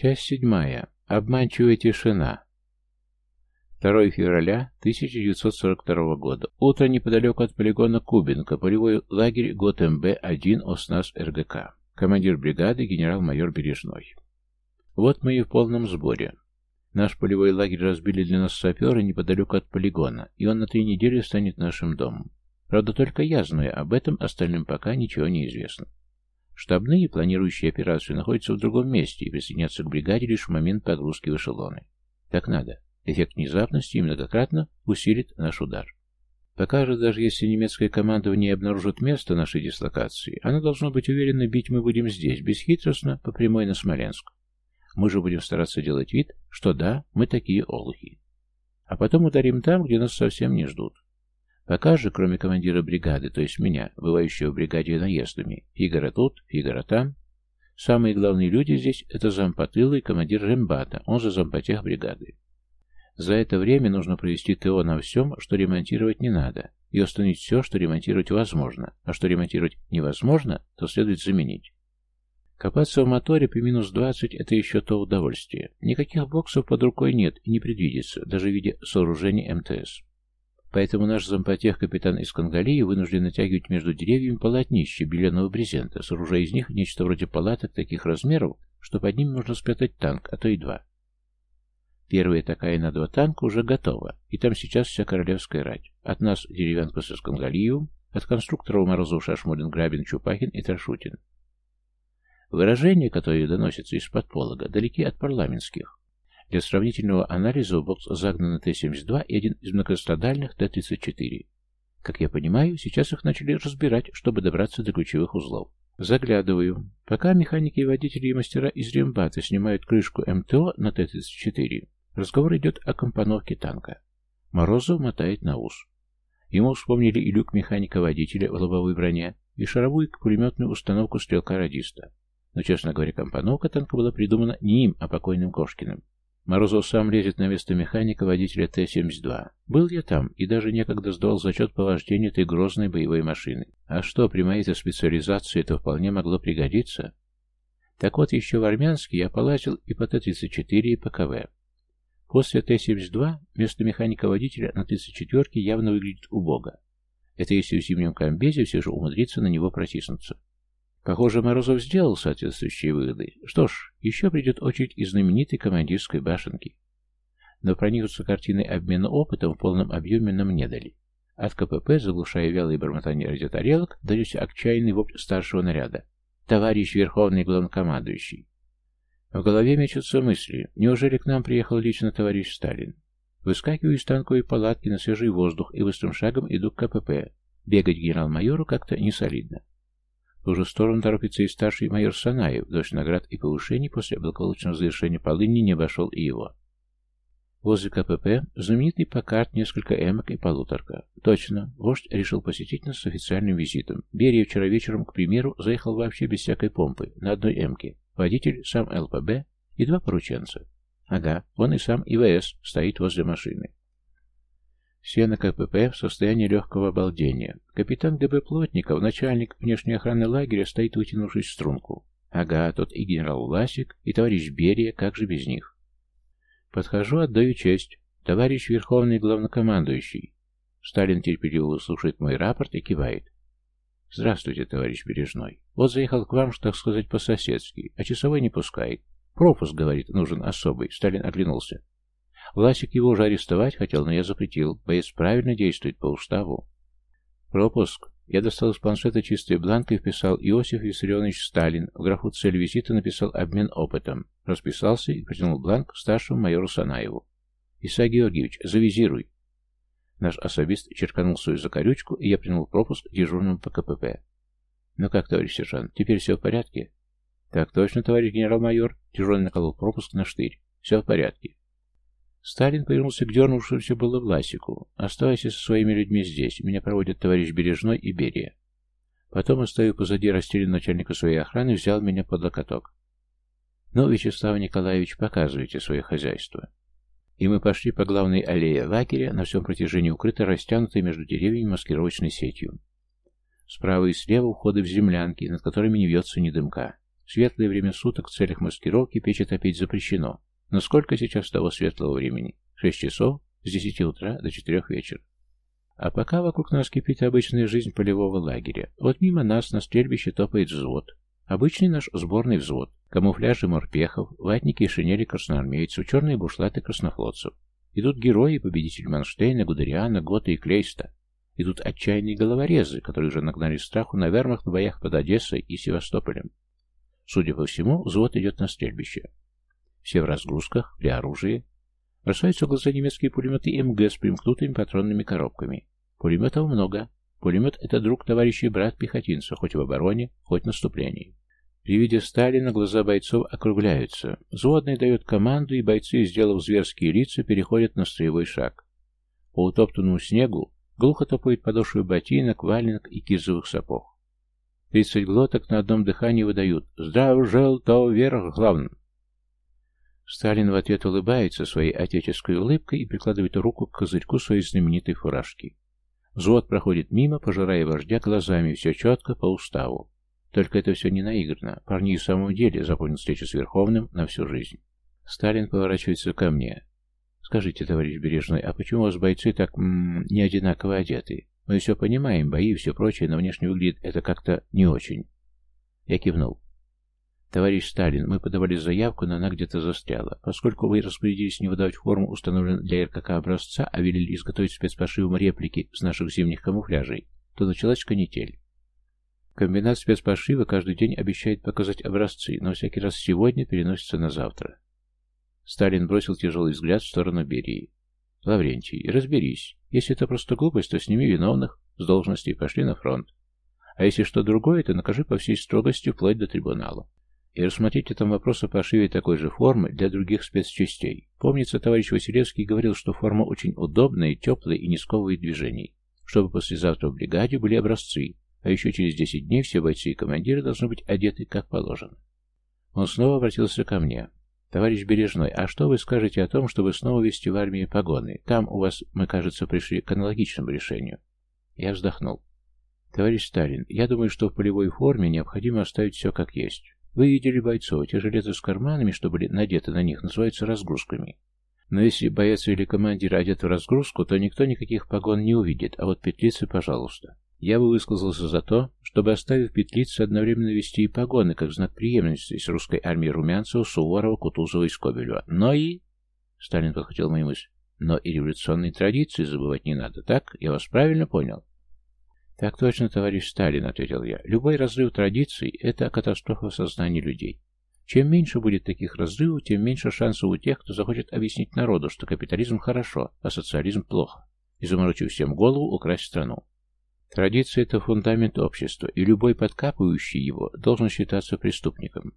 Часть седьмая. Обманчивая тишина. 2 февраля 1942 года. Утро неподалеку от полигона Кубинка, полевой лагерь ГОТМБ-1 ОСНАС РГК. Командир бригады генерал-майор Бережной. Вот мы и в полном сборе. Наш полевой лагерь разбили для нас саперы неподалеку от полигона, и он на три недели станет нашим домом. Правда, только я знаю об этом, остальным пока ничего не известно. Штабные, планирующие операцию, находятся в другом месте и присоединятся к бригаде лишь в момент погрузки в эшелоны. Так надо. Эффект внезапности и многократно усилит наш удар. Пока же, даже если немецкое командование обнаружит место нашей дислокации, оно должно быть уверено, бить мы будем здесь, бесхитростно, по прямой на Смоленск. Мы же будем стараться делать вид, что да, мы такие олухи. А потом ударим там, где нас совсем не ждут. Пока же, кроме командира бригады, то есть меня, бывающего в бригаде наездами, Фигара тут, Фигара там, самые главные люди здесь — это зампотыла и командир рембата, он же зампотех бригады. За это время нужно провести ТО на всем, что ремонтировать не надо, и установить все, что ремонтировать возможно, а что ремонтировать невозможно, то следует заменить. Копаться в моторе при минус 20 – это еще то удовольствие. Никаких боксов под рукой нет и не предвидится, даже в виде сооружений МТС. Поэтому наш зампотех капитан из Конголии вынужден натягивать между деревьями полотнище беленого брезента, сооружая из них нечто вроде палаток таких размеров, что под ними можно спрятать танк, а то и два. Первая такая на два танка уже готова, и там сейчас вся королевская рать. От нас деревянка со Скангалиевым, от конструкторов Морозов, Шашмурин, Грабин, Чупахин и Таршутин. Выражения, которые доносятся из-под полога, далеки от парламентских. Для сравнительного анализа в бокс загнаны Т-72 и один из многострадальных Т-34. Как я понимаю, сейчас их начали разбирать, чтобы добраться до ключевых узлов. Заглядываю. Пока механики водители и мастера из Рембата снимают крышку МТО на Т-34, разговор идет о компоновке танка. Морозов мотает на ус. Ему вспомнили и люк механика-водителя в лобовой броне, и шаровую пулеметную установку стрелка-радиста. Но, честно говоря, компоновка танка была придумана не им, а покойным Кошкиным. Морозов сам лезет на место механика водителя Т-72. Был я там и даже некогда сдавал зачет по вождению этой грозной боевой машины. А что, при моей-то специализации это вполне могло пригодиться? Так вот, еще в Армянске я полазил и по Т-34, и по КВ. После Т-72 место механика-водителя на Т-34 явно выглядит убого. Это если в зимнем комбезе все же умудриться на него протиснуться. Похоже, Морозов сделал соответствующие выводы. Что ж, еще придет очередь из знаменитой командирской башенки. Но проникнуться картиной обмена опытом в полном объеме нам не дали. От КПП, заглушая вялые бормотания радиотарелок, донесся отчаянный вопль старшего наряда. «Товарищ Верховный Главнокомандующий!» В голове мечутся мысли. Неужели к нам приехал лично товарищ Сталин? Выскакиваю из танковой палатки на свежий воздух и быстрым шагом иду к КПП. Бегать генерал-майору как-то не солидно. В ту сторону торопится и старший майор Санаев. Дождь наград и повышений после благополучного завершения полыни не обошел и его. Возле КПП знаменитый Покарт, несколько эмок и полуторка. Точно, вождь решил посетить нас с официальным визитом. Берия вчера вечером, к примеру, заехал вообще без всякой помпы, на одной эмке. Водитель, сам ЛПБ и два порученца. Ага, он и сам ИВС стоит возле машины. Все на КПП в состоянии легкого обалдения. Капитан ГБ Плотников, начальник внешней охраны лагеря, стоит вытянувшись в струнку. Ага, тот и генерал Ласик, и товарищ Берия, как же без них? Подхожу, отдаю честь. Товарищ Верховный Главнокомандующий. Сталин терпеливо слушает мой рапорт и кивает. Здравствуйте, товарищ Бережной. Вот заехал к вам, так сказать, по-соседски, а часовой не пускает. Пропуск, говорит, нужен особый. Сталин оглянулся. Власик его уже арестовать хотел, но я запретил. Боец правильно действует по уставу. Пропуск. Я достал из планшета чистый бланк и вписал Иосиф Виссарионович Сталин. В графу «Цель визита» написал «Обмен опытом». Расписался и протянул бланк старшему майору Санаеву. «Иса Георгиевич, завизируй». Наш особист черканул свою закорючку, и я принял пропуск дежурному по КПП. «Ну как, товарищ сержант, теперь все в порядке?» «Так точно, товарищ генерал-майор». Дежурный наколол пропуск на штырь. «Все в порядке». Сталин повернулся к дернувшемуся было Власику. «Оставайся со своими людьми здесь. Меня проводят товарищ Бережной и Берия». Потом, оставив позади растерянного начальника своей охраны, взял меня под локоток. «Ну, Вячеслав Николаевич, показывайте свое хозяйство». И мы пошли по главной аллее лагеря, на всем протяжении укрытой, растянутой между деревьями маскировочной сетью. Справа и слева уходы в землянки, над которыми не вьется ни дымка. Светлое время суток в целях маскировки печь отопить запрещено. Но сколько сейчас того светлого времени? Шесть часов с десяти утра до четырех вечера. А пока вокруг нас кипит обычная жизнь полевого лагеря. Вот мимо нас на стрельбище топает взвод. Обычный наш сборный взвод. Камуфляжи морпехов, ватники и шинели красноармейцев, черные бушлаты краснофлотцев. Идут герои, победители Манштейна, Гудериана, Гота и Клейста. Идут отчаянные головорезы, которые уже нагнали страху на вермах в боях под Одессой и Севастополем. Судя по всему, взвод идет на стрельбище. Все в разгрузках, при оружии. Бросаются в глаза немецкие пулеметы МГ с примкнутыми патронными коробками. Пулеметов много. Пулемет — это друг, товарищ и брат пехотинца, хоть в обороне, хоть в наступлении. При виде Сталина глаза бойцов округляются. Взводный дает команду, и бойцы, сделав зверские лица, переходят на строевой шаг. По утоптанному снегу глухо топает подошвы ботинок, валенок и кизовых сапог. Тридцать глоток на одном дыхании выдают «Здрав жел, то вверх главным». Сталин в ответ улыбается своей отеческой улыбкой и прикладывает руку к козырьку своей знаменитой фуражки. Взвод проходит мимо, пожирая вождя глазами, все четко, по уставу. Только это все не наиграно. Парни в самом деле запомнят встречу с Верховным на всю жизнь. Сталин поворачивается ко мне. «Скажите, товарищ Бережной, а почему у вас бойцы так м -м, не одинаково одеты? Мы все понимаем, бои и все прочее, но внешне выглядит это как-то не очень». Я кивнул. «Товарищ Сталин, мы подавали заявку, но она где-то застряла. Поскольку вы распорядились не выдавать форму, установленную для РКК образца, а велели изготовить спецпошивом реплики с наших зимних камуфляжей, то началась канитель. Комбинат спецпошива каждый день обещает показать образцы, но всякий раз сегодня переносится на завтра. Сталин бросил тяжелый взгляд в сторону Берии. «Лаврентий, разберись. Если это просто глупость, то сними виновных с должности и пошли на фронт. А если что другое, то накажи по всей строгости вплоть до трибунала. И рассмотрите там вопрос о пошиве такой же формы для других спецчастей. Помнится, товарищ Василевский говорил, что форма очень удобная, теплая и не сковывает движений, чтобы послезавтра в бригаде были образцы, а еще через десять дней все бойцы и командиры должны быть одеты как положено. Он снова обратился ко мне. «Товарищ Бережной, а что вы скажете о том, чтобы снова вести в армии погоны? Там у вас, мы, кажется, пришли к аналогичному решению». Я вздохнул. «Товарищ Сталин, я думаю, что в полевой форме необходимо оставить все как есть. Вы видели бойцов, те жилеты с карманами, что были надеты на них, называются разгрузками. Но если боец или командир одет в разгрузку, то никто никаких погон не увидит, а вот петлицы, пожалуйста. Я бы высказался за то, чтобы, оставив петлицы, одновременно вести и погоны, как знак преемственности с русской армией Румянцева, Суворова, Кутузова и Скобелева. Но и... Сталин подхватил мою мысль. Но и революционные традиции забывать не надо, так? Я вас правильно понял? Так точно, товарищ Сталин, ответил я. Любой разрыв традиций – это катастрофа в сознании людей. Чем меньше будет таких разрывов, тем меньше шансов у тех, кто захочет объяснить народу, что капитализм хорошо, а социализм плохо, и заморочив всем голову украсть страну. Традиция – это фундамент общества, и любой подкапывающий его должен считаться преступником.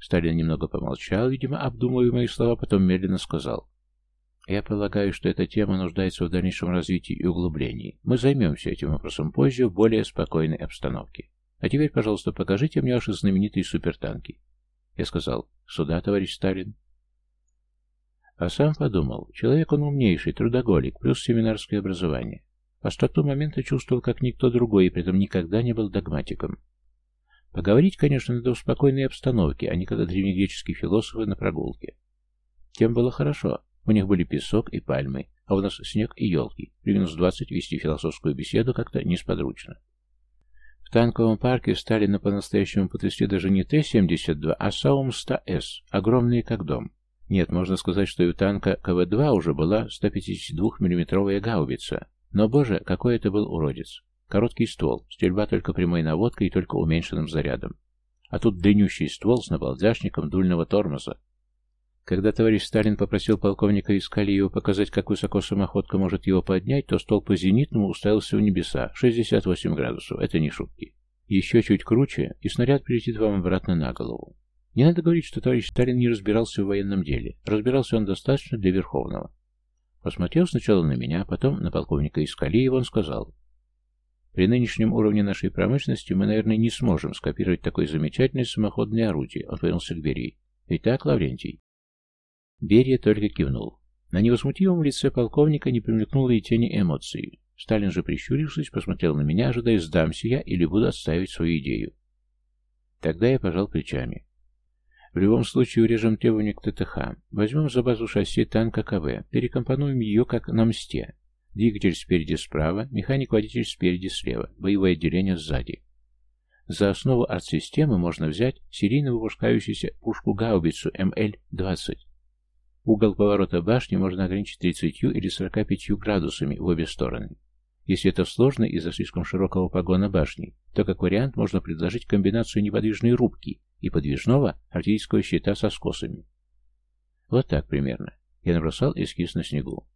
Сталин немного помолчал, видимо, обдумывая мои слова, потом медленно сказал. «Я полагаю, что эта тема нуждается в дальнейшем развитии и углублении. Мы займемся этим вопросом позже в более спокойной обстановке. А теперь, пожалуйста, покажите мне ваши знаменитые супертанки». Я сказал, «Сюда, товарищ Сталин». А сам подумал, человек он умнейший, трудоголик, плюс семинарское образование. Остроту момента чувствовал как никто другой, и при этом никогда не был догматиком. Поговорить, конечно, надо в спокойной обстановке, а не когда древнегреческие философы на прогулке. Тем было хорошо. У них были песок и пальмы, а у нас снег и елки. При минус двадцать вести философскую беседу как-то несподручно. В танковом парке Сталина по-настоящему потрясли даже не Т-72, а Саум-100С, огромные как дом. Нет, можно сказать, что и у танка КВ-2 уже была 152 миллиметровая гаубица, но, боже, какой это был уродец. Короткий ствол, стрельба только прямой наводкой и только уменьшенным зарядом. А тут длиннющий ствол с набалдашником дульного тормоза. Когда товарищ Сталин попросил полковника Искалиева показать, как высоко самоходка может его поднять, то стол по зенитному уставился в небеса. 68 градусов. Это не шутки. Еще чуть круче, и снаряд прилетит вам обратно на голову. Не надо говорить, что товарищ Сталин не разбирался в военном деле. Разбирался он достаточно для Верховного. Посмотрел сначала на меня, потом на полковника Искалиева, он сказал, «При нынешнем уровне нашей промышленности мы, наверное, не сможем скопировать такое замечательное самоходное орудие», он повернулся к Берии. «Ведь так, Лаврентий?» Берия только кивнул. На невозмутимом лице полковника не примелькнуло и тени эмоций. Сталин же, прищурившись, посмотрел на меня, ожидая, сдамся я или буду отстаивать свою идею. Тогда я пожал плечами. В любом случае урежем требования к ТТХ. Возьмем за базу шасси танка КВ, перекомпонуем ее как на мсте. Двигатель спереди справа, механик-водитель спереди слева, боевое отделение сзади. За основу арт-системы можно взять серийно выпускающуюся пушку-гаубицу МЛ-20. Угол поворота башни можно ограничить 30 или 45 градусами в обе стороны. Если это сложно из-за слишком широкого погона башни, то как вариант можно предложить комбинацию неподвижной рубки и подвижного артиллерийского щита со скосами. Вот так примерно. Я набросал эскиз на снегу.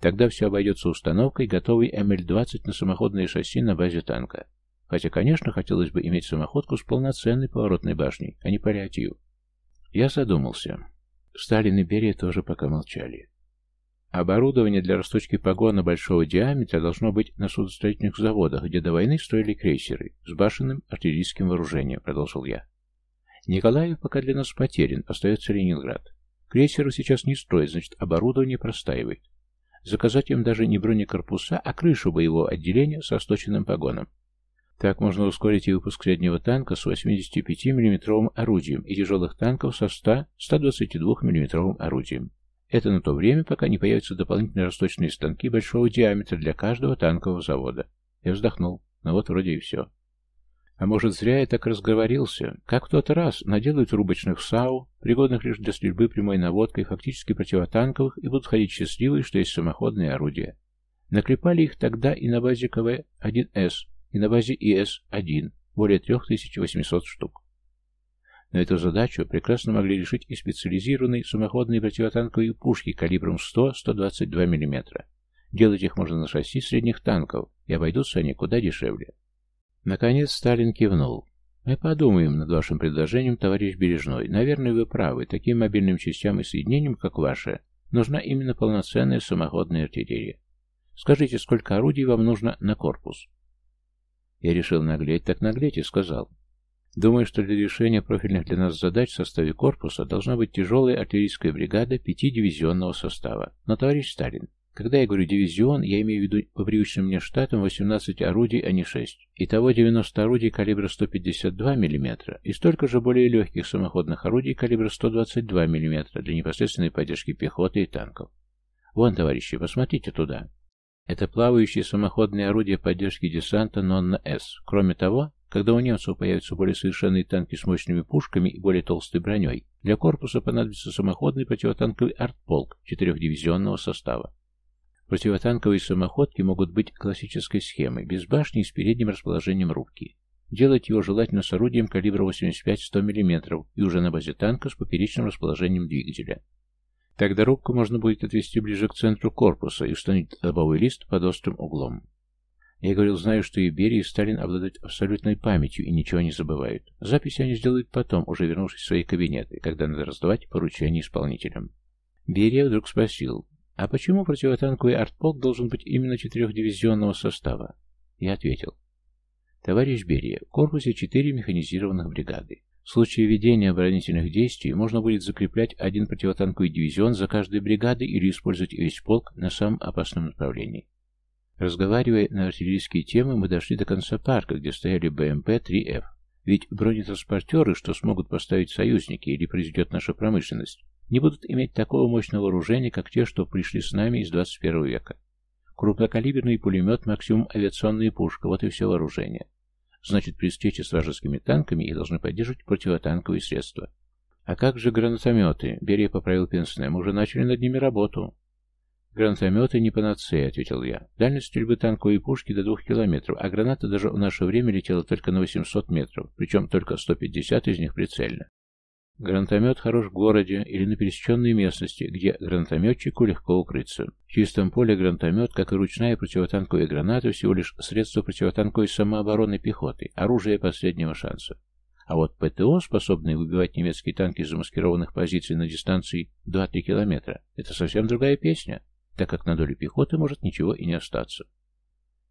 Тогда все обойдется установкой готовой МЛ-20 на самоходное шасси на базе танка. Хотя, конечно, хотелось бы иметь самоходку с полноценной поворотной башней, а не паллиатив. Я задумался. Сталин и Берия тоже пока молчали. Оборудование для расточки погона большого диаметра должно быть на судостроительных заводах, где до войны строили крейсеры с башенным артиллерийским вооружением, продолжил я. Николаев пока для нас потерян, остается Ленинград. Крейсеры сейчас не строят, значит, оборудование простаивает. Заказать им даже не бронекорпуса, а крышу боевого отделения со сточенным погоном. Так можно ускорить и выпуск среднего танка с 85 мм орудием и тяжелых танков со 100-122 мм орудием. Это на то время, пока не появятся дополнительные расточные станки большого диаметра для каждого танкового завода. Я вздохнул. Ну вот вроде и все. А может, зря я так разговорился. Как в тот раз наделают рубочных САУ, пригодных лишь для стрельбы прямой наводкой, фактически противотанковых, и будут ходить счастливые, что есть самоходные орудия. Наклепали их тогда и на базе КВ-1С, и на базе ИС-1, более 3800 штук. Но эту задачу прекрасно могли решить и специализированные самоходные противотанковые пушки калибром 100-122 мм. Делать их можно на шасси средних танков, и обойдутся они куда дешевле. Наконец Сталин кивнул. «Мы подумаем над вашим предложением, товарищ Бережной. Наверное, вы правы. Таким мобильным частям и соединениям, как ваше, нужна именно полноценная самоходная артиллерия. Скажите, сколько орудий вам нужно на корпус?» Я решил наглеть, так наглеть и сказал. Думаю, что для решения профильных для нас задач в составе корпуса должна быть тяжелая артиллерийская бригада пятидивизионного состава. Но, товарищ Сталин, когда я говорю дивизион, я имею в виду по привычным мне штатам 18 орудий, а не 6. Итого 90 орудий калибра 152 мм и столько же более легких самоходных орудий калибра 122 мм для непосредственной поддержки пехоты и танков. Вон, товарищи, посмотрите туда. Это плавающие самоходные орудия поддержки десанта Нонна-С. Кроме того, когда у немцев появятся более совершенные танки с мощными пушками и более толстой броней, для корпуса понадобится самоходный противотанковый артполк четырехдивизионного состава. Противотанковые самоходки могут быть классической схемой, без башни и с передним расположением рубки. Делать его желательно с орудием калибра 85-100 мм и уже на базе танка с поперечным расположением двигателя. Тогда рубку можно будет отвести ближе к центру корпуса и установить лобовой лист под острым углом. Я говорил, знаю, что и Берия, и Сталин обладают абсолютной памятью и ничего не забывают. Записи они сделают потом, уже вернувшись в свои кабинеты, когда надо раздавать поручения исполнителям. Берия вдруг спросил, а почему противотанковый артполк должен быть именно четырехдивизионного состава? Я ответил. Товарищ Берия, в корпусе четыре механизированных бригады. В случае ведения оборонительных действий можно будет закреплять один противотанковый дивизион за каждой бригадой или использовать весь полк на самом опасном направлении. Разговаривая на артиллерийские темы, мы дошли до конца парка, где стояли БМП-3Ф. Ведь бронетранспортеры, что смогут поставить союзники или произведет наша промышленность, не будут иметь такого мощного вооружения, как те, что пришли с нами из 21 века. Крупнокалиберный пулемет, максимум авиационная пушка, вот и все вооружение. Значит, при встрече с вражескими танками их должны поддерживать противотанковые средства. А как же гранатометы? Берия поправил Пенсне. Мы уже начали над ними работу. «Гранатометы не панацея», — ответил я. «Дальность стрельбы танковой пушки до двух километров, а граната даже в наше время летела только на 800 метров, причем только 150 из них прицельно. Гранатомет хорош в городе или на пересеченной местности, где гранатометчику легко укрыться. В чистом поле гранатомет, как и ручная противотанковая граната, всего лишь средство противотанковой самообороны пехоты, оружие последнего шанса. А вот ПТО, способные выбивать немецкие танки из замаскированных позиций на дистанции 2-3 километра, это совсем другая песня так как на долю пехоты может ничего и не остаться.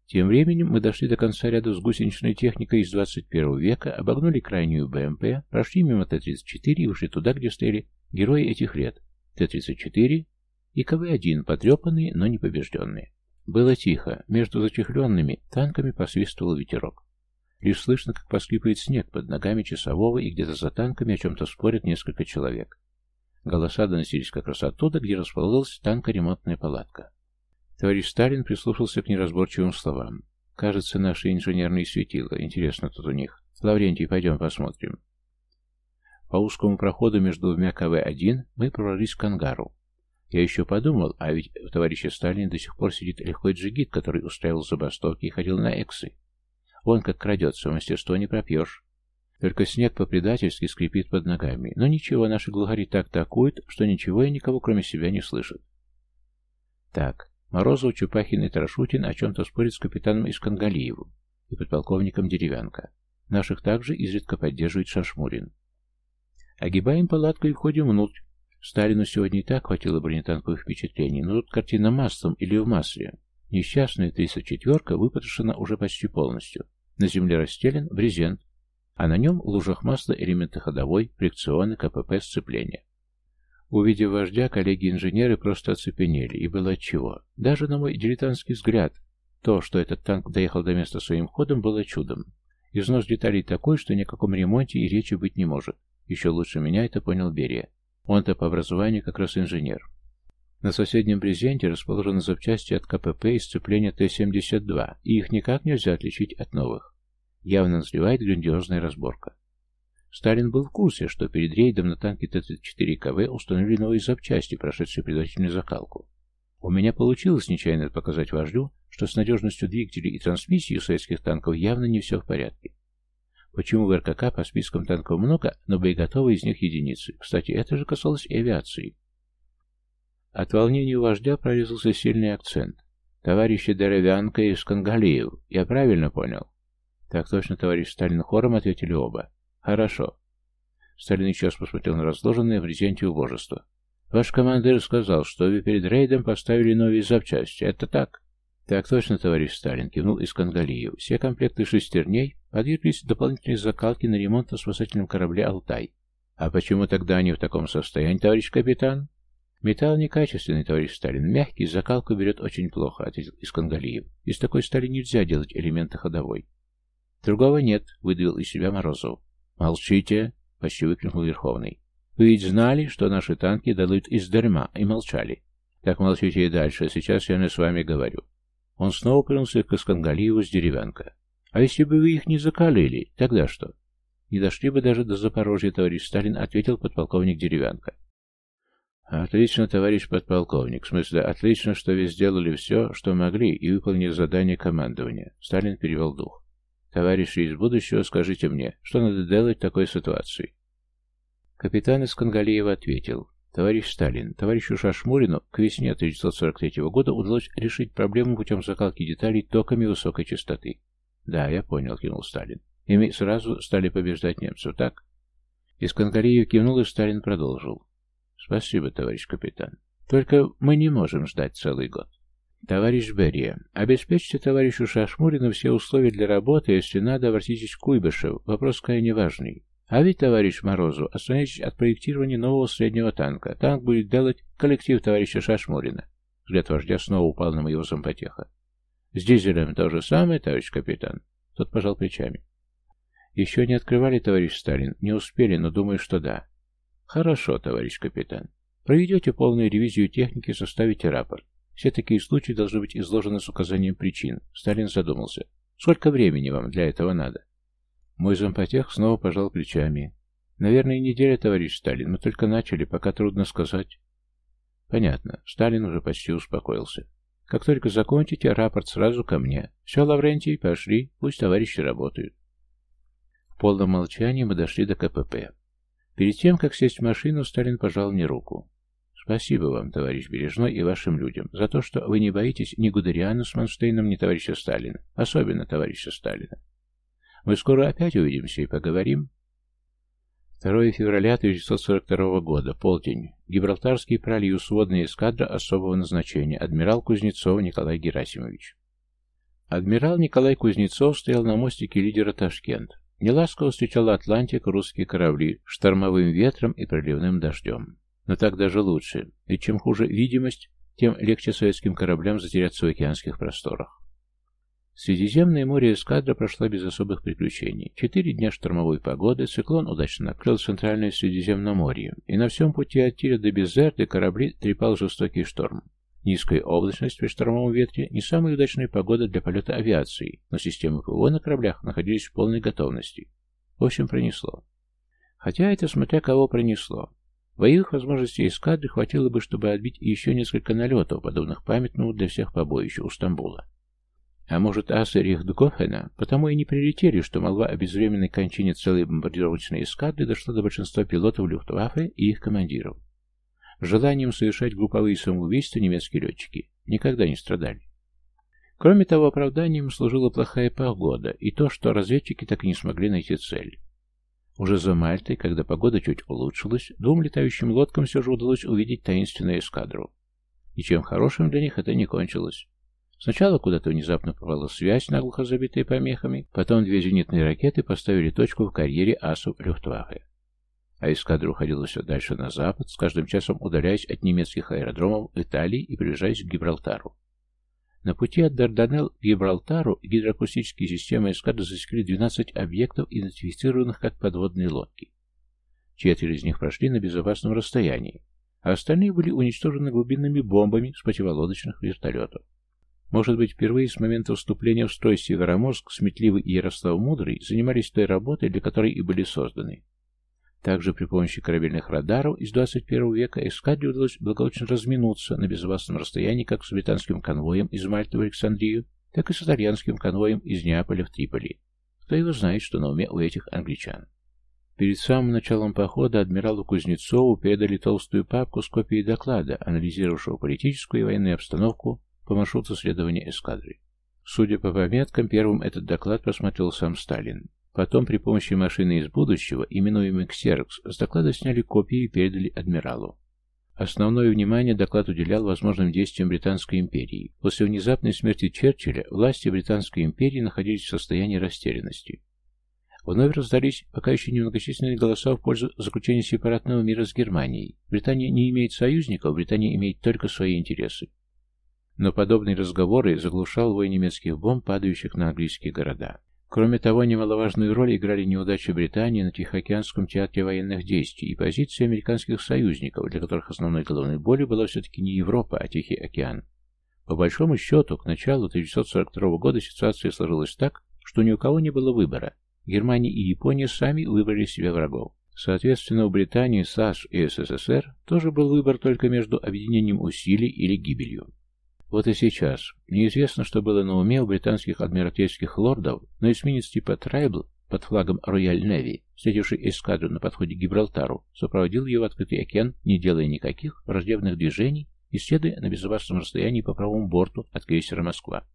Тем временем мы дошли до конца ряда с гусеничной техникой из 21 века, обогнули крайнюю БМП, прошли мимо Т-34 и ушли туда, где стояли герои этих лет Т-34 и КВ-1, потрепанные, но не побежденные. Было тихо, между зачехленными танками посвистывал ветерок. Лишь слышно, как поскрипывает снег под ногами часового, и где-то за танками о чем-то спорят несколько человек. Голоса доносились как раз оттуда, где располагалась танкоремонтная палатка. Товарищ Сталин прислушался к неразборчивым словам. «Кажется, наши инженерные светила. Интересно тут у них. Лаврентий, пойдем посмотрим». По узкому проходу между двумя КВ-1 мы пробрались к ангару. Я еще подумал, а ведь у товарища Сталина до сих пор сидит легкой джигит, который устраивал забастовки и ходил на эксы. Он как крадется, мастерство не пропьешь. Только снег по-предательски скрипит под ногами. Но ничего, наши глухари так такуют, что ничего и никого кроме себя не слышат. Так, Морозов, Чупахин и Тарашутин о чем-то спорят с капитаном Искангалиевым и подполковником Деревянко. Наших также изредка поддерживает Шашмурин. Огибаем палатку и входим внутрь. Сталину сегодня и так хватило бронетанковых впечатлений, но тут картина маслом или в масле. Несчастная 34-ка выпотрошена уже почти полностью. На земле расстелен брезент, а на нем в лужах масла элементы ходовой, фрикционы, КПП, сцепления. Увидев вождя, коллеги-инженеры просто оцепенели, и было отчего. Даже на мой дилетантский взгляд, то, что этот танк доехал до места своим ходом, было чудом. Износ деталей такой, что ни о каком ремонте и речи быть не может. Еще лучше меня это понял Берия. Он-то по образованию как раз инженер. На соседнем брезенте расположены запчасти от КПП и сцепления Т-72, и их никак нельзя отличить от новых. Явно назревает грандиозная разборка. Сталин был в курсе, что перед рейдом на танке Т-34КВ установили новые запчасти, прошедшие предварительную закалку. У меня получилось нечаянно показать вождю, что с надежностью двигателей и трансмиссии у советских танков явно не все в порядке. Почему в РКК по спискам танков много, но боеготовы из них единицы? Кстати, это же касалось и авиации. От волнения у вождя прорезался сильный акцент. «Товарищи Деревянка и Скангалиев, я правильно понял?» «Так точно, товарищ Сталин, хором ответили оба. Хорошо». Сталин еще раз посмотрел на разложенное в резенте убожество. «Ваш командир сказал, что вы перед рейдом поставили новые запчасти. Это так?» «Так точно, товарищ Сталин», — кивнул Искангалиев. «Все комплекты шестерней подверглись дополнительной закалке на ремонт на спасательном корабле «Алтай». «А почему тогда они в таком состоянии, товарищ капитан?» «Металл некачественный, товарищ Сталин. Мягкий, закалку берет очень плохо», — ответил Искангалиев. «Из такой стали нельзя делать элементы ходовой». «Другого нет», — выдавил из себя Морозов. «Молчите!» — почти выкрикнул Верховный. «Вы ведь знали, что наши танки дадут из дерьма, и молчали. Так молчите и дальше, сейчас я не с вами говорю. Он снова повернулся к Искангалиеву с деревянка. «А если бы вы их не закалили, тогда что?» «Не дошли бы даже до Запорожья, товарищ Сталин», — ответил подполковник Деревянко. «Отлично, товарищ подполковник. В смысле, отлично, что вы сделали все, что могли, и выполнили задание командования». Сталин перевел дух. «Товарищи из будущего, скажите мне, что надо делать в такой ситуации?» Капитан из Кангалиева ответил. Товарищ Сталин, товарищу Шашмурину к весне 1943 года удалось решить проблему путем закалки деталей токами высокой частоты. Да, я понял, кинул Сталин. Ими сразу стали побеждать немцев, так? Искангариев кивнул, и Сталин продолжил. Спасибо, товарищ капитан. Только мы не можем ждать целый год. Товарищ Берия, обеспечьте товарищу Шашмурину все условия для работы, если надо, обратитесь к Куйбышев. Вопрос крайне важный. А ведь, товарищ Морозу, остановитесь от проектирования нового среднего танка. Танк будет делать коллектив товарища Шашмурина. Взгляд вождя снова упал на моего зампотеха. С дизелем то же самое, товарищ капитан. Тот пожал плечами. Еще не открывали, товарищ Сталин. Не успели, но думаю, что да. Хорошо, товарищ капитан. Проведете полную ревизию техники, составите рапорт. Все такие случаи должны быть изложены с указанием причин. Сталин задумался. Сколько времени вам для этого надо? Мой зампотех снова пожал плечами. Наверное, неделя, товарищ Сталин. Мы только начали, пока трудно сказать. Понятно. Сталин уже почти успокоился. Как только закончите, рапорт сразу ко мне. Все, Лаврентий, пошли, пусть товарищи работают. В полном молчании мы дошли до КПП. Перед тем, как сесть в машину, Сталин пожал мне руку. Спасибо вам, товарищ Бережной, и вашим людям, за то, что вы не боитесь ни Гудериана с Манштейном, ни товарища Сталина, особенно товарища Сталина. Мы скоро опять увидимся и поговорим. 2 февраля 1942 года, полдень. Гибралтарский пролив, сводная эскадра особого назначения. Адмирал Кузнецов Николай Герасимович. Адмирал Николай Кузнецов стоял на мостике лидера Ташкент. Неласково встречала Атлантика русские корабли штормовым ветром и проливным дождем. Но так даже лучше, ведь чем хуже видимость, тем легче советским кораблям затеряться в океанских просторах. Средиземное море эскадра прошла без особых приключений. Четыре дня штормовой погоды, циклон удачно накрыл центральное Средиземноморье, и на всем пути от Тира до Безерты корабли трепал жестокий шторм. Низкая облачность при штормовом ветре – не самая удачная погода для полета авиации, но системы ПВО на кораблях находились в полной готовности. В общем, пронесло. Хотя это смотря кого пронесло. Боевых возможностей эскадры хватило бы, чтобы отбить еще несколько налетов, подобных памятному для всех побоищу у Стамбула. А может, асы Рихтгофена потому и не прилетели, что молва о безвременной кончине целой бомбардировочной эскадры дошла до большинства пилотов Люфтваффе и их командиров. Желанием совершать групповые самоубийства немецкие летчики никогда не страдали. Кроме того, оправданием служила плохая погода и то, что разведчики так и не смогли найти цель. Уже за Мальтой, когда погода чуть улучшилась, двум летающим лодкам все же удалось увидеть таинственную эскадру. Ничем хорошим для них это не кончилось. Сначала куда-то внезапно пропала связь, наглухо забитая помехами, потом две зенитные ракеты поставили точку в карьере асов Люфтваффе. А эскадра уходила все дальше на запад, с каждым часом удаляясь от немецких аэродромов Италии и приближаясь к Гибралтару. На пути от Дарданелл к Гибралтару гидроакустические системы эскадры засекли 12 объектов, идентифицированных как подводные лодки. Четыре из них прошли на безопасном расстоянии, а остальные были уничтожены глубинными бомбами с противолодочных вертолетов. Может быть, впервые с момента вступления в строй Североморск Сметливый и Ярослав Мудрый занимались той работой, для которой и были созданы. Также при помощи корабельных радаров из 21 века эскадре удалось благополучно разминуться на безопасном расстоянии как с британским конвоем из Мальты в Александрию, так и с итальянским конвоем из Неаполя в Триполи. Кто его знает, что на уме у этих англичан. Перед самым началом похода адмиралу Кузнецову передали толстую папку с копией доклада, анализировавшего политическую и военную обстановку по маршруту следования эскадры. Судя по пометкам, первым этот доклад просмотрел сам Сталин. Потом при помощи машины из будущего, именуемой «Ксеркс», с доклада сняли копии и передали адмиралу. Основное внимание доклад уделял возможным действиям Британской империи. После внезапной смерти Черчилля власти Британской империи находились в состоянии растерянности. Вновь раздались пока еще немногочисленные голоса в пользу заключения сепаратного мира с Германией. Британия не имеет союзников, Британия имеет только свои интересы. Но подобные разговоры заглушал вой немецких бомб, падающих на английские города. Кроме того, немаловажную роль играли неудачи Британии на Тихоокеанском театре военных действий и позиции американских союзников, для которых основной головной болью была все-таки не Европа, а Тихий океан. По большому счету, к началу 1942 года ситуация сложилась так, что ни у кого не было выбора. Германия и Япония сами выбрали себе врагов. Соответственно, у Британии, САС и СССР тоже был выбор только между объединением усилий или гибелью. Вот и сейчас. Неизвестно, что было на уме у британских адмиралтейских лордов, но эсминец типа Трайбл под флагом Рояль Неви, встретивший эскадру на подходе к Гибралтару, сопроводил ее в открытый океан, не делая никаких враждебных движений и следуя на безопасном расстоянии по правому борту от крейсера «Москва».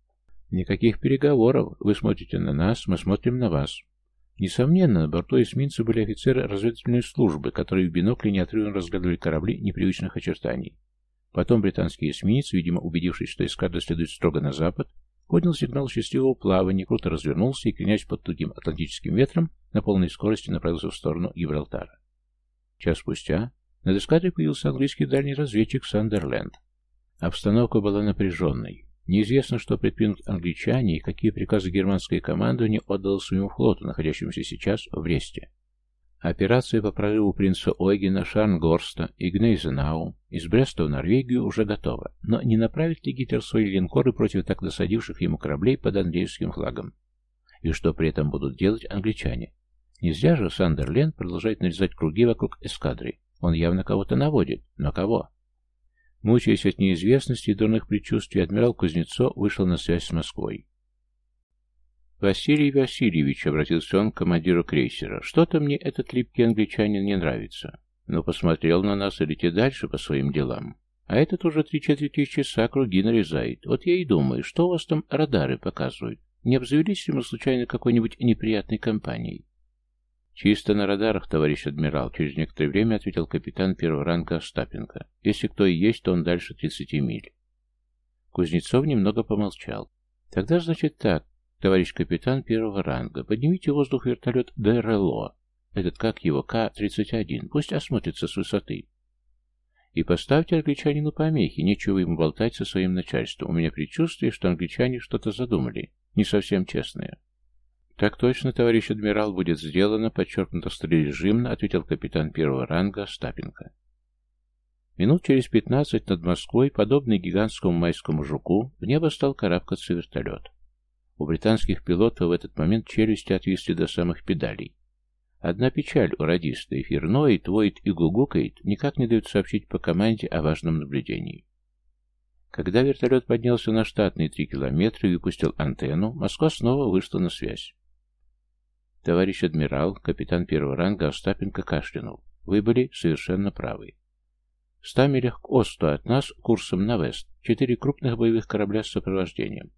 Никаких переговоров. Вы смотрите на нас, мы смотрим на вас. Несомненно, на борту эсминца были офицеры разведывательной службы, которые в бинокле неотрывно разглядывали корабли непривычных очертаний. Потом британский эсминец, видимо, убедившись, что эскадра следует строго на запад, поднял сигнал счастливого плавания, круто развернулся и, кренясь под тугим атлантическим ветром, на полной скорости направился в сторону Гибралтара. Час спустя над эскадрой появился английский дальний разведчик Сандерленд. Обстановка была напряженной. Неизвестно, что предпримут англичане и какие приказы германское командование отдало своему флоту, находящемуся сейчас в Бресте. Операция по прорыву принца Ойгена Шарнгорста и Гнейзенау из Бреста в Норвегию уже готова, но не направит ли Гитлер свои линкоры против так досадивших ему кораблей под английским флагом? И что при этом будут делать англичане? Нельзя же Сандерленд продолжать нарезать круги вокруг эскадры. Он явно кого-то наводит, но кого? Мучаясь от неизвестности и дурных предчувствий, адмирал Кузнецов вышел на связь с Москвой. «Василий Васильевич», — обратился он к командиру крейсера, — «что-то мне этот липкий англичанин не нравится. Но посмотрел на нас и летит дальше по своим делам. А этот уже три четверти часа круги нарезает. Вот я и думаю, что у вас там радары показывают? Не обзавелись ли мы случайно какой-нибудь неприятной компанией?» «Чисто на радарах, товарищ адмирал», — через некоторое время ответил капитан первого ранга Остапенко. «Если кто и есть, то он дальше тридцати миль». Кузнецов немного помолчал. «Тогда, значит, так. Товарищ капитан первого ранга, поднимите воздух вертолет ДРЛО. Этот как его, К-31. Пусть осмотрится с высоты. И поставьте англичанину помехи. Нечего ему болтать со своим начальством. У меня предчувствие, что англичане что-то задумали. не совсем честное. «Так точно, товарищ адмирал, будет сделано, подчеркнуто стрележимно», ответил капитан первого ранга Остапенко. Минут через пятнадцать над Москвой, подобный гигантскому майскому жуку, в небо стал карабкаться вертолет. У британских пилотов в этот момент челюсти отвисли до самых педалей. Одна печаль у радиста. Эфир ноет, воет и гугукает, никак не дают сообщить по команде о важном наблюдении. Когда вертолет поднялся на штатные три километра и выпустил антенну, Москва снова вышла на связь. Товарищ адмирал, капитан первого ранга Остапенко кашлянул. Вы были совершенно правы. В ста милях к Осту от нас, курсом на вест, четыре крупных боевых корабля с сопровождением.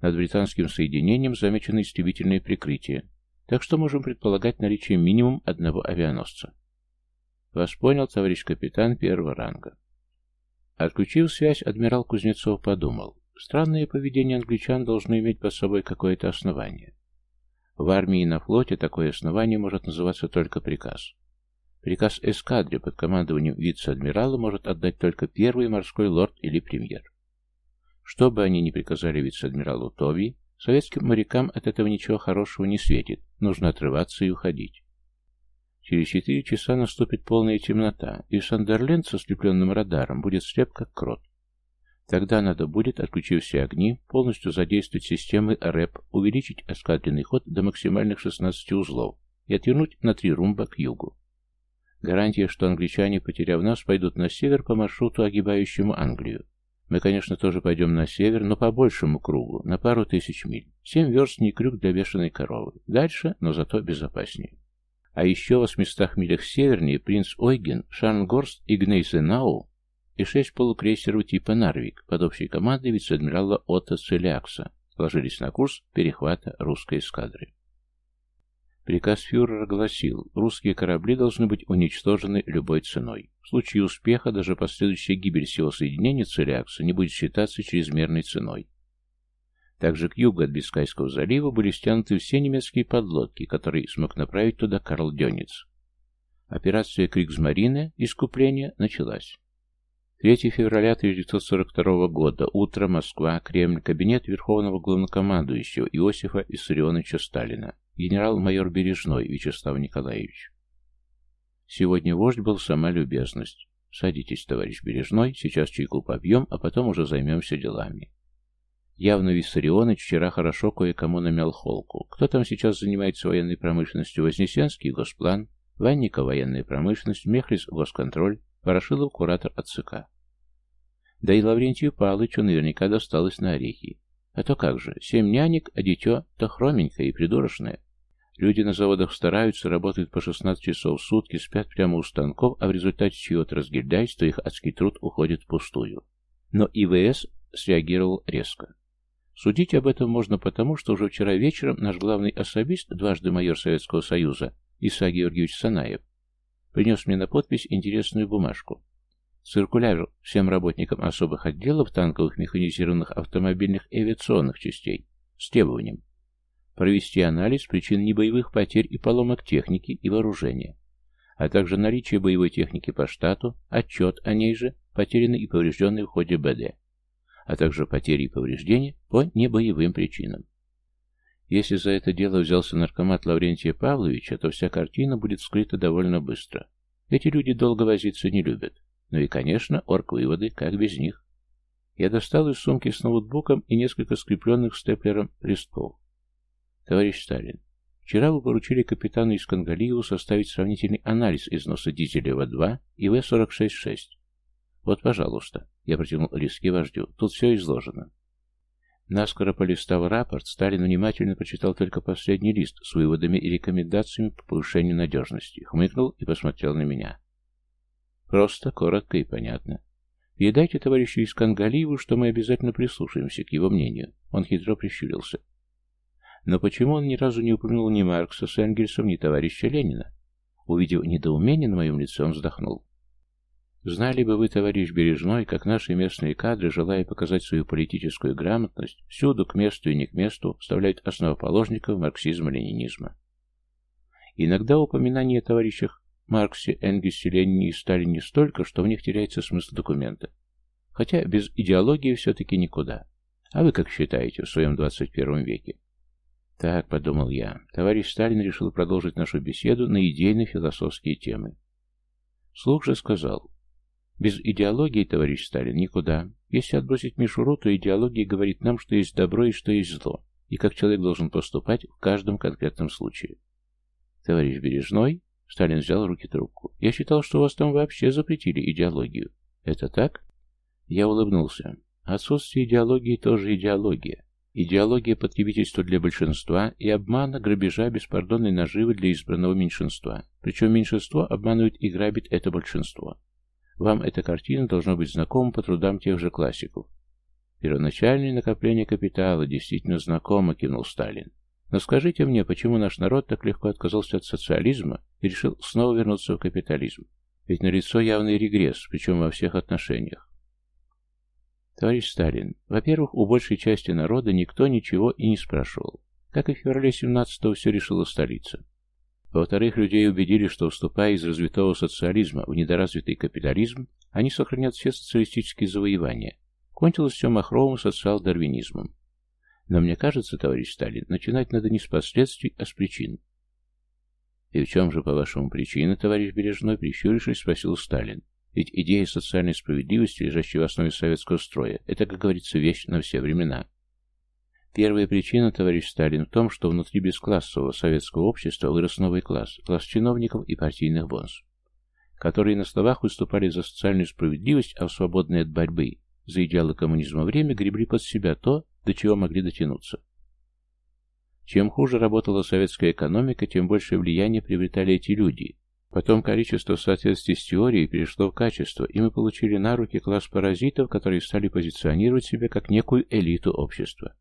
Над британским соединением замечено истребительное прикрытие, так что можем предполагать наличие минимум одного авианосца. Вас понял, товарищ капитан первого ранга. Отключив связь, адмирал Кузнецов подумал. Странное поведение англичан должно иметь под собой какое-то основание. В армии и на флоте такое основание может называться только приказ. Приказ эскадре под командованием вице-адмирала может отдать только первый морской лорд или премьер. Что бы они ни приказали вице-адмиралу Тови, советским морякам от этого ничего хорошего не светит, нужно отрываться и уходить. Через четыре часа наступит полная темнота, и Сандерленд со слепленным радаром будет слеп как крот. Тогда надо будет, отключив все огни, полностью задействовать системы РЭП, увеличить эскадренный ход до максимальных 16 узлов и отвернуть на три румба к югу. Гарантия, что англичане, потеряв нас, пойдут на север по маршруту, огибающему Англию. Мы, конечно, тоже пойдем на север, но по большему кругу, на пару тысяч миль. Семь верст не крюк для бешеной коровы. Дальше, но зато безопаснее. А еще в 800 милях севернее принц Ойген, Шарнгорст и Гнейзенау и шесть полукрейсеров типа «Нарвик» под общей командой вице-адмирала Отто Целиакса ложились на курс перехвата русской эскадры. Приказ фюрера гласил, русские корабли должны быть уничтожены любой ценой. В случае успеха даже последующая гибель всего соединения Целиакса не будет считаться чрезмерной ценой. Также к югу от Бискайского залива были стянуты все немецкие подлодки, которые смог направить туда Карл Дёниц. Операция Кригсмарине, искупление, началась. 3 февраля 1942 года, утро, Москва, Кремль, кабинет Верховного Главнокомандующего Иосифа Иссарионовича Сталина, генерал-майор Бережной Вячеслав Николаевич. Сегодня вождь был сама любезность. Садитесь, товарищ Бережной, сейчас чайку попьем, а потом уже займемся делами. Явно Виссарионович вчера хорошо кое-кому намял холку. Кто там сейчас занимается военной промышленностью? Вознесенский, Госплан, Ванников, военная промышленность, Мехлис, Госконтроль, Ворошилов, куратор от ЦК. Да и Лаврентию Павловичу наверняка досталось на орехи. А то как же, семь нянек, а дитё то хроменькое и придурочное. Люди на заводах стараются, работают по 16 часов в сутки, спят прямо у станков, а в результате чьего-то разгильдяйства их адский труд уходит впустую. Но ИВС среагировал резко. Судить об этом можно потому, что уже вчера вечером наш главный особист, дважды майор Советского Союза, Иса Георгиевич Санаев, принес мне на подпись интересную бумажку. Циркуляр всем работникам особых отделов танковых, механизированных автомобильных и авиационных частей с требованием провести анализ причин небоевых потерь и поломок техники и вооружения, а также наличие боевой техники по штату, отчет о ней же, потерянной и поврежденной в ходе БД, а также потери и повреждения по небоевым причинам. Если за это дело взялся наркомат Лаврентия Павловича, то вся картина будет скрыта довольно быстро. Эти люди долго возиться не любят. Ну и, конечно, орг-выводы, как без них. Я достал из сумки с ноутбуком и несколько скрепленных степлером листков. Товарищ Сталин, вчера вы поручили капитану Искангалиеву составить сравнительный анализ износа дизеля В-2 и В-46-6. Вот, пожалуйста, я протянул листки вождю, тут все изложено. Наскоро полистав рапорт, Сталин внимательно прочитал только последний лист с выводами и рекомендациями по повышению надежности, хмыкнул и посмотрел на меня. Просто, коротко и понятно. Передайте товарищу Искангалиеву, что мы обязательно прислушаемся к его мнению. Он хитро прищурился. Но почему он ни разу не упомянул ни Маркса с Энгельсом, ни товарища Ленина? Увидев недоумение на моем лице, он вздохнул. Знали бы вы, товарищ Бережной, как наши местные кадры, желая показать свою политическую грамотность, всюду к месту и не к месту вставляют основоположников марксизма-ленинизма. Иногда упоминание о товарищах Марксе, Энгельсе, Ленине и Сталине столько, что в них теряется смысл документа. Хотя без идеологии все-таки никуда. А вы как считаете в своем 21 веке? Так, подумал я, товарищ Сталин решил продолжить нашу беседу на идейно-философские темы. Слух же сказал, без идеологии, товарищ Сталин, никуда. Если отбросить мишуру, то идеология говорит нам, что есть добро и что есть зло, и как человек должен поступать в каждом конкретном случае. Товарищ Бережной, Сталин взял в руки трубку, я считал, что у вас там вообще запретили идеологию. Это так? Я улыбнулся. Отсутствие идеологии тоже идеология. Идеология потребительства для большинства и обмана, грабежа, беспардонной наживы для избранного меньшинства. Причем меньшинство обманывает и грабит это большинство. Вам эта картина должна быть знакома по трудам тех же классиков. Первоначальное накопление капитала действительно знакомо, кивнул Сталин. Но скажите мне, почему наш народ так легко отказался от социализма и решил снова вернуться в капитализм? Ведь налицо явный регресс, причем во всех отношениях. Товарищ Сталин, во-первых, у большей части народа никто ничего и не спрашивал. Как и в феврале 17-го все решила столица. Во-вторых, людей убедили, что вступая из развитого социализма в недоразвитый капитализм, они сохранят все социалистические завоевания. Кончилось все махровым социал-дарвинизмом. Но мне кажется, товарищ Сталин, начинать надо не с последствий, а с причин. «И в чем же, по-вашему, причина, товарищ Бережной?» прищурившись, спросил Сталин. Ведь идея социальной справедливости, лежащая в основе советского строя, это, как говорится, вещь на все времена. Первая причина, товарищ Сталин, в том, что внутри бесклассового советского общества вырос новый класс, класс чиновников и партийных бонз, которые на словах выступали за социальную справедливость, а в свободное от борьбы за идеалы коммунизма время гребли под себя то, до чего могли дотянуться. Чем хуже работала советская экономика, тем большее влияние приобретали эти люди, Потом количество в соответствии с теорией перешло в качество, и мы получили на руки класс паразитов, которые стали позиционировать себя как некую элиту общества.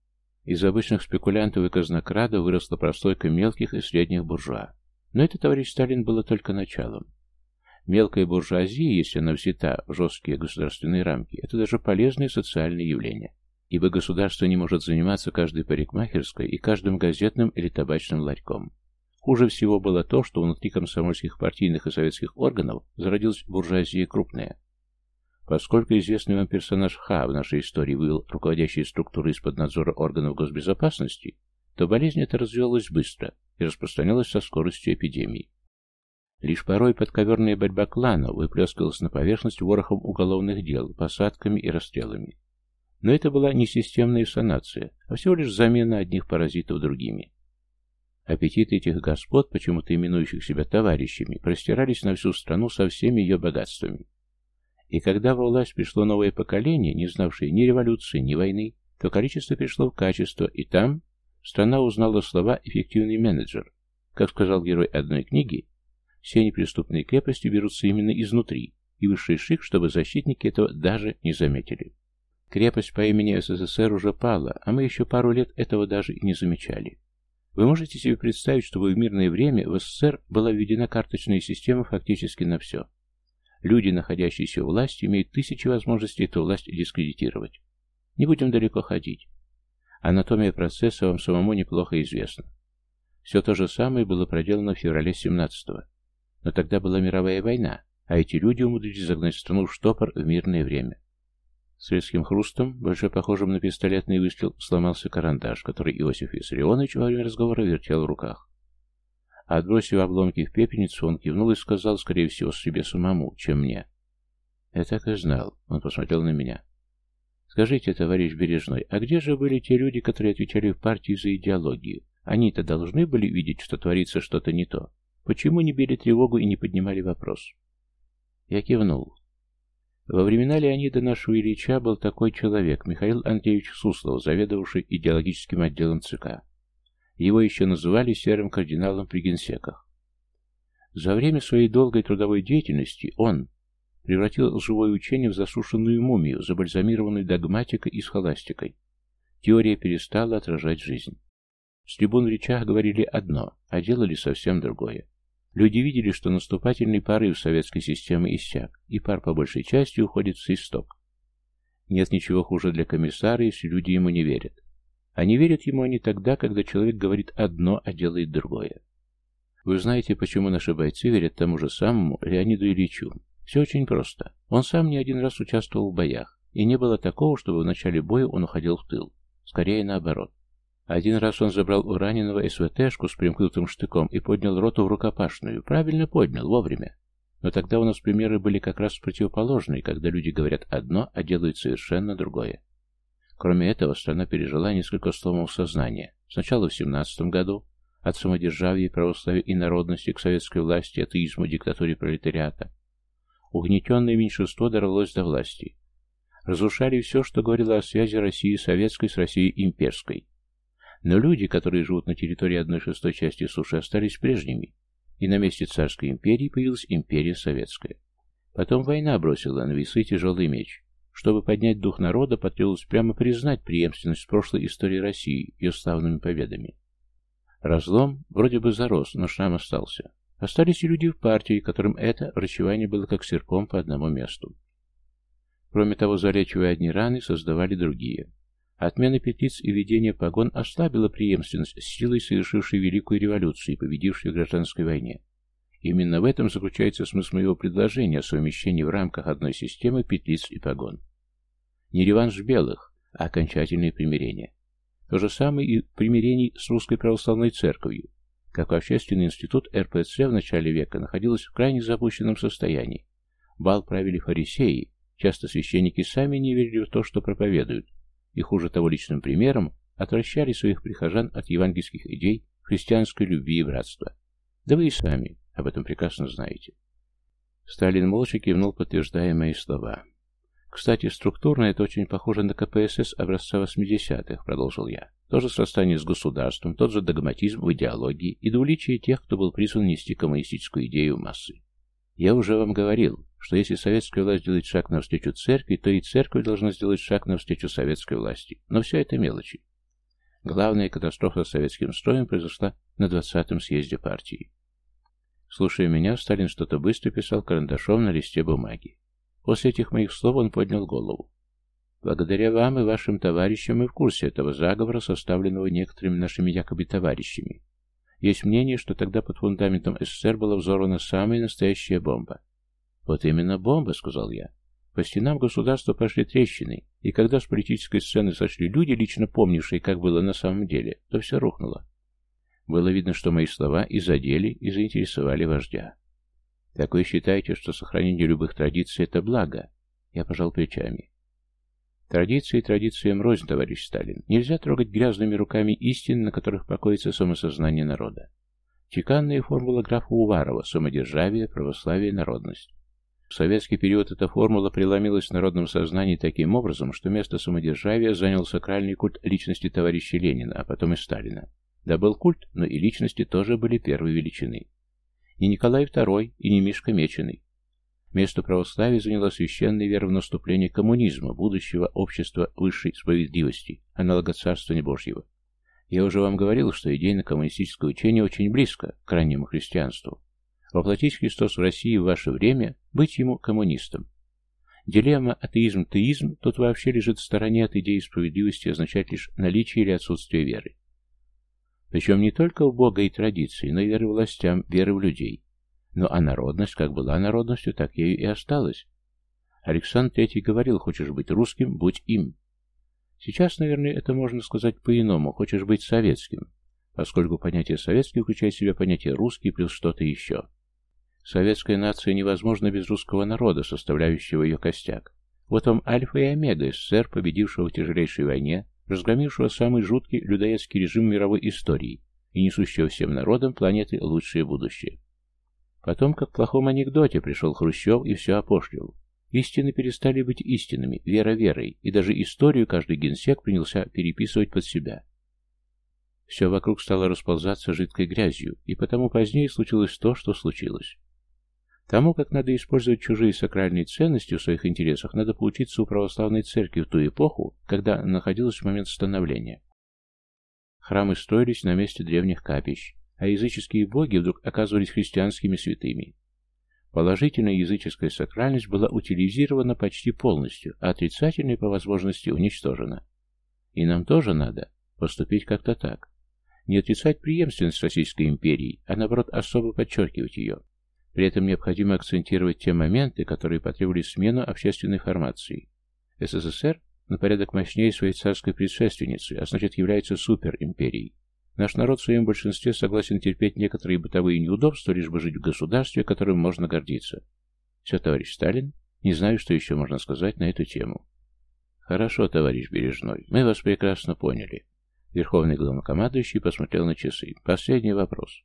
Из обычных спекулянтов и казнокрадов выросла прослойка мелких и средних буржуа. Но это, товарищ Сталин, было только началом. Мелкая буржуазия, если она взята в жесткие государственные рамки, это даже полезное социальное явление. Ибо государство не может заниматься каждой парикмахерской и каждым газетным или табачным ларьком. Хуже всего было то, что внутри комсомольских партийных и советских органов зародилась буржуазия крупная. Поскольку известный вам персонаж Ха в нашей истории вывел руководящие структуры из-под надзора органов госбезопасности, то болезнь эта развивалась быстро и распространялась со скоростью эпидемии. Лишь порой подковерная борьба кланов выплескивалась на поверхность ворохом уголовных дел, посадками и расстрелами. Но это была не системная санация, а всего лишь замена одних паразитов другими. Аппетиты этих господ, почему-то именующих себя товарищами, простирались на всю страну со всеми ее богатствами. И когда во власть пришло новое поколение, не знавшее ни революции, ни войны, то количество пришло в качество, и там страна узнала слова «эффективный менеджер». Как сказал герой одной книги, все неприступные крепости берутся именно изнутри, и высший шик, чтобы защитники этого даже не заметили. Крепость по имени СССР уже пала, а мы еще пару лет этого даже и не замечали. Вы можете себе представить, что в мирное время в СССР была введена карточная система фактически на все. Люди, находящиеся у власти, имеют тысячи возможностей эту власть дискредитировать. Не будем далеко ходить. Анатомия процесса вам самому неплохо известна. Все то же самое было проделано в феврале 17-го. Но тогда была мировая война, а эти люди умудрились загнать страну в штопор в мирное время. С резким хрустом, больше похожим на пистолетный выстрел, сломался карандаш, который Иосиф Виссарионович во время разговора вертел в руках. Отбросив обломки в пепельницу, он кивнул и сказал, скорее всего, себе самому, чем мне. «Я так и знал», — он посмотрел на меня. «Скажите, товарищ Бережной, а где же были те люди, которые отвечали в партии за идеологию? Они-то должны были видеть, что творится что-то не то. Почему не били тревогу и не поднимали вопрос?» Я кивнул. Во времена Леонида нашего Ильича был такой человек, Михаил Андреевич Суслов, заведовавший идеологическим отделом ЦК. Его еще называли серым кардиналом при генсеках. За время своей долгой трудовой деятельности он превратил живое учение в засушенную мумию, забальзамированную догматикой и схоластикой. Теория перестала отражать жизнь. С трибун речах говорили одно, а делали совсем другое. Люди видели, что наступательный порыв советской системы иссяк, и пар по большей части уходит в свисток. Нет ничего хуже для комиссара, если люди ему не верят. А не верят ему они тогда, когда человек говорит одно, а делает другое. Вы знаете, почему наши бойцы верят тому же самому Леониду Ильичу? Все очень просто. Он сам не один раз участвовал в боях, и не было такого, чтобы в начале боя он уходил в тыл. Скорее наоборот. Один раз он забрал у раненого СВТшку с примкнутым штыком и поднял роту в рукопашную. Правильно поднял, вовремя. Но тогда у нас примеры были как раз противоположные, когда люди говорят одно, а делают совершенно другое. Кроме этого, страна пережила несколько сломов сознания. Сначала в 17 году, от самодержавия, православия и народности к советской власти, атеизму, диктатуре пролетариата. Угнетенное меньшинство дорвалось до власти. Разрушали все, что говорило о связи России советской с Россией имперской. Но люди, которые живут на территории одной шестой части суши, остались прежними, и на месте царской империи появилась империя советская. Потом война бросила на весы тяжелый меч. Чтобы поднять дух народа, потребовалось прямо признать преемственность прошлой истории России ее славными победами. Разлом вроде бы зарос, но шрам остался. Остались и люди в партии, которым это врачевание было как серпом по одному месту. Кроме того, залечивая одни раны, создавали другие. Отмена петлиц и введение погон ослабила преемственность с силой, совершившей Великую революцию и победившей в гражданской войне. Именно в этом заключается смысл моего предложения о совмещении в рамках одной системы петлиц и погон. Не реванш белых, а окончательное примирение. То же самое и в примирении с Русской Православной Церковью. Как общественный институт РПЦ в начале века находилась в крайне запущенном состоянии. Бал правили фарисеи, часто священники сами не верили в то, что проповедуют, и хуже того личным примером отвращали своих прихожан от евангельских идей христианской любви и братства. Да вы и сами об этом прекрасно знаете. Сталин молча кивнул, подтверждая мои слова. «Кстати, структурно это очень похоже на КПСС образца 80-х», — продолжил я. «То же срастание с государством, тот же догматизм в идеологии и двуличие тех, кто был призван нести коммунистическую идею массы. Я уже вам говорил, что если советская власть делает шаг навстречу церкви, то и церковь должна сделать шаг навстречу советской власти. Но все это мелочи. Главная катастрофа с советским строем произошла на 20-м съезде партии. Слушая меня, Сталин что-то быстро писал карандашом на листе бумаги. После этих моих слов он поднял голову. Благодаря вам и вашим товарищам мы в курсе этого заговора, составленного некоторыми нашими якобы товарищами. Есть мнение, что тогда под фундаментом СССР была взорвана самая настоящая бомба. «Вот именно бомба», — сказал я. По стенам государства пошли трещины, и когда с политической сцены сошли люди, лично помнившие, как было на самом деле, то все рухнуло. Было видно, что мои слова и задели, и заинтересовали вождя. «Так вы считаете, что сохранение любых традиций — это благо?» Я пожал плечами. Традиции традициям рознь, товарищ Сталин. Нельзя трогать грязными руками истины, на которых покоится самосознание народа. Чеканная формула графа Уварова «Самодержавие, православие, народность». В советский период эта формула преломилась в народном сознании таким образом, что место самодержавия занял сакральный культ личности товарища Ленина, а потом и Сталина. Да был культ, но и личности тоже были первой величины. И Николай II, и не Мишка Меченый. Место православия заняла священная вера в наступление коммунизма, будущего общества высшей справедливости, аналога Царства Небожьего. Я уже вам говорил, что идейно-коммунистическое учение очень близко к раннему христианству. Воплотить Христос в России в ваше время, быть ему коммунистом. Дилемма атеизм-теизм тут вообще лежит в стороне от идеи справедливости, означает лишь наличие или отсутствие веры. Причем не только в Бога и традиции, но и веры властям, веры в людей. Ну а народность, как была народностью, так ею и осталась. Александр III говорил, хочешь быть русским, будь им. Сейчас, наверное, это можно сказать по-иному, хочешь быть советским, поскольку понятие советский включает в себя понятие русский плюс что-то еще. Советская нация невозможна без русского народа, составляющего ее костяк. Вот вам альфа и омега СССР, победившего в тяжелейшей войне, разгромившего самый жуткий людоедский режим мировой истории и несущего всем народам планеты лучшее будущее. Потом, как в плохом анекдоте, пришел Хрущев и все опошлил. Истины перестали быть истинами, вера верой, и даже историю каждый генсек принялся переписывать под себя. Все вокруг стало расползаться жидкой грязью, и потому позднее случилось то, что случилось. Тому, как надо использовать чужие сакральные ценности в своих интересах, надо поучиться у православной церкви в ту эпоху, когда находилась в момент становления. Храмы строились на месте древних капищ, а языческие боги вдруг оказывались христианскими святыми. Положительная языческая сакральность была утилизирована почти полностью, а отрицательная по возможности уничтожена. И нам тоже надо поступить как-то так. Не отрицать преемственность Российской империи, а наоборот особо подчеркивать ее. При этом необходимо акцентировать те моменты, которые потребовали смену общественной формации. СССР на порядок мощнее своей царской предшественницы, а значит является суперимперией. Наш народ в своем большинстве согласен терпеть некоторые бытовые неудобства, лишь бы жить в государстве, которым можно гордиться. Все, товарищ Сталин, не знаю, что еще можно сказать на эту тему. Хорошо, товарищ Бережной, мы вас прекрасно поняли. Верховный главнокомандующий посмотрел на часы. Последний вопрос.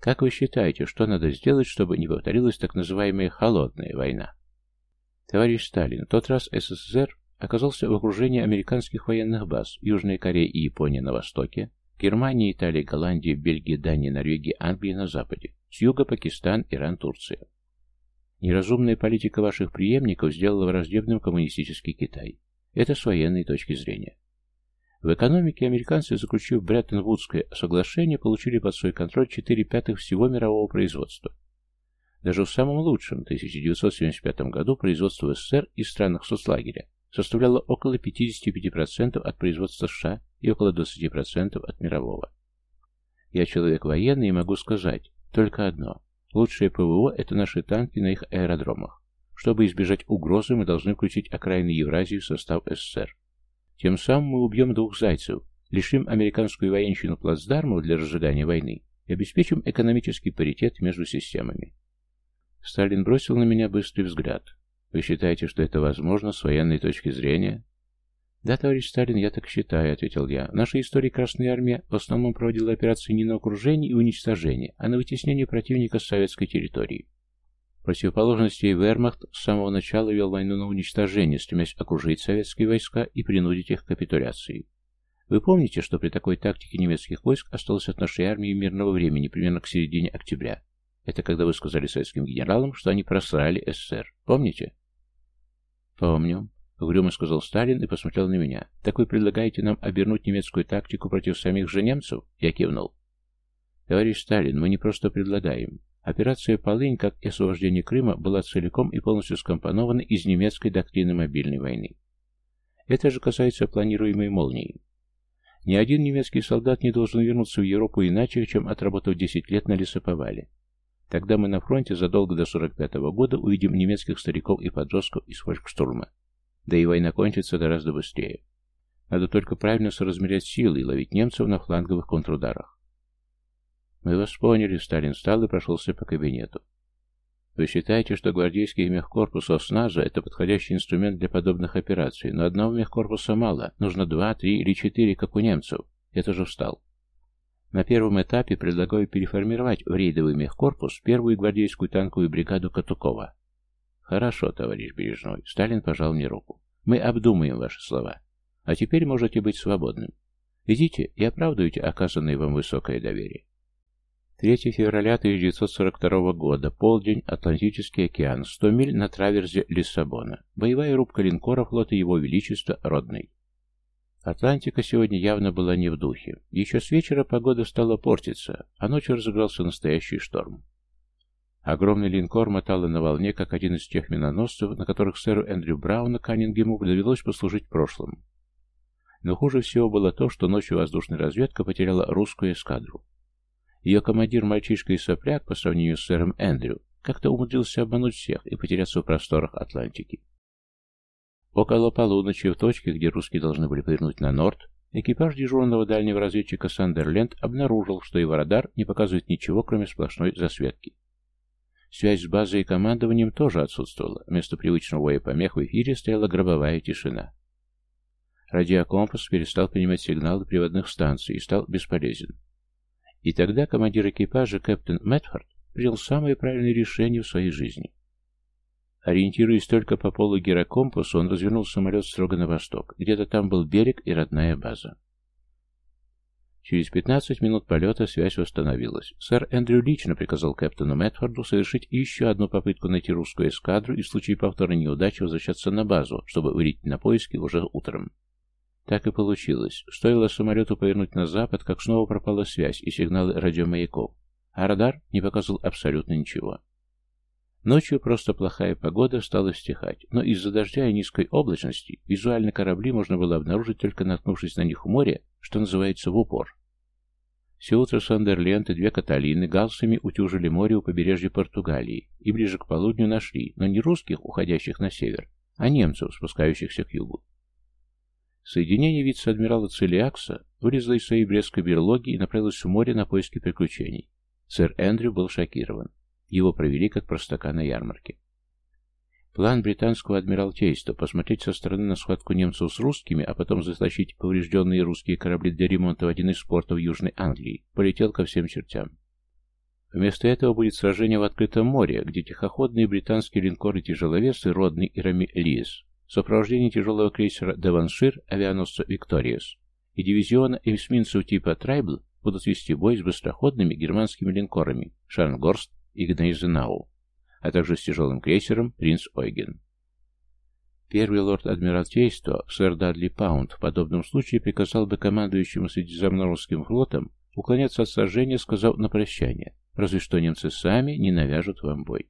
Как вы считаете, что надо сделать, чтобы не повторилась так называемая «холодная война»? Товарищ Сталин, в тот раз СССР оказался в окружении американских военных баз Южной Кореи и Японии на востоке, Германии, Италии, Голландии, Бельгии, Дании, Норвегии, Англии на западе, с юга Пакистан, Иран, Турция. Неразумная политика ваших преемников сделала враждебным коммунистический Китай. Это с военной точки зрения. В экономике американцы, заключив Бреттон-Вудское соглашение, получили под свой контроль 4 пятых всего мирового производства. Даже в самом лучшем 1975 году производство СССР и странах соцлагеря составляло около 55% от производства США и около 20% от мирового. Я человек военный и могу сказать только одно. Лучшее ПВО – это наши танки на их аэродромах. Чтобы избежать угрозы, мы должны включить окраины Евразии в состав СССР. Тем самым мы убьем двух зайцев, лишим американскую военщину плацдармов для разжигания войны и обеспечим экономический паритет между системами. Сталин бросил на меня быстрый взгляд. Вы считаете, что это возможно с военной точки зрения? Да, товарищ Сталин, я так считаю, ответил я. В нашей истории Красная Армия в основном проводила операции не на окружение и уничтожение, а на вытеснение противника с советской территории. Противоположности Вермахт с самого начала вел войну на уничтожение, стремясь окружить советские войска и принудить их к капитуляции. Вы помните, что при такой тактике немецких войск осталось от нашей армии мирного времени примерно к середине октября. Это когда вы сказали советским генералам, что они просрали СССР. Помните? Помню. Угрюмо сказал Сталин и посмотрел на меня. Так вы предлагаете нам обернуть немецкую тактику против самих же немцев? Я кивнул. Товарищ Сталин, мы не просто предлагаем. Операция «Полынь», как и освобождение Крыма, была целиком и полностью скомпонована из немецкой доктрины мобильной войны. Это же касается планируемой молнии. Ни один немецкий солдат не должен вернуться в Европу иначе, чем отработав 10 лет на лесоповале. Тогда мы на фронте задолго до 45 -го года увидим немецких стариков и подростков из фолькштурма. Да и война кончится гораздо быстрее. Надо только правильно соразмерять силы и ловить немцев на фланговых контрударах. «Мы вас поняли», — Сталин встал и прошелся по кабинету. «Вы считаете, что гвардейский мехкорпус ОСНАЗа — это подходящий инструмент для подобных операций, но одного мехкорпуса мало, нужно два, три или четыре, как у немцев. Я тоже встал. На первом этапе предлагаю переформировать в рейдовый мехкорпус первую гвардейскую танковую бригаду Катукова. Хорошо, товарищ Бережной. Сталин пожал мне руку. Мы обдумаем ваши слова. А теперь можете быть свободным. Идите и оправдывайте оказанное вам высокое доверие. 3 февраля 1942 года, полдень, Атлантический океан, 100 миль на траверзе Лиссабона. Боевая рубка линкора флота Его Величества Родный. Атлантика сегодня явно была не в духе. Еще с вечера погода стала портиться, а ночью разыгрался настоящий шторм. Огромный линкор мотало на волне, как один из тех миноносцев, на которых сэру Эндрю Брауну Каннингему довелось послужить в прошлом. Но хуже всего было то, что ночью воздушная разведка потеряла русскую эскадру. Ее командир, мальчишка и сопляк, по сравнению с сэром Эндрю, как-то умудрился обмануть всех и потеряться в просторах Атлантики. Около полуночи, в точке, где русские должны были повернуть на норд, экипаж дежурного дальнего разведчика Сандерленд обнаружил, что его радар не показывает ничего, кроме сплошной засветки. Связь с базой и командованием тоже отсутствовала. Вместо привычного воя помех в эфире стояла гробовая тишина. Радиокомпас перестал принимать сигналы приводных станций и стал бесполезен. И тогда командир экипажа капитан Мэтфорд принял самое правильное решение в своей жизни. Ориентируясь только по полу гирокомпасу, он развернул самолет строго на восток. Где-то там был берег и родная база. Через 15 минут полета связь восстановилась. Сэр Эндрю лично приказал капитану Мэтфорду совершить еще одну попытку найти русскую эскадру и в случае повторной неудачи возвращаться на базу, чтобы выйти на поиски уже утром. Так и получилось. Стоило самолету повернуть на запад, как снова пропала связь и сигналы радиомаяков, а радар не показывал абсолютно ничего. Ночью просто плохая погода стала стихать, но из-за дождя и низкой облачности визуально корабли можно было обнаружить только наткнувшись на них в море, что называется в упор. Все утро Сандерленд и две Каталины галсами утюжили море у побережья Португалии и ближе к полудню нашли, но не русских, уходящих на север, а немцев, спускающихся к югу. Соединение вице-адмирала Целиакса вылезло из своей брестской берлоги и направилось в море на поиски приключений. Сэр Эндрю был шокирован. Его провели как простака на ярмарке. План британского адмиралтейства посмотреть со стороны на схватку немцев с русскими, а потом затащить поврежденные русские корабли для ремонта в один из портов Южной Англии, полетел ко всем чертям. Вместо этого будет сражение в открытом море, где тихоходные британские линкоры-тяжеловесы Родный и Рами Лиес в сопровождении тяжелого крейсера «Деваншир» авианосца «Викториус» и дивизиона эсминцев типа «Трайбл» будут вести бой с быстроходными германскими линкорами «Шарнгорст» и «Гнейзенау», а также с тяжелым крейсером «Принц Ойген». Первый лорд Адмиралтейства, сэр Дадли Паунд, в подобном случае приказал бы командующему Средиземноморским флотом уклоняться от сражения, сказав на прощание, разве что немцы сами не навяжут вам бой.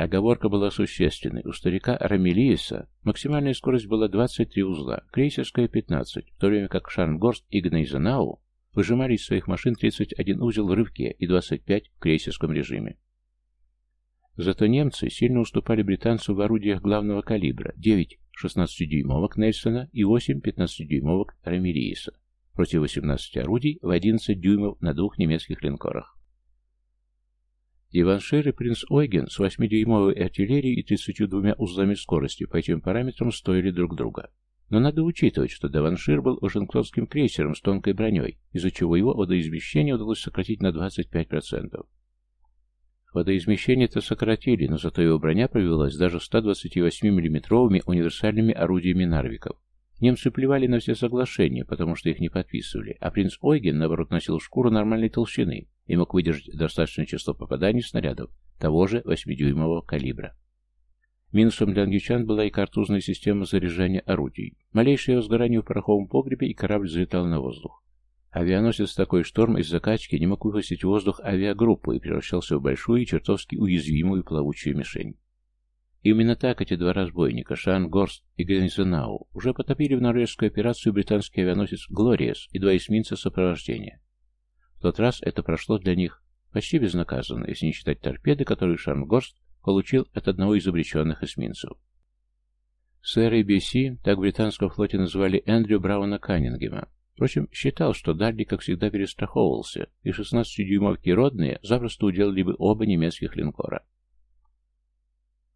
Оговорка была существенной. У старика Рамелиеса максимальная скорость была 23 узла, крейсерская 15, в то время как Шарнгорст и Гнейзенау выжимали из своих машин 31 узел в рывке и 25 в крейсерском режиме. Зато немцы сильно уступали британцам в орудиях главного калибра 9 16-дюймовок Нельсона и 8 15-дюймовок Рамелиеса против 18 орудий в 11 дюймов на двух немецких линкорах. Диваншир и принц Ойген с 8-дюймовой артиллерией и 32 узлами скорости по этим параметрам стоили друг друга. Но надо учитывать, что Деваншир был вашингтонским крейсером с тонкой броней, из-за чего его водоизмещение удалось сократить на 25%. Водоизмещение-то сократили, но зато его броня провелась даже 128 миллиметровыми универсальными орудиями Нарвиков. Немцы плевали на все соглашения, потому что их не подписывали, а принц Ойген, наоборот, носил шкуру нормальной толщины, и мог выдержать достаточное число попаданий снарядов того же 8-дюймового калибра. Минусом для англичан была и картузная система заряжания орудий. Малейшее возгорание в пороховом погребе, и корабль взлетал на воздух. Авианосец такой шторм из закачки не мог выпустить воздух авиагруппу и превращался в большую и чертовски уязвимую плавучую мишень. Именно так эти два разбойника, Шан Горст и Гензенау, уже потопили в норвежскую операцию британский авианосец «Глориас» и два эсминца сопровождения. В тот раз это прошло для них почти безнаказанно, если не считать торпеды, которые Шарнгорст получил от одного из обреченных эсминцев. Сэр ABC, так в британском флоте называли Эндрю Брауна Каннингема, впрочем, считал, что Дарли, как всегда, перестраховывался, и 16-дюймовки родные запросто уделали бы оба немецких линкора.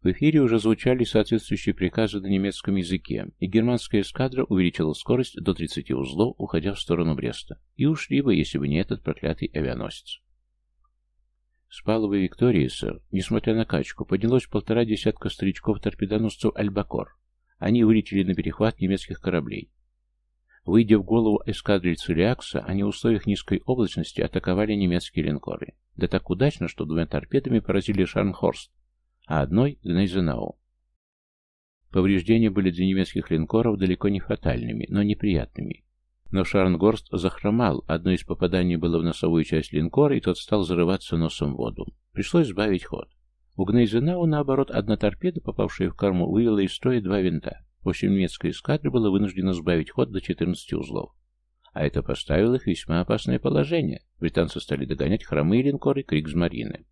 В эфире уже звучали соответствующие приказы на немецком языке, и германская эскадра увеличила скорость до 30 узлов, уходя в сторону Бреста. И ушли бы, если бы не этот проклятый авианосец. С палубы Виктории, сэр, несмотря на качку, поднялось полтора десятка старичков-торпедоносцев «Альбакор». Они вылетели на перехват немецких кораблей. Выйдя в голову эскадриль Целиакса, они в условиях низкой облачности атаковали немецкие линкоры. Да так удачно, что двумя торпедами поразили Шарнхорст, а одной — Гнейзенау. Повреждения были для немецких линкоров далеко не фатальными, но неприятными. Но Шарнгорст захромал, одно из попаданий было в носовую часть линкора, и тот стал зарываться носом в воду. Пришлось сбавить ход. У Гнейзенау, наоборот, одна торпеда, попавшая в корму, вывела из строя два винта. В общем, немецкая эскадра была вынуждена сбавить ход до 14 узлов. А это поставило их в весьма опасное положение. Британцы стали догонять хромые линкоры Кригсмарины.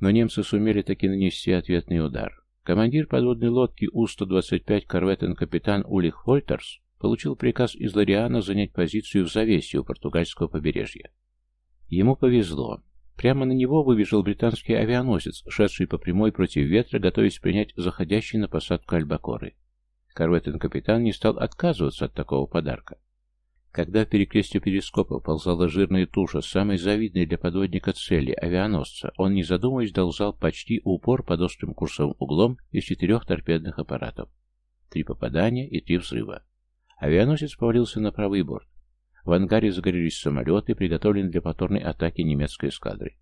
Но немцы сумели таки нанести ответный удар. Командир подводной лодки У-125 корветен-капитан Улих Фольтерс получил приказ из Лориана занять позицию в завесе у португальского побережья. Ему повезло. Прямо на него выбежал британский авианосец, шедший по прямой против ветра, готовясь принять заходящий на посадку альбакоры. Корветен-капитан не стал отказываться от такого подарка. Когда в перекрестие перископа ползала жирная туша, самой завидной для подводника цели, авианосца, он, не задумываясь, дал залп почти упор под острым курсовым углом из четырех торпедных аппаратов. Три попадания и три взрыва. Авианосец повалился на правый борт. В ангаре загорелись самолеты, приготовленные для повторной атаки немецкой эскадры.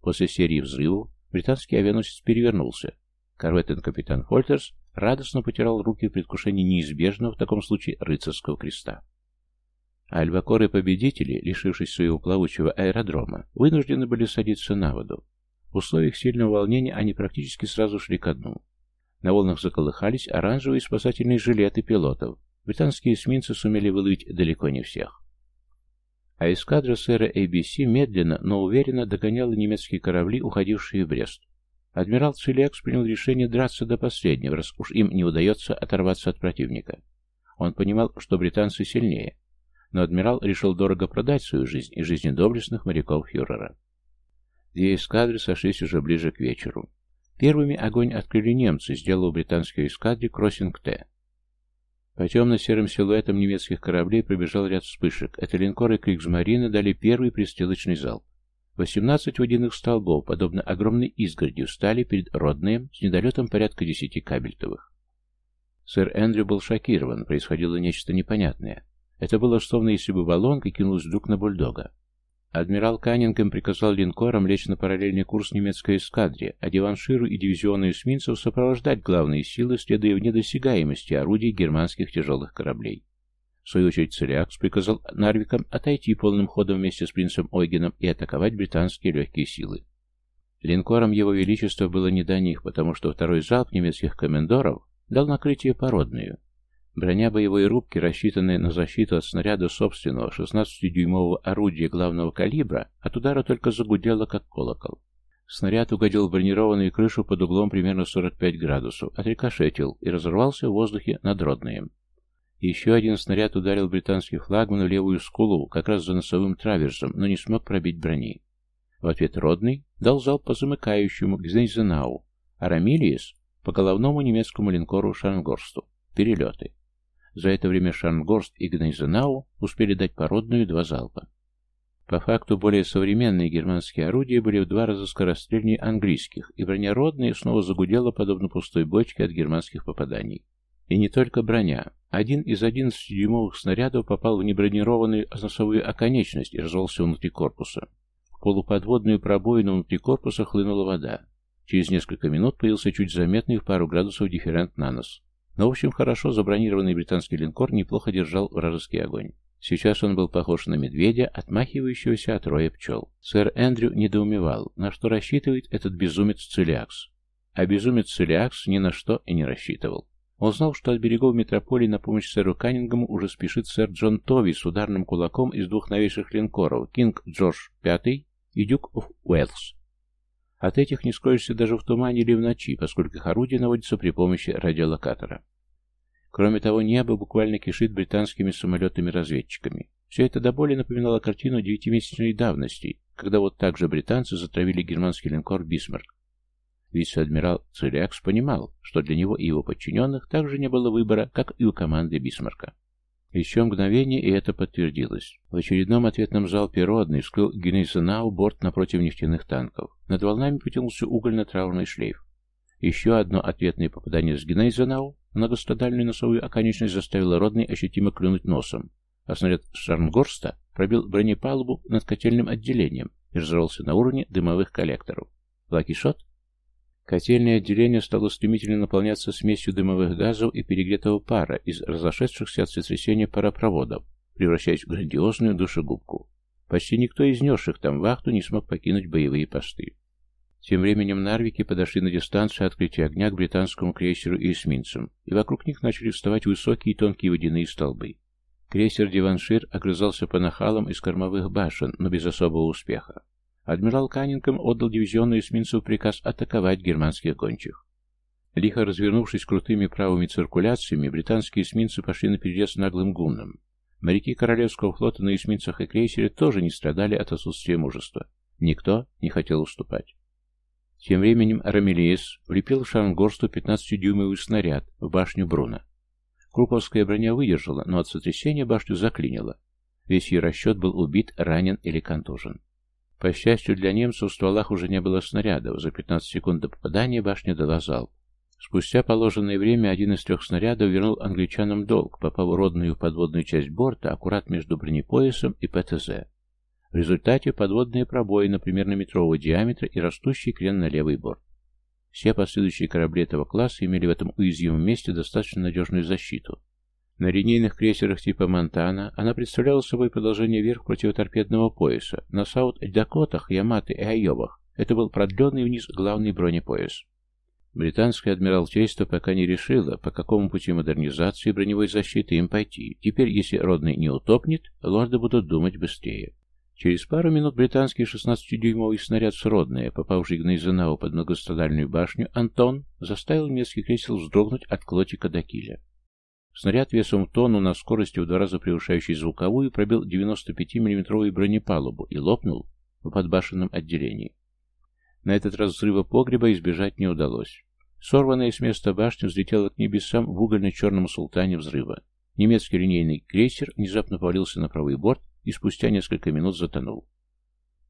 После серии взрывов британский авианосец перевернулся. Корветтен-капитан Фольтерс радостно потирал руки в предвкушении неизбежного в таком случае рыцарского креста. А альбакоры-победители, лишившись своего плавучего аэродрома, вынуждены были садиться на воду. В условиях сильного волнения они практически сразу шли ко дну. На волнах заколыхались оранжевые спасательные жилеты пилотов. Британские эсминцы сумели выловить далеко не всех. А эскадра сэра ABC медленно, но уверенно догоняла немецкие корабли, уходившие в Брест. Адмирал Целиакс принял решение драться до последнего, раз уж им не удается оторваться от противника. Он понимал, что британцы сильнее, но адмирал решил дорого продать свою жизнь и жизни доблестных моряков фюрера. Две эскадры сошлись уже ближе к вечеру. Первыми огонь открыли немцы, сделав британской эскадре кроссинг-Т. По темно-серым силуэтам немецких кораблей пробежал ряд вспышек. Это линкоры Кригсмарина дали первый пристрелочный залп. 18 водяных столбов, подобно огромной изгороди, встали перед Родным с недолетом порядка 10 кабельтовых. Сэр Эндрю был шокирован, происходило нечто непонятное. Это было словно если бы баллонка кинулась вдруг на бульдога. Адмирал Каннингем приказал линкорам лечь на параллельный курс немецкой эскадре, а Диванширу и дивизиону эсминцев сопровождать главные силы, следуя в недосягаемости орудий германских тяжелых кораблей. В свою очередь Целиакс приказал Нарвикам отойти полным ходом вместе с принцем Ойгеном и атаковать британские легкие силы. Линкорам Его Величества было не до них, потому что второй залп немецких комендоров дал накрытие породную. Броня боевой рубки, рассчитанная на защиту от снаряда собственного 16-дюймового орудия главного калибра, от удара только загудела, как колокол. Снаряд угодил в бронированную крышу под углом примерно 45 градусов, отрикошетил и разорвался в воздухе над Родным. Еще один снаряд ударил британский флагман в левую скулу, как раз за носовым траверсом, но не смог пробить брони. В ответ Родный дал залп по замыкающему Гзейзенау, а Рамилиес по головному немецкому линкору Шарнгорсту. Перелеты. За это время Шарнгорст и Гнейзенау успели дать породную два залпа. По факту более современные германские орудия были в два раза скорострельнее английских, и броня родная снова загудела подобно пустой бочке от германских попаданий. И не только броня. Один из 11-дюймовых снарядов попал в небронированную носовую оконечность и разорвался внутри корпуса. В полуподводную пробоину внутри корпуса хлынула вода. Через несколько минут появился чуть заметный в пару градусов дифферент на нос. Но, в общем, хорошо забронированный британский линкор неплохо держал вражеский огонь. Сейчас он был похож на медведя, отмахивающегося от роя пчел. Сэр Эндрю недоумевал, на что рассчитывает этот безумец Целиакс. А безумец Целиакс ни на что и не рассчитывал. Он знал, что от берегов метрополии на помощь сэру Каннингему уже спешит сэр Джон Тови с ударным кулаком из двух новейших линкоров «Кинг Джордж V» и «Дюк оф Уэллс». От этих не скроешься даже в тумане или в ночи, поскольку их орудие наводится при помощи радиолокатора. Кроме того, небо буквально кишит британскими самолетами-разведчиками. Все это до боли напоминало картину девятимесячной давности, когда вот так же британцы затравили германский линкор «Бисмарк». Вице-адмирал Цилиакс понимал, что для него и его подчиненных также не было выбора, как и у команды Бисмарка. Еще мгновение, и это подтвердилось. В очередном ответном залпе «Родней» вскрыл «Гнейзенау» борт напротив нефтяных танков. Над волнами потянулся угольно-травный шлейф. Еще одно ответное попадание с Генезенау многострадальную носовую оконечность заставило Родный ощутимо клюнуть носом, а снаряд Шарнгорста пробил бронепалубу над котельным отделением и разорвался на уровне дымовых коллекторов. Лакишот Котельное отделение стало стремительно наполняться смесью дымовых газов и перегретого пара из разошедшихся от сотрясения паропроводов, превращаясь в грандиозную душегубку. Почти никто из несших там вахту не смог покинуть боевые посты. Тем временем нарвики подошли на дистанцию открытия огня к британскому крейсеру и эсминцам, и вокруг них начали вставать высокие и тонкие водяные столбы. Крейсер «Диваншир» огрызался по нахалам из кормовых башен, но без особого успеха. Адмирал Каннингем отдал дивизионную эсминцу приказ атаковать германских гончих. Лихо развернувшись крутыми правыми циркуляциями, британские эсминцы пошли на перерез наглым гуннам. Моряки Королевского флота на эсминцах и крейсере тоже не страдали от отсутствия мужества. Никто не хотел уступать. Тем временем Рамелиес влепил в Шарнгорсту 15-дюймовый снаряд в башню Бруна. Круповская броня выдержала, но от сотрясения башню заклинило. Весь ее расчет был убит, ранен или контужен. По счастью для немцев, в стволах уже не было снарядов. За 15 секунд до попадания башня дала залп. Спустя положенное время один из трех снарядов вернул англичанам долг, попав в родную подводную часть борта, аккурат между бронепоясом и ПТЗ. В результате подводные пробоины примерно метрового диаметра и растущий крен на левый борт. Все последующие корабли этого класса имели в этом уязвимом месте достаточно надежную защиту, на линейных крейсерах типа «Монтана» она представляла собой продолжение вверх противоторпедного пояса. На Саут-Дакотах, Ямато и Айовах это был продленный вниз главный бронепояс. Британское адмиралтейство пока не решило, по какому пути модернизации броневой защиты им пойти. Теперь, если Родный не утопнет, лорды будут думать быстрее. Через пару минут британский 16-дюймовый снаряд с Родное, попавший в Гнейзенау под многострадальную башню, Антон заставил немецкий крейсер вздрогнуть от клотика до киля. Снаряд весом в тонну на скорости в два раза превышающей звуковую пробил 95 миллиметровую бронепалубу и лопнул в подбашенном отделении. На этот раз взрыва погреба избежать не удалось. Сорванная с места башня взлетела к небесам в угольно-черном султане взрыва. Немецкий линейный крейсер внезапно повалился на правый борт и спустя несколько минут затонул.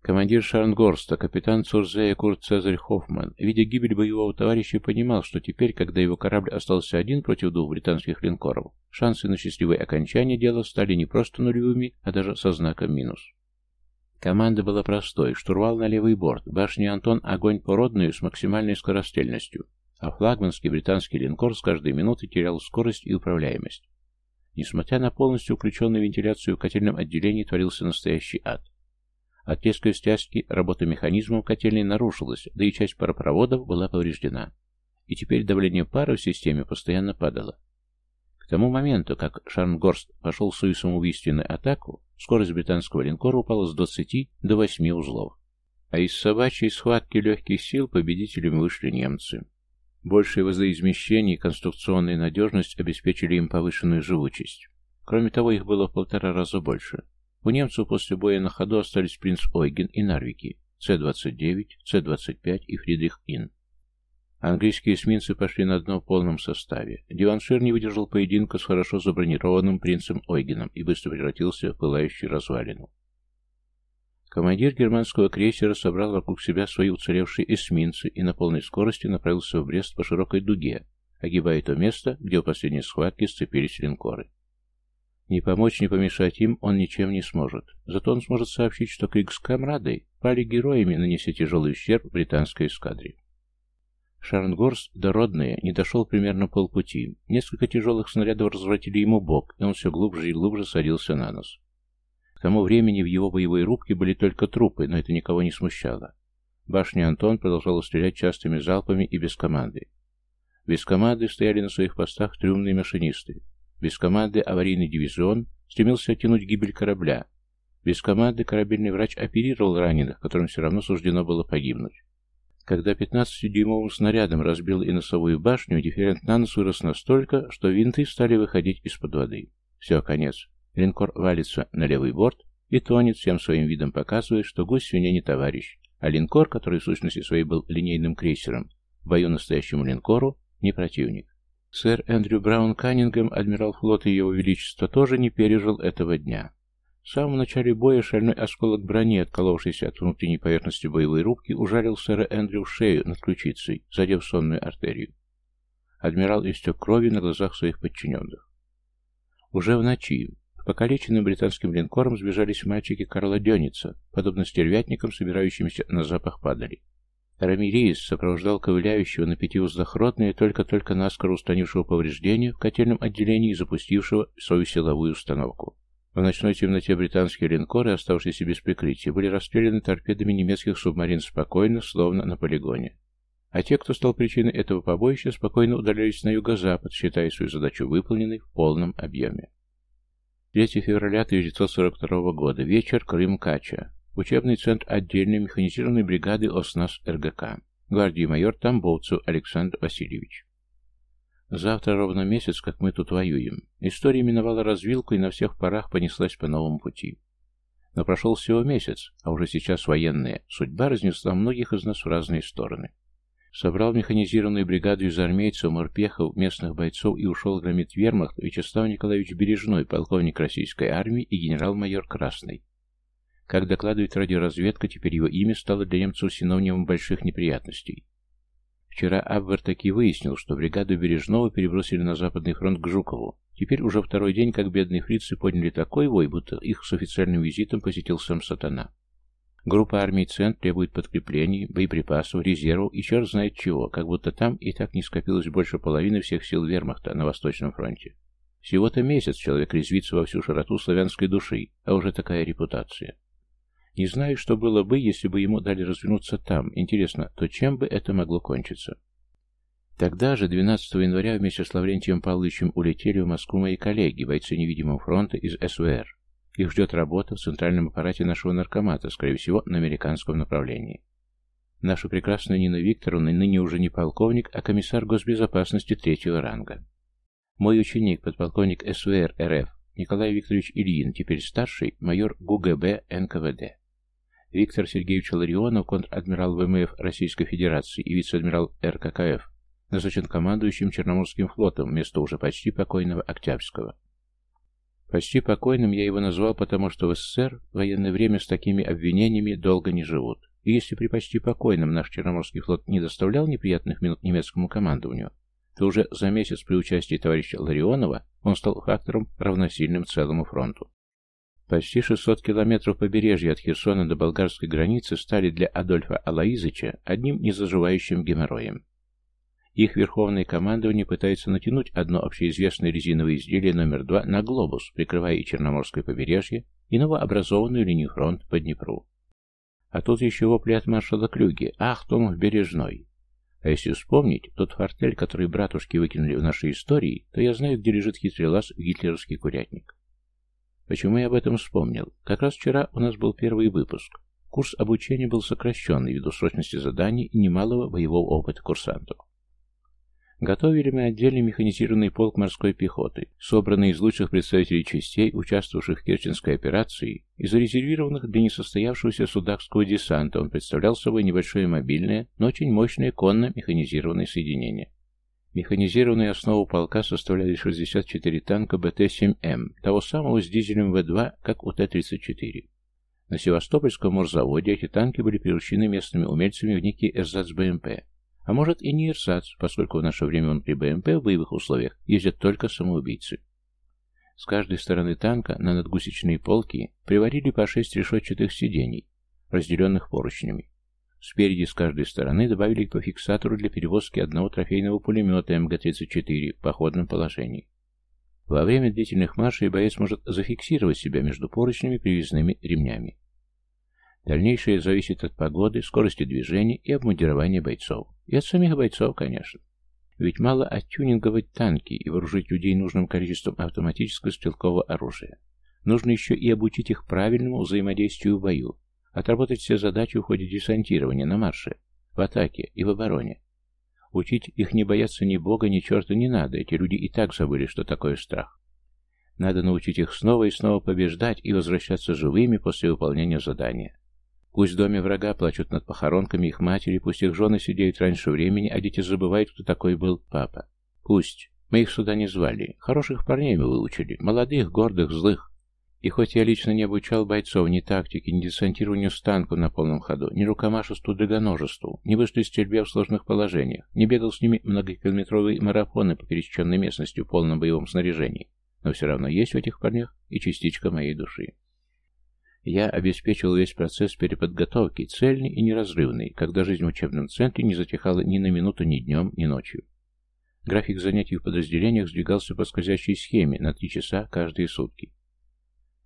Командир Шарнгорста, капитан Цурзея Курт Цезарь Хоффман, видя гибель боевого товарища, понимал, что теперь, когда его корабль остался один против двух британских линкоров, шансы на счастливое окончание дела стали не просто нулевыми, а даже со знаком минус. Команда была простой. Штурвал на левый борт, башня Антон огонь породную с максимальной скорострельностью, а флагманский британский линкор с каждой минуты терял скорость и управляемость. Несмотря на полностью включенную вентиляцию в котельном отделении, творился настоящий ад. От резкой стяжки работа механизмов котельной нарушилась, да и часть паропроводов была повреждена. И теперь давление пара в системе постоянно падало. К тому моменту, как Шарнгорст пошел в свою самоубийственную атаку, скорость британского линкора упала с 20 до 8 узлов. А из собачьей схватки легких сил победителями вышли немцы. Большее возоизмещение и конструкционная надежность обеспечили им повышенную живучесть. Кроме того, их было в полтора раза больше. У немцев после боя на ходу остались принц Ойген и Нарвики, С-29, С-25 и Фридрих Ин. Английские эсминцы пошли на дно в полном составе. Диваншир не выдержал поединка с хорошо забронированным принцем Ойгеном и быстро превратился в пылающую развалину. Командир германского крейсера собрал вокруг себя свои уцелевшие эсминцы и на полной скорости направился в Брест по широкой дуге, огибая то место, где в последней схватке сцепились линкоры. Не помочь, не помешать им он ничем не сможет. Зато он сможет сообщить, что крикс-камрады пали героями, нанеся тяжелый ущерб британской эскадре. Шарнгорс, дородные, не дошел примерно полпути. Несколько тяжелых снарядов развратили ему бок, и он все глубже и глубже садился на нос. К тому времени в его боевой рубке были только трупы, но это никого не смущало. Башня Антон продолжала стрелять частыми залпами и без команды. Без команды стояли на своих постах трюмные машинисты. Без команды аварийный дивизион стремился оттянуть гибель корабля. Без команды корабельный врач оперировал раненых, которым все равно суждено было погибнуть. Когда 15-дюймовым снарядом разбил и носовую башню, дифферент на нос вырос настолько, что винты стали выходить из-под воды. Все, конец. Линкор валится на левый борт и тонет, всем своим видом показывая, что гость свинья не товарищ, а линкор, который в сущности своей был линейным крейсером, в бою настоящему линкору, не противник. Сэр Эндрю Браун Каннингем, адмирал флота Его Величества, тоже не пережил этого дня. В самом начале боя шальной осколок брони, отколовшийся от внутренней поверхности боевой рубки, ужалил сэра Эндрю в шею над ключицей, задев сонную артерию. Адмирал истек кровью на глазах своих подчиненных. Уже в ночи покалеченным британским линкором сбежались мальчики Карла Дёница, подобно стервятникам, собирающимся на запах падали. Рамирис сопровождал ковыляющего на пяти узлах ротные, только-только наскоро устранившего повреждения в котельном отделении и запустившего свою силовую установку. В ночной темноте британские линкоры, оставшиеся без прикрытия, были расстреляны торпедами немецких субмарин спокойно, словно на полигоне. А те, кто стал причиной этого побоища, спокойно удалялись на юго-запад, считая свою задачу выполненной в полном объеме. 3 февраля 1942 года. Вечер. Крым-Кача. Учебный центр отдельной механизированной бригады ОСНАС РГК. Гвардии майор Тамбовцев Александр Васильевич. Завтра ровно месяц, как мы тут воюем. История миновала развилку и на всех парах понеслась по новому пути. Но прошел всего месяц, а уже сейчас военная судьба разнесла многих из нас в разные стороны. Собрал механизированную бригаду из армейцев, морпехов, местных бойцов и ушел громить вермахт Вячеслав Николаевич Бережной, полковник российской армии и генерал-майор Красный. Как докладывает радиоразведка, теперь его имя стало для немцев синонимом больших неприятностей. Вчера Абвер таки выяснил, что бригаду Бережного перебросили на Западный фронт к Жукову. Теперь уже второй день, как бедные фрицы подняли такой вой, будто их с официальным визитом посетил сам сатана. Группа армий Цент требует подкреплений, боеприпасов, резервов и черт знает чего, как будто там и так не скопилось больше половины всех сил вермахта на Восточном фронте. Всего-то месяц человек резвится во всю широту славянской души, а уже такая репутация. Не знаю, что было бы, если бы ему дали развернуться там. Интересно, то чем бы это могло кончиться? Тогда же, 12 января, вместе с Лаврентием Павловичем улетели в Москву мои коллеги, бойцы невидимого фронта из СВР. Их ждет работа в центральном аппарате нашего наркомата, скорее всего, на американском направлении. Наша прекрасная Нина Викторовна ныне уже не полковник, а комиссар госбезопасности третьего ранга. Мой ученик, подполковник СВР РФ Николай Викторович Ильин, теперь старший, майор ГУГБ НКВД. Виктор Сергеевич Ларионов, контр-адмирал ВМФ Российской Федерации и вице-адмирал РККФ, назначен командующим Черноморским флотом вместо уже почти покойного Октябрьского. Почти покойным я его назвал, потому что в СССР в военное время с такими обвинениями долго не живут. И если при почти покойном наш Черноморский флот не доставлял неприятных минут немецкому командованию, то уже за месяц при участии товарища Ларионова он стал фактором, равносильным целому фронту. Почти 600 километров побережья от Херсона до болгарской границы стали для Адольфа Алаизыча одним незаживающим геморроем. Их верховное командование пытается натянуть одно общеизвестное резиновое изделие номер два на глобус, прикрывая и Черноморское побережье, и новообразованную линию фронта по Днепру. А тут еще вопли от маршала Клюги «Ах, Том в Бережной!» А если вспомнить тот фортель, который братушки выкинули в нашей истории, то я знаю, где лежит хитрый лаз гитлеровский курятник. Почему я об этом вспомнил? Как раз вчера у нас был первый выпуск. Курс обучения был сокращенный ввиду срочности заданий и немалого боевого опыта курсантов. Готовили мы отдельный механизированный полк морской пехоты, собранный из лучших представителей частей, участвовавших в Керченской операции, и зарезервированных для несостоявшегося судакского десанта он представлял собой небольшое мобильное, но очень мощное конно-механизированное соединение. Механизированную основу полка составляли 64 танка БТ-7М, того самого с дизелем В-2, как у Т-34. На Севастопольском морзаводе эти танки были приручены местными умельцами в некий эрзац-БМП, а может и не Ирсац, поскольку в наше время он при БМП в боевых условиях ездят только самоубийцы. С каждой стороны танка на надгусечные полки приварили по шесть решетчатых сидений, разделенных поручнями. Спереди с каждой стороны добавили по фиксатору для перевозки одного трофейного пулемета МГ-34 в походном положении. Во время длительных маршей боец может зафиксировать себя между поручнями привязными ремнями. Дальнейшее зависит от погоды, скорости движения и обмундирования бойцов. И от самих бойцов, конечно. Ведь мало оттюнинговать танки и вооружить людей нужным количеством автоматического стрелкового оружия. Нужно еще и обучить их правильному взаимодействию в бою, отработать все задачи в ходе десантирования на марше, в атаке и в обороне. Учить их не бояться ни бога, ни черта не надо, эти люди и так забыли, что такое страх. Надо научить их снова и снова побеждать и возвращаться живыми после выполнения задания. Пусть в доме врага плачут над похоронками их матери, пусть их жены сидеют раньше времени, а дети забывают, кто такой был папа. Пусть. Мы их сюда не звали. Хороших парней мы выучили. Молодых, гордых, злых. И хоть я лично не обучал бойцов ни тактике, ни десантированию станку на полном ходу, ни рукомашеству драгоножеству, ни быстрой стрельбе в сложных положениях, не бегал с ними многокилометровые марафоны по пересеченной местности в полном боевом снаряжении, но все равно есть в этих парнях и частичка моей души. Я обеспечил весь процесс переподготовки, цельный и неразрывный, когда жизнь в учебном центре не затихала ни на минуту ни днем, ни ночью. График занятий в подразделениях сдвигался по скользящей схеме на три часа каждые сутки.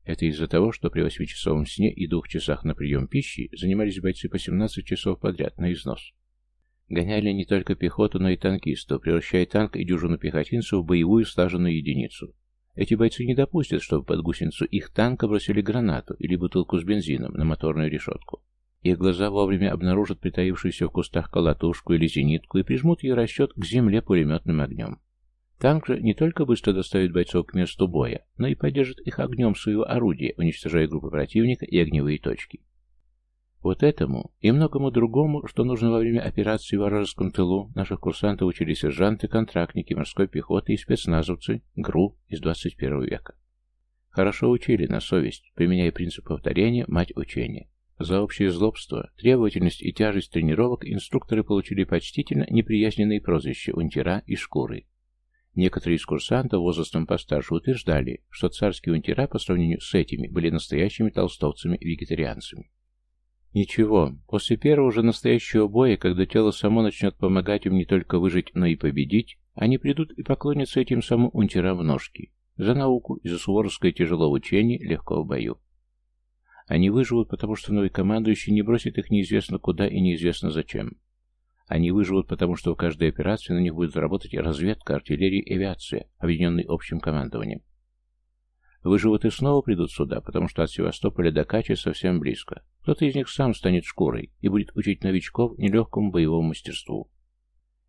Это из-за того, что при восьмичасовом сне и двух часах на прием пищи занимались бойцы по 17 часов подряд на износ. Гоняли не только пехоту, но и танкистов, превращая танк и дюжину пехотинцев в боевую слаженную единицу. Эти бойцы не допустят, чтобы под гусеницу их танка бросили гранату или бутылку с бензином на моторную решетку. Их глаза вовремя обнаружат притаившуюся в кустах колотушку или зенитку и прижмут ее расчет к земле пулеметным огнем. Танк же не только быстро доставит бойцов к месту боя, но и поддержит их огнем своего орудия, уничтожая группы противника и огневые точки. Вот этому и многому другому, что нужно во время операции в вражеском тылу, наших курсантов учили сержанты, контрактники, морской пехоты и спецназовцы ГРУ из 21 века. Хорошо учили на совесть, применяя принцип повторения, мать учения. За общее злобство, требовательность и тяжесть тренировок инструкторы получили почтительно неприязненные прозвища «унтера» и «шкуры». Некоторые из курсантов возрастом постарше утверждали, что царские унтера по сравнению с этими были настоящими толстовцами-вегетарианцами. Ничего, после первого же настоящего боя, когда тело само начнет помогать им не только выжить, но и победить, они придут и поклонятся этим самым унтерам в ножки. За науку и за суворовское тяжело учение, легко в бою. Они выживут, потому что новый командующий не бросит их неизвестно куда и неизвестно зачем. Они выживут, потому что в каждой операции на них будет работать разведка, артиллерия и авиация, объединенные общим командованием. Выживут и снова придут сюда, потому что от Севастополя до Качи совсем близко. Кто-то из них сам станет шкурой и будет учить новичков нелегкому боевому мастерству.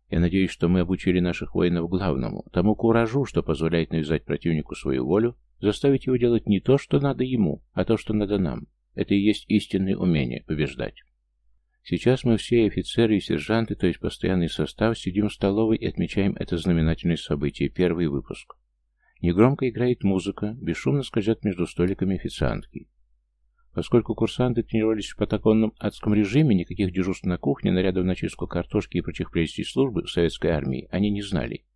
Я надеюсь, что мы обучили наших воинов главному, тому куражу, что позволяет навязать противнику свою волю, заставить его делать не то, что надо ему, а то, что надо нам. Это и есть истинное умение – побеждать. Сейчас мы все, офицеры и сержанты, то есть постоянный состав, сидим в столовой и отмечаем это знаменательное событие, первый выпуск. Негромко играет музыка, бесшумно скользят между столиками официантки. Поскольку курсанты тренировались в патагонном адском режиме, никаких дежурств на кухне, нарядов на чистку картошки и прочих прелестей службы в советской армии они не знали.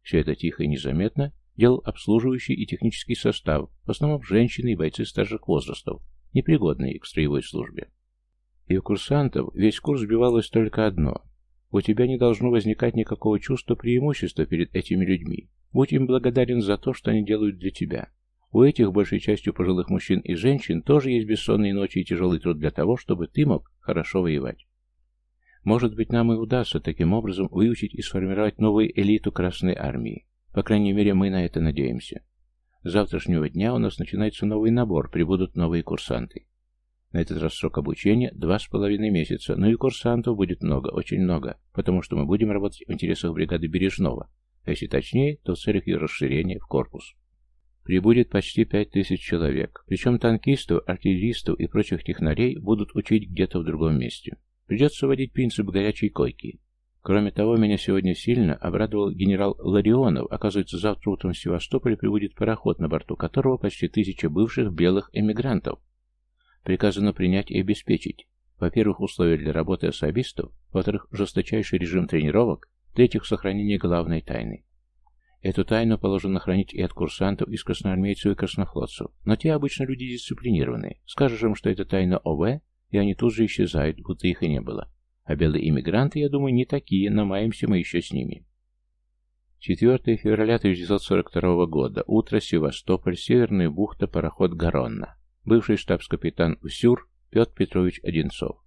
Все это тихо и незаметно делал обслуживающий и технический состав, в основном женщины и бойцы старших возрастов, непригодные к строевой службе. И у курсантов весь курс сбивалось только одно. У тебя не должно возникать никакого чувства преимущества перед этими людьми. Будь им благодарен за то, что они делают для тебя. У этих, большей частью пожилых мужчин и женщин, тоже есть бессонные ночи и тяжелый труд для того, чтобы ты мог хорошо воевать. Может быть, нам и удастся таким образом выучить и сформировать новую элиту Красной Армии. По крайней мере, мы на это надеемся. С завтрашнего дня у нас начинается новый набор, прибудут новые курсанты. На этот раз срок обучения два с половиной месяца, но и курсантов будет много, очень много, потому что мы будем работать в интересах бригады Бережного, а если точнее, то в целях ее расширения в корпус. Прибудет почти пять тысяч человек, причем танкистов, артиллеристов и прочих технарей будут учить где-то в другом месте. Придется вводить принцип горячей койки. Кроме того, меня сегодня сильно обрадовал генерал Ларионов. Оказывается, завтра утром в Севастополе прибудет пароход, на борту которого почти тысяча бывших белых эмигрантов. Приказано принять и обеспечить. Во-первых, условия для работы особистов, во-вторых, жесточайший режим тренировок, в-третьих, сохранение главной тайны. Эту тайну положено хранить и от курсантов из красноармейцев и краснофлотцев, но те обычно люди дисциплинированные. Скажешь им, что это тайна ОВ, и они тут же исчезают, будто их и не было. А белые иммигранты, я думаю, не такие, намаемся мы еще с ними. 4 февраля 1942 года. Утро, Севастополь, Северная бухта, пароход «Гаронна». Бывший штабс-капитан УСЮР Петр Петрович Одинцов.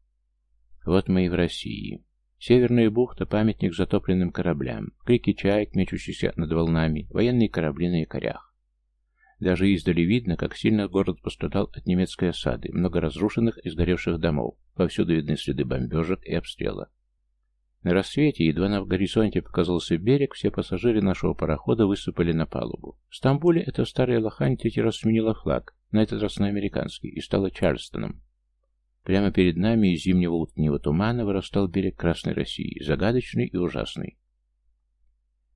Вот мы и в России. Северная бухта — памятник затопленным кораблям, крики чаек, мечущихся над волнами, военные корабли на якорях. Даже издали видно, как сильно город пострадал от немецкой осады, много разрушенных и сгоревших домов, повсюду видны следы бомбежек и обстрела. На рассвете, едва на горизонте показался берег, все пассажиры нашего парохода высыпали на палубу. В Стамбуле эта старая лохань третий раз сменила флаг, на этот раз на американский, и стала Чарльстоном. Прямо перед нами из зимнего утреннего тумана вырастал берег Красной России, загадочный и ужасный.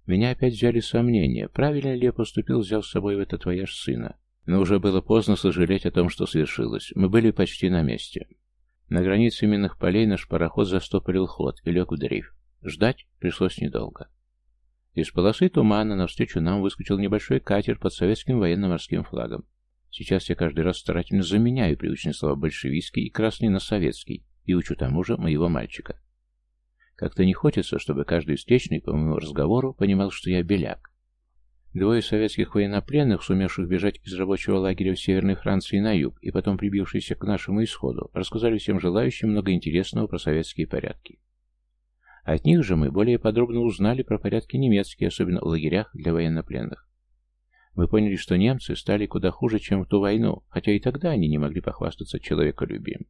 Меня опять взяли сомнения, правильно ли я поступил, взяв с собой в этот вояж сына. Но уже было поздно сожалеть о том, что свершилось. Мы были почти на месте. На границе минных полей наш пароход застопорил ход и лег в дрейф. Ждать пришлось недолго. Из полосы тумана навстречу нам выскочил небольшой катер под советским военно-морским флагом. Сейчас я каждый раз старательно заменяю привычные слова большевистский и красный на советский и учу тому же моего мальчика. Как-то не хочется, чтобы каждый встречный по моему разговору понимал, что я беляк. Двое советских военнопленных, сумевших бежать из рабочего лагеря в Северной Франции на юг и потом прибившиеся к нашему исходу, рассказали всем желающим много интересного про советские порядки. От них же мы более подробно узнали про порядки немецкие, особенно в лагерях для военнопленных. Мы поняли, что немцы стали куда хуже, чем в ту войну, хотя и тогда они не могли похвастаться человеколюбием.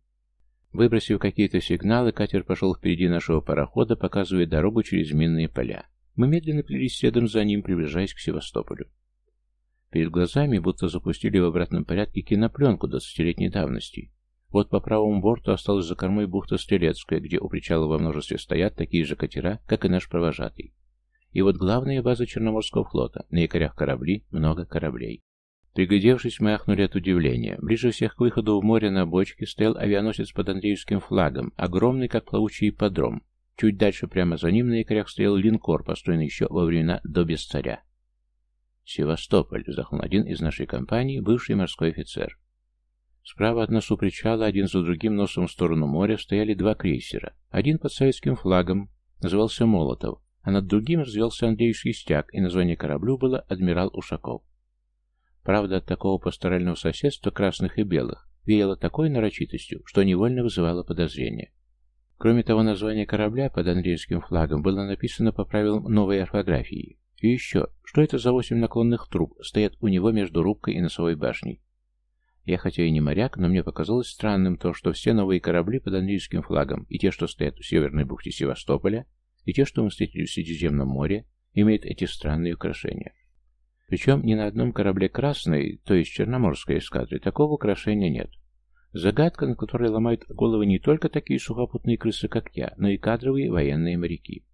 Выбросив какие-то сигналы, катер пошел впереди нашего парохода, показывая дорогу через минные поля. Мы медленно плелись следом за ним, приближаясь к Севастополю. Перед глазами будто запустили в обратном порядке кинопленку двадцатилетней давности. Вот по правому борту осталась за кормой бухта Стрелецкая, где у причала во множестве стоят такие же катера, как и наш провожатый. И вот главная база Черноморского флота. На якорях корабли, много кораблей. Приглядевшись, мы ахнули от удивления. Ближе всех к выходу в море на бочке стоял авианосец под Андреевским флагом, огромный, как плавучий подром. Чуть дальше, прямо за ним, на якорях стоял линкор, построенный еще во времена до Бесцаря. «Севастополь», — вздохнул один из нашей компании, бывший морской офицер. Справа от нас у причала, один за другим носом в сторону моря, стояли два крейсера. Один под советским флагом, назывался «Молотов», а над другим развелся Андрей Шестяк, и название кораблю было «Адмирал Ушаков». Правда, от такого пасторального соседства красных и белых веяло такой нарочитостью, что невольно вызывало подозрение. Кроме того, название корабля под английским флагом было написано по правилам новой орфографии. И еще, что это за восемь наклонных труб стоят у него между рубкой и носовой башней? Я хотя и не моряк, но мне показалось странным то, что все новые корабли под английским флагом и те, что стоят у северной бухте Севастополя, и те, что мы встретили в Средиземном море, имеют эти странные украшения. Причем ни на одном корабле красной, то есть черноморской эскадры, такого украшения нет. Загадка, на которой ломают головы не только такие сухопутные крысы, как я, но и кадровые военные моряки.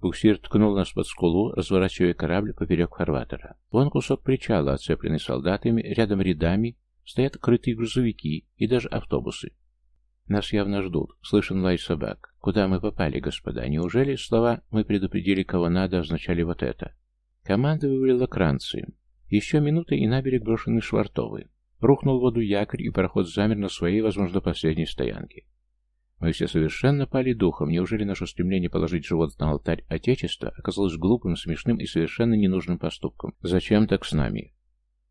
Буксир ткнул нас под скулу, разворачивая корабль поперек фарватера. Вон кусок причала, оцепленный солдатами, рядом рядами стоят крытые грузовики и даже автобусы. Нас явно ждут. Слышен лай собак. Куда мы попали, господа? Неужели слова «мы предупредили, кого надо» означали вот это? Команда вывалила кранцы. Еще минуты и на берег брошены швартовы. Рухнул в воду якорь, и пароход замер на своей, возможно, последней стоянке. Мы все совершенно пали духом. Неужели наше стремление положить живот на алтарь Отечества оказалось глупым, смешным и совершенно ненужным поступком? Зачем так с нами?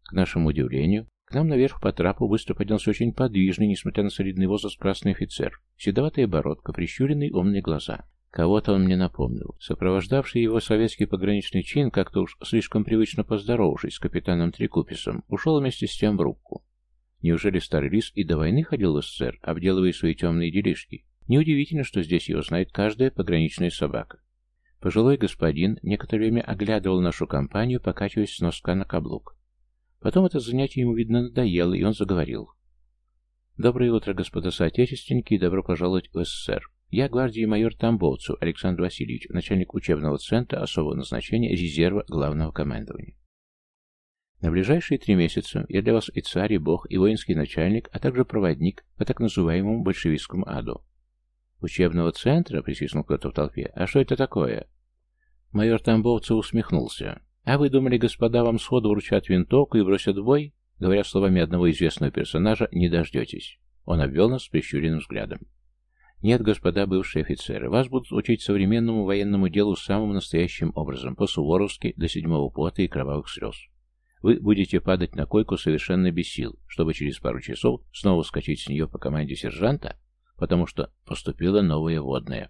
К нашему удивлению, к нам наверх по трапу быстро поднялся очень подвижный, несмотря на солидный возраст, красный офицер. Седоватая бородка, прищуренные умные глаза. Кого-то он мне напомнил. Сопровождавший его советский пограничный чин, как-то уж слишком привычно поздоровавшись с капитаном Трикуписом, ушел вместе с тем в рубку. Неужели старый лис и до войны ходил в СССР, обделывая свои темные делишки? Неудивительно, что здесь его знает каждая пограничная собака. Пожилой господин некоторое время оглядывал нашу компанию, покачиваясь с носка на каблук. Потом это занятие ему, видно, надоело, и он заговорил. «Доброе утро, господа соотечественники, и добро пожаловать в СССР. Я гвардии майор Тамбовцу Александр Васильевич, начальник учебного центра особого назначения резерва главного командования. На ближайшие три месяца я для вас и царь, и бог, и воинский начальник, а также проводник по так называемому большевистскому аду. Учебного центра, присвистнул кто-то в толпе. А что это такое? Майор Тамбовцев усмехнулся. А вы думали, господа, вам сходу вручат винтовку и бросят в бой? Говоря словами одного известного персонажа, не дождетесь. Он обвел нас прищуренным взглядом. Нет, господа бывшие офицеры, вас будут учить современному военному делу самым настоящим образом, по-суворовски, до седьмого пота и кровавых слез. Вы будете падать на койку совершенно без сил, чтобы через пару часов снова скачать с нее по команде сержанта, потому что поступила новая водная.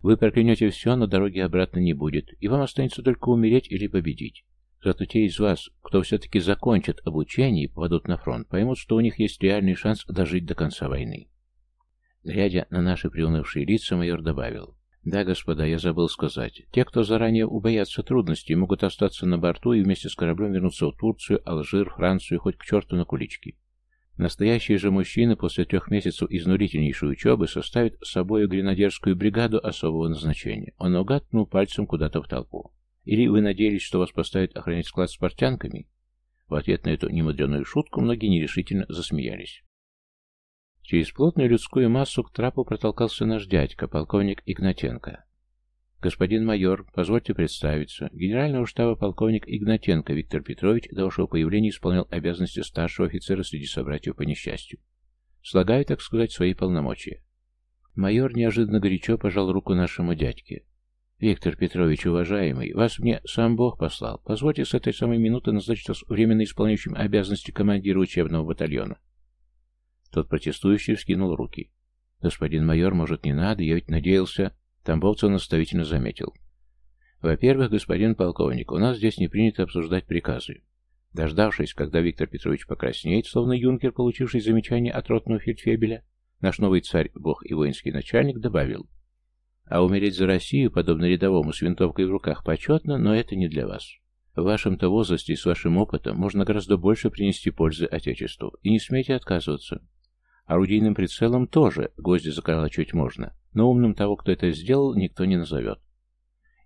Вы проклянете все, но дороги обратно не будет, и вам останется только умереть или победить. Зато те из вас, кто все-таки закончит обучение и попадут на фронт, поймут, что у них есть реальный шанс дожить до конца войны. Глядя на наши приунывшие лица, майор добавил. «Да, господа, я забыл сказать. Те, кто заранее убоятся трудностей, могут остаться на борту и вместе с кораблем вернуться в Турцию, Алжир, Францию, хоть к черту на кулички. Настоящие же мужчины после трех месяцев изнурительнейшей учебы составят с собой гренадерскую бригаду особого назначения. Он угаднул пальцем куда-то в толпу. Или вы надеялись, что вас поставят охранять склад с портянками? В ответ на эту немудреную шутку многие нерешительно засмеялись. Через плотную людскую массу к трапу протолкался наш дядька, полковник Игнатенко. «Господин майор, позвольте представиться. Генерального штаба полковник Игнатенко Виктор Петрович до вашего появления исполнял обязанности старшего офицера среди собратьев по несчастью. Слагаю, так сказать, свои полномочия». Майор неожиданно горячо пожал руку нашему дядьке. «Виктор Петрович, уважаемый, вас мне сам Бог послал. Позвольте с этой самой минуты назначить вас временно исполняющим обязанности командира учебного батальона. Тот протестующий вскинул руки. «Господин майор, может, не надо? Я ведь надеялся...» Тамбовцев наставительно заметил. «Во-первых, господин полковник, у нас здесь не принято обсуждать приказы». Дождавшись, когда Виктор Петрович покраснеет, словно юнкер, получивший замечание от ротного фельдфебеля, наш новый царь, бог и воинский начальник, добавил. «А умереть за Россию, подобно рядовому с винтовкой в руках, почетно, но это не для вас. В вашем-то возрасте и с вашим опытом можно гораздо больше принести пользы Отечеству, и не смейте отказываться. Орудийным прицелом тоже гвозди заколачивать можно, но умным того, кто это сделал, никто не назовет.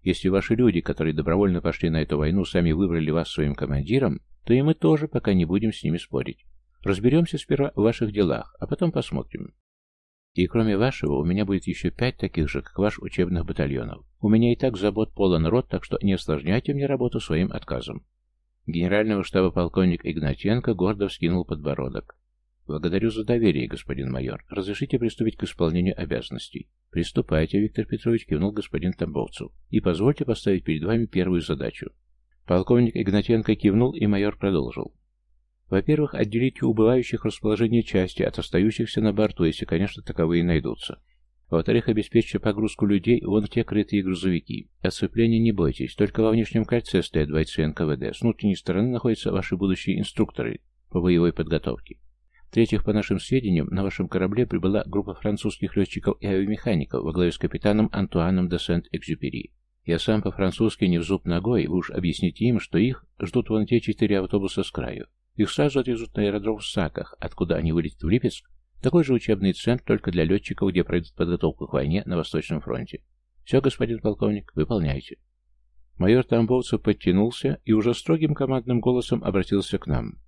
Если ваши люди, которые добровольно пошли на эту войну, сами выбрали вас своим командиром, то и мы тоже пока не будем с ними спорить. Разберемся сперва в ваших делах, а потом посмотрим. И кроме вашего, у меня будет еще пять таких же, как ваш, учебных батальонов. У меня и так забот полон рот, так что не осложняйте мне работу своим отказом. Генерального штаба полковник Игнатенко гордо вскинул подбородок. «Благодарю за доверие, господин майор. Разрешите приступить к исполнению обязанностей?» «Приступайте, Виктор Петрович», — кивнул господин Тамбовцев. «И позвольте поставить перед вами первую задачу». Полковник Игнатенко кивнул, и майор продолжил. «Во-первых, отделите убывающих расположение части от остающихся на борту, если, конечно, таковые найдутся. Во-вторых, обеспечьте погрузку людей вон в те крытые грузовики. Отцепления не бойтесь, только во внешнем кольце стоят бойцы НКВД. С внутренней стороны находятся ваши будущие инструкторы по боевой подготовке. В-третьих, по нашим сведениям, на вашем корабле прибыла группа французских летчиков и авиамехаников во главе с капитаном Антуаном де Сент-Экзюпери. Я сам по-французски не в зуб ногой, вы уж объясните им, что их ждут вон те четыре автобуса с краю. Их сразу отвезут на аэродром в Саках, откуда они вылетят в Липецк. Такой же учебный центр, только для летчиков, где пройдут подготовку к войне на Восточном фронте. Все, господин полковник, выполняйте. Майор Тамбовцев подтянулся и уже строгим командным голосом обратился к нам.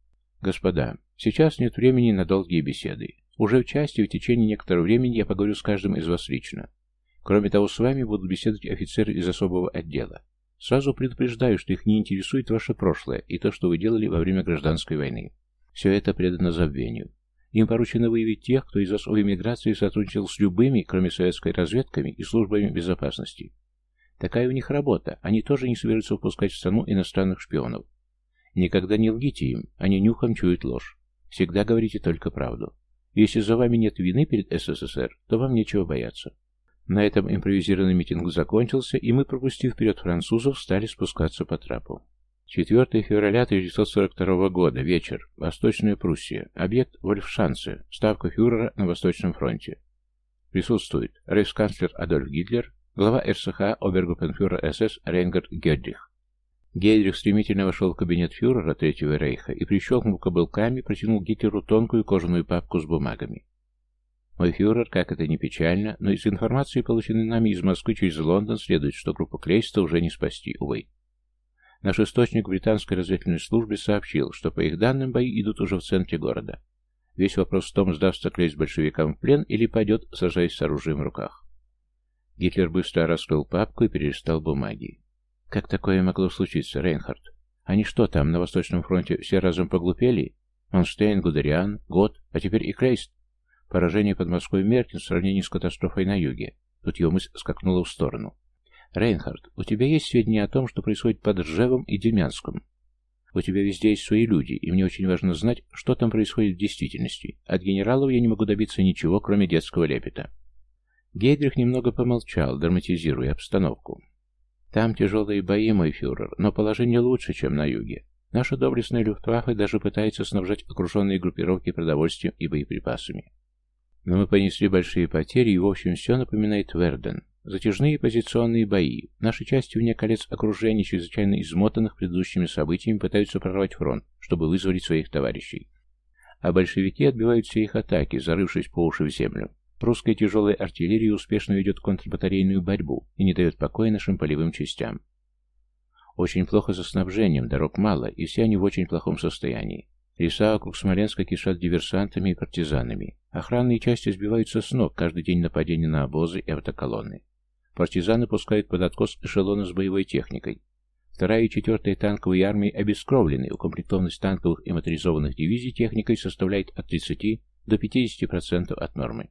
«Господа, сейчас нет времени на долгие беседы. Уже в части в течение некоторого времени я поговорю с каждым из вас лично. Кроме того, с вами будут беседовать офицеры из особого отдела. Сразу предупреждаю, что их не интересует ваше прошлое и то, что вы делали во время гражданской войны. Все это предано забвению. Им поручено выявить тех, кто из особой миграции сотрудничал с любыми, кроме советской разведками и службами безопасности. Такая у них работа, они тоже не собираются впускать в страну иностранных шпионов. Никогда не лгите им, они нюхом чуют ложь. Всегда говорите только правду. Если за вами нет вины перед СССР, то вам нечего бояться. На этом импровизированный митинг закончился, и мы, пропустив вперед французов, стали спускаться по трапу. 4 февраля 1942 года, вечер, Восточная Пруссия, объект Вольфшанце, ставка фюрера на Восточном фронте. Присутствует рейхсканцлер Адольф Гитлер, глава РСХ обергруппенфюрер СС Рейнгард Гердрих. Гейдрих стремительно вошел в кабинет фюрера Третьего Рейха и, прищелкнув кобылками, протянул Гитлеру тонкую кожаную папку с бумагами. Мой фюрер, как это ни печально, но из информации, полученной нами из Москвы через Лондон, следует, что группу Клейста уже не спасти, увы. Наш источник британской разведывательной службы сообщил, что по их данным бои идут уже в центре города. Весь вопрос в том, сдастся Клейст большевикам в плен или пойдет, сражаясь с оружием в руках. Гитлер быстро раскрыл папку и перелистал бумаги. Как такое могло случиться, Рейнхард? Они что там, на Восточном фронте, все разом поглупели? Манштейн, Гудериан, Гот, а теперь и Крейст. Поражение под Москвой Меркин в сравнении с катастрофой на юге. Тут его мысль скакнула в сторону. Рейнхард, у тебя есть сведения о том, что происходит под Ржевом и Демянском? У тебя везде есть свои люди, и мне очень важно знать, что там происходит в действительности. От генералов я не могу добиться ничего, кроме детского лепета. Гейдрих немного помолчал, драматизируя обстановку. Там тяжелые бои, мой фюрер, но положение лучше, чем на юге. Наша доблестная люфтваффе даже пытается снабжать окруженные группировки продовольствием и боеприпасами. Но мы понесли большие потери, и в общем все напоминает Верден. Затяжные позиционные бои. Наши части вне колец окружения, чрезвычайно измотанных предыдущими событиями, пытаются прорвать фронт, чтобы вызволить своих товарищей. А большевики отбивают все их атаки, зарывшись по уши в землю. Русская тяжелая артиллерия успешно ведет контрбатарейную борьбу и не дает покоя нашим полевым частям. Очень плохо со снабжением, дорог мало, и все они в очень плохом состоянии. Леса вокруг Смоленска кишат диверсантами и партизанами. Охранные части сбиваются с ног, каждый день нападения на обозы и автоколонны. Партизаны пускают под откос эшелоны с боевой техникой. Вторая и четвертая танковые армии обескровлены, укомплектованность танковых и моторизованных дивизий техникой составляет от 30 до 50% от нормы.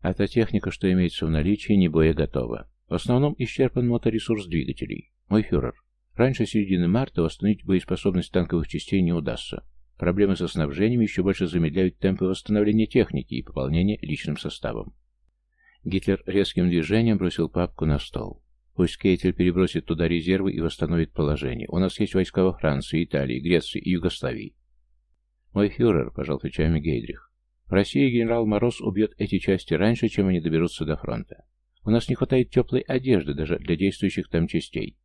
А та техника, что имеется в наличии, не боя готова. В основном исчерпан моторесурс двигателей. Мой фюрер, раньше середины марта восстановить боеспособность танковых частей не удастся. Проблемы со снабжением еще больше замедляют темпы восстановления техники и пополнения личным составом. Гитлер резким движением бросил папку на стол. Пусть Кейтель перебросит туда резервы и восстановит положение. У нас есть войска во Франции, Италии, Греции и Югославии. Мой фюрер, пожал плечами Гейдрих. В России генерал Мороз убьет эти части раньше, чем они доберутся до фронта. У нас не хватает теплой одежды даже для действующих там частей.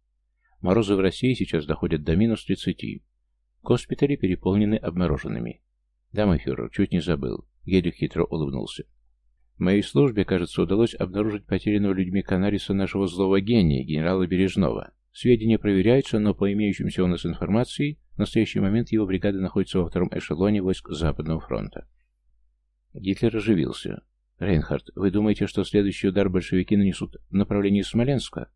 Морозы в России сейчас доходят до минус 30. Госпитали переполнены обмороженными. Да, мой фюрер, чуть не забыл. Гелик хитро улыбнулся. Моей службе, кажется, удалось обнаружить потерянного людьми Канариса нашего злого гения, генерала Бережного. Сведения проверяются, но по имеющимся у нас информации, в настоящий момент его бригада находится во втором эшелоне войск Западного фронта. Гитлер оживился. «Рейнхард, вы думаете, что следующий удар большевики нанесут в направлении Смоленска?»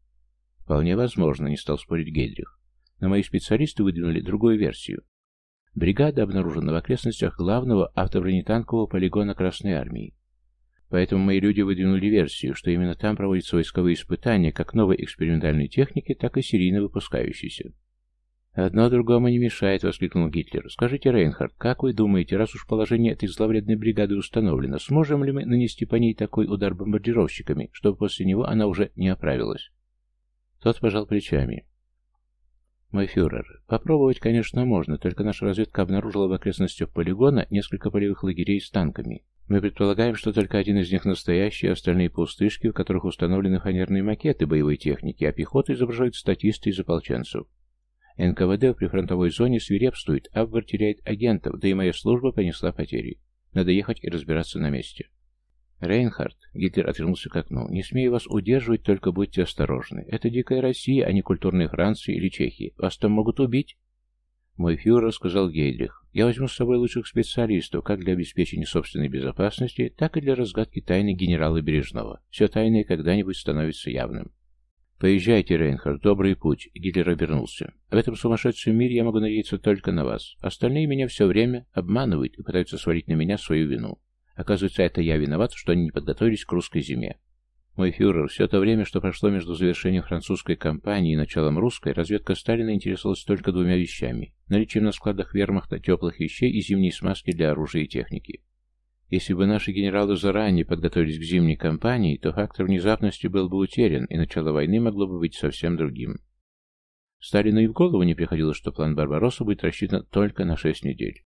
«Вполне возможно», — не стал спорить Гейдрих. Но мои специалисты выдвинули другую версию. Бригада обнаружена в окрестностях главного автобронетанкового полигона Красной Армии. Поэтому мои люди выдвинули версию, что именно там проводятся войсковые испытания как новой экспериментальной техники, так и серийно выпускающейся. «Одно другому не мешает», — воскликнул Гитлер. «Скажите, Рейнхард, как вы думаете, раз уж положение этой зловредной бригады установлено, сможем ли мы нанести по ней такой удар бомбардировщиками, чтобы после него она уже не оправилась?» Тот пожал плечами. Мой фюрер, попробовать, конечно, можно, только наша разведка обнаружила в окрестностях полигона несколько полевых лагерей с танками. Мы предполагаем, что только один из них настоящий, а остальные пустышки, в которых установлены фанерные макеты боевой техники, а пехота изображает статисты из ополченцев. НКВД в прифронтовой зоне свирепствует, Абвер теряет агентов, да и моя служба понесла потери. Надо ехать и разбираться на месте. Рейнхард, Гитлер отвернулся к окну, не смею вас удерживать, только будьте осторожны. Это дикая Россия, а не культурная Франция или Чехия. Вас там могут убить. Мой фюрер, сказал Гейдрих, я возьму с собой лучших специалистов, как для обеспечения собственной безопасности, так и для разгадки тайны генерала Бережного. Все тайное когда-нибудь становится явным. «Поезжайте, Рейнхард, добрый путь», — Гитлер обернулся. «В этом сумасшедшем мире я могу надеяться только на вас. Остальные меня все время обманывают и пытаются свалить на меня свою вину. Оказывается, это я виноват, что они не подготовились к русской зиме. Мой фюрер, все то время, что прошло между завершением французской кампании и началом русской, разведка Сталина интересовалась только двумя вещами – наличием на складах вермахта теплых вещей и зимней смазки для оружия и техники. Если бы наши генералы заранее подготовились к зимней кампании, то фактор внезапности был бы утерян, и начало войны могло бы быть совсем другим. Сталину и в голову не приходило, что план Барбаросса будет рассчитан только на шесть недель.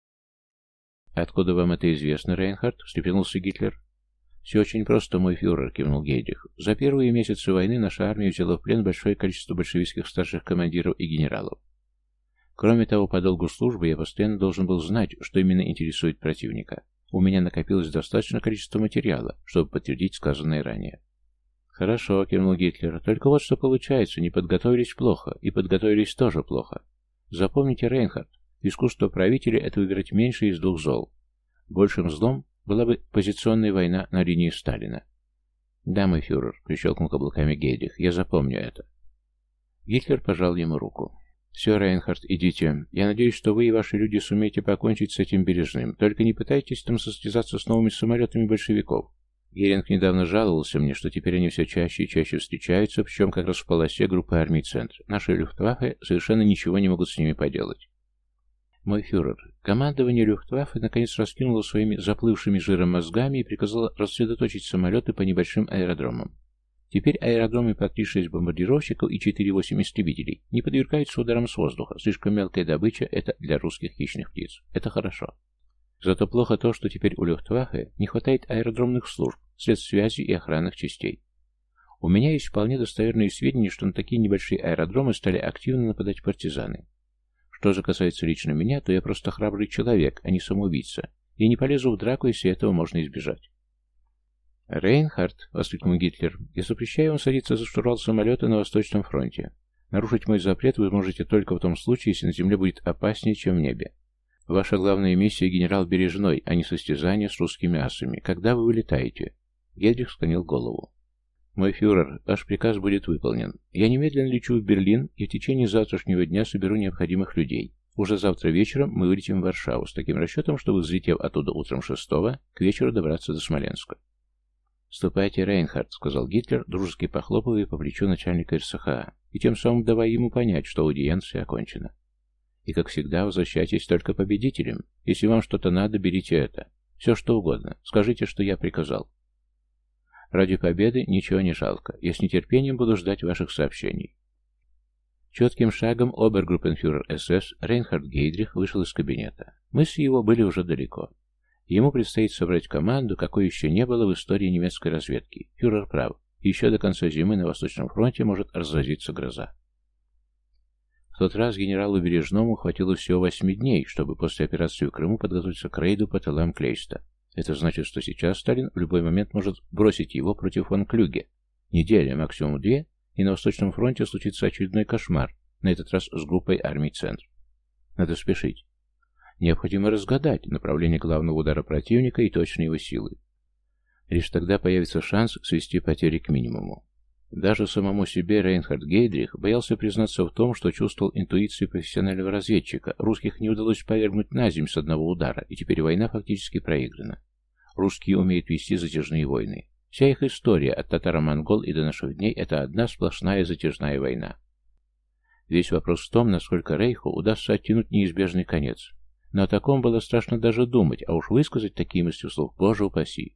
«Откуда вам это известно, Рейнхард?» — встрепенулся Гитлер. «Все очень просто, мой фюрер», — кивнул Гейдрих. «За первые месяцы войны наша армия взяла в плен большое количество большевистских старших командиров и генералов. Кроме того, по долгу службы я постоянно должен был знать, что именно интересует противника. У меня накопилось достаточное количество материала, чтобы подтвердить сказанное ранее. «Хорошо», — кивнул Гитлер. «Только вот что получается, не подготовились плохо, и подготовились тоже плохо. Запомните, Рейнхард, искусство правителя — это выбирать меньше из двух зол. Большим злом была бы позиционная война на линии Сталина». «Да, мой фюрер», — прищелкнул каблуками Гейдрих, — «я запомню это». Гитлер пожал ему руку. «Все, Рейнхард, идите. Я надеюсь, что вы и ваши люди сумеете покончить с этим бережным. Только не пытайтесь там состязаться с новыми самолетами большевиков. Геринг недавно жаловался мне, что теперь они все чаще и чаще встречаются, причем как раз в полосе группы армий «Центр». Наши люфтваффе совершенно ничего не могут с ними поделать. Мой фюрер, командование Люфтваффе наконец раскинуло своими заплывшими жиром мозгами и приказало рассредоточить самолеты по небольшим аэродромам. Теперь аэродромы по 3-6 бомбардировщиков и 4-8 истребителей не подвергаются ударам с воздуха. Слишком мелкая добыча – это для русских хищных птиц. Это хорошо. Зато плохо то, что теперь у Люфтваффе не хватает аэродромных служб, средств связи и охранных частей. У меня есть вполне достоверные сведения, что на такие небольшие аэродромы стали активно нападать партизаны. Что же касается лично меня, то я просто храбрый человек, а не самоубийца, и не полезу в драку, если этого можно избежать. «Рейнхард», — воскликнул Гитлер, — «я запрещаю вам садиться за штурвал самолета на Восточном фронте. Нарушить мой запрет вы можете только в том случае, если на земле будет опаснее, чем в небе. Ваша главная миссия — генерал Бережной, а не состязание с русскими асами. Когда вы вылетаете?» Гедрих склонил голову. «Мой фюрер, ваш приказ будет выполнен. Я немедленно лечу в Берлин и в течение завтрашнего дня соберу необходимых людей. Уже завтра вечером мы вылетим в Варшаву с таким расчетом, чтобы, взлетев оттуда утром шестого, к вечеру добраться до Смоленска. «Ступайте, Рейнхард», — сказал Гитлер, дружески похлопывая по плечу начальника РСХА, и тем самым давая ему понять, что аудиенция окончена. «И, как всегда, возвращайтесь только победителем. Если вам что-то надо, берите это. Все, что угодно. Скажите, что я приказал. Ради победы ничего не жалко. Я с нетерпением буду ждать ваших сообщений». Четким шагом обергруппенфюрер СС Рейнхард Гейдрих вышел из кабинета. Мысли его были уже далеко. Ему предстоит собрать команду, какой еще не было в истории немецкой разведки. Фюрер прав. Еще до конца зимы на Восточном фронте может разразиться гроза. В тот раз генералу Бережному хватило всего восьми дней, чтобы после операции в Крыму подготовиться к рейду по тылам Клейста. Это значит, что сейчас Сталин в любой момент может бросить его против фон Клюге. Неделя, максимум две, и на Восточном фронте случится очередной кошмар, на этот раз с группой армий «Центр». Надо спешить. Необходимо разгадать направление главного удара противника и точные его силы. Лишь тогда появится шанс свести потери к минимуму. Даже самому себе Рейнхард Гейдрих боялся признаться в том, что чувствовал интуицию профессионального разведчика. Русских не удалось повергнуть на землю с одного удара, и теперь война фактически проиграна. Русские умеют вести затяжные войны. Вся их история от татаро-монгол и до наших дней – это одна сплошная затяжная война. Весь вопрос в том, насколько Рейху удастся оттянуть неизбежный конец. Но о таком было страшно даже думать, а уж высказать такие мысли вслух, боже упаси.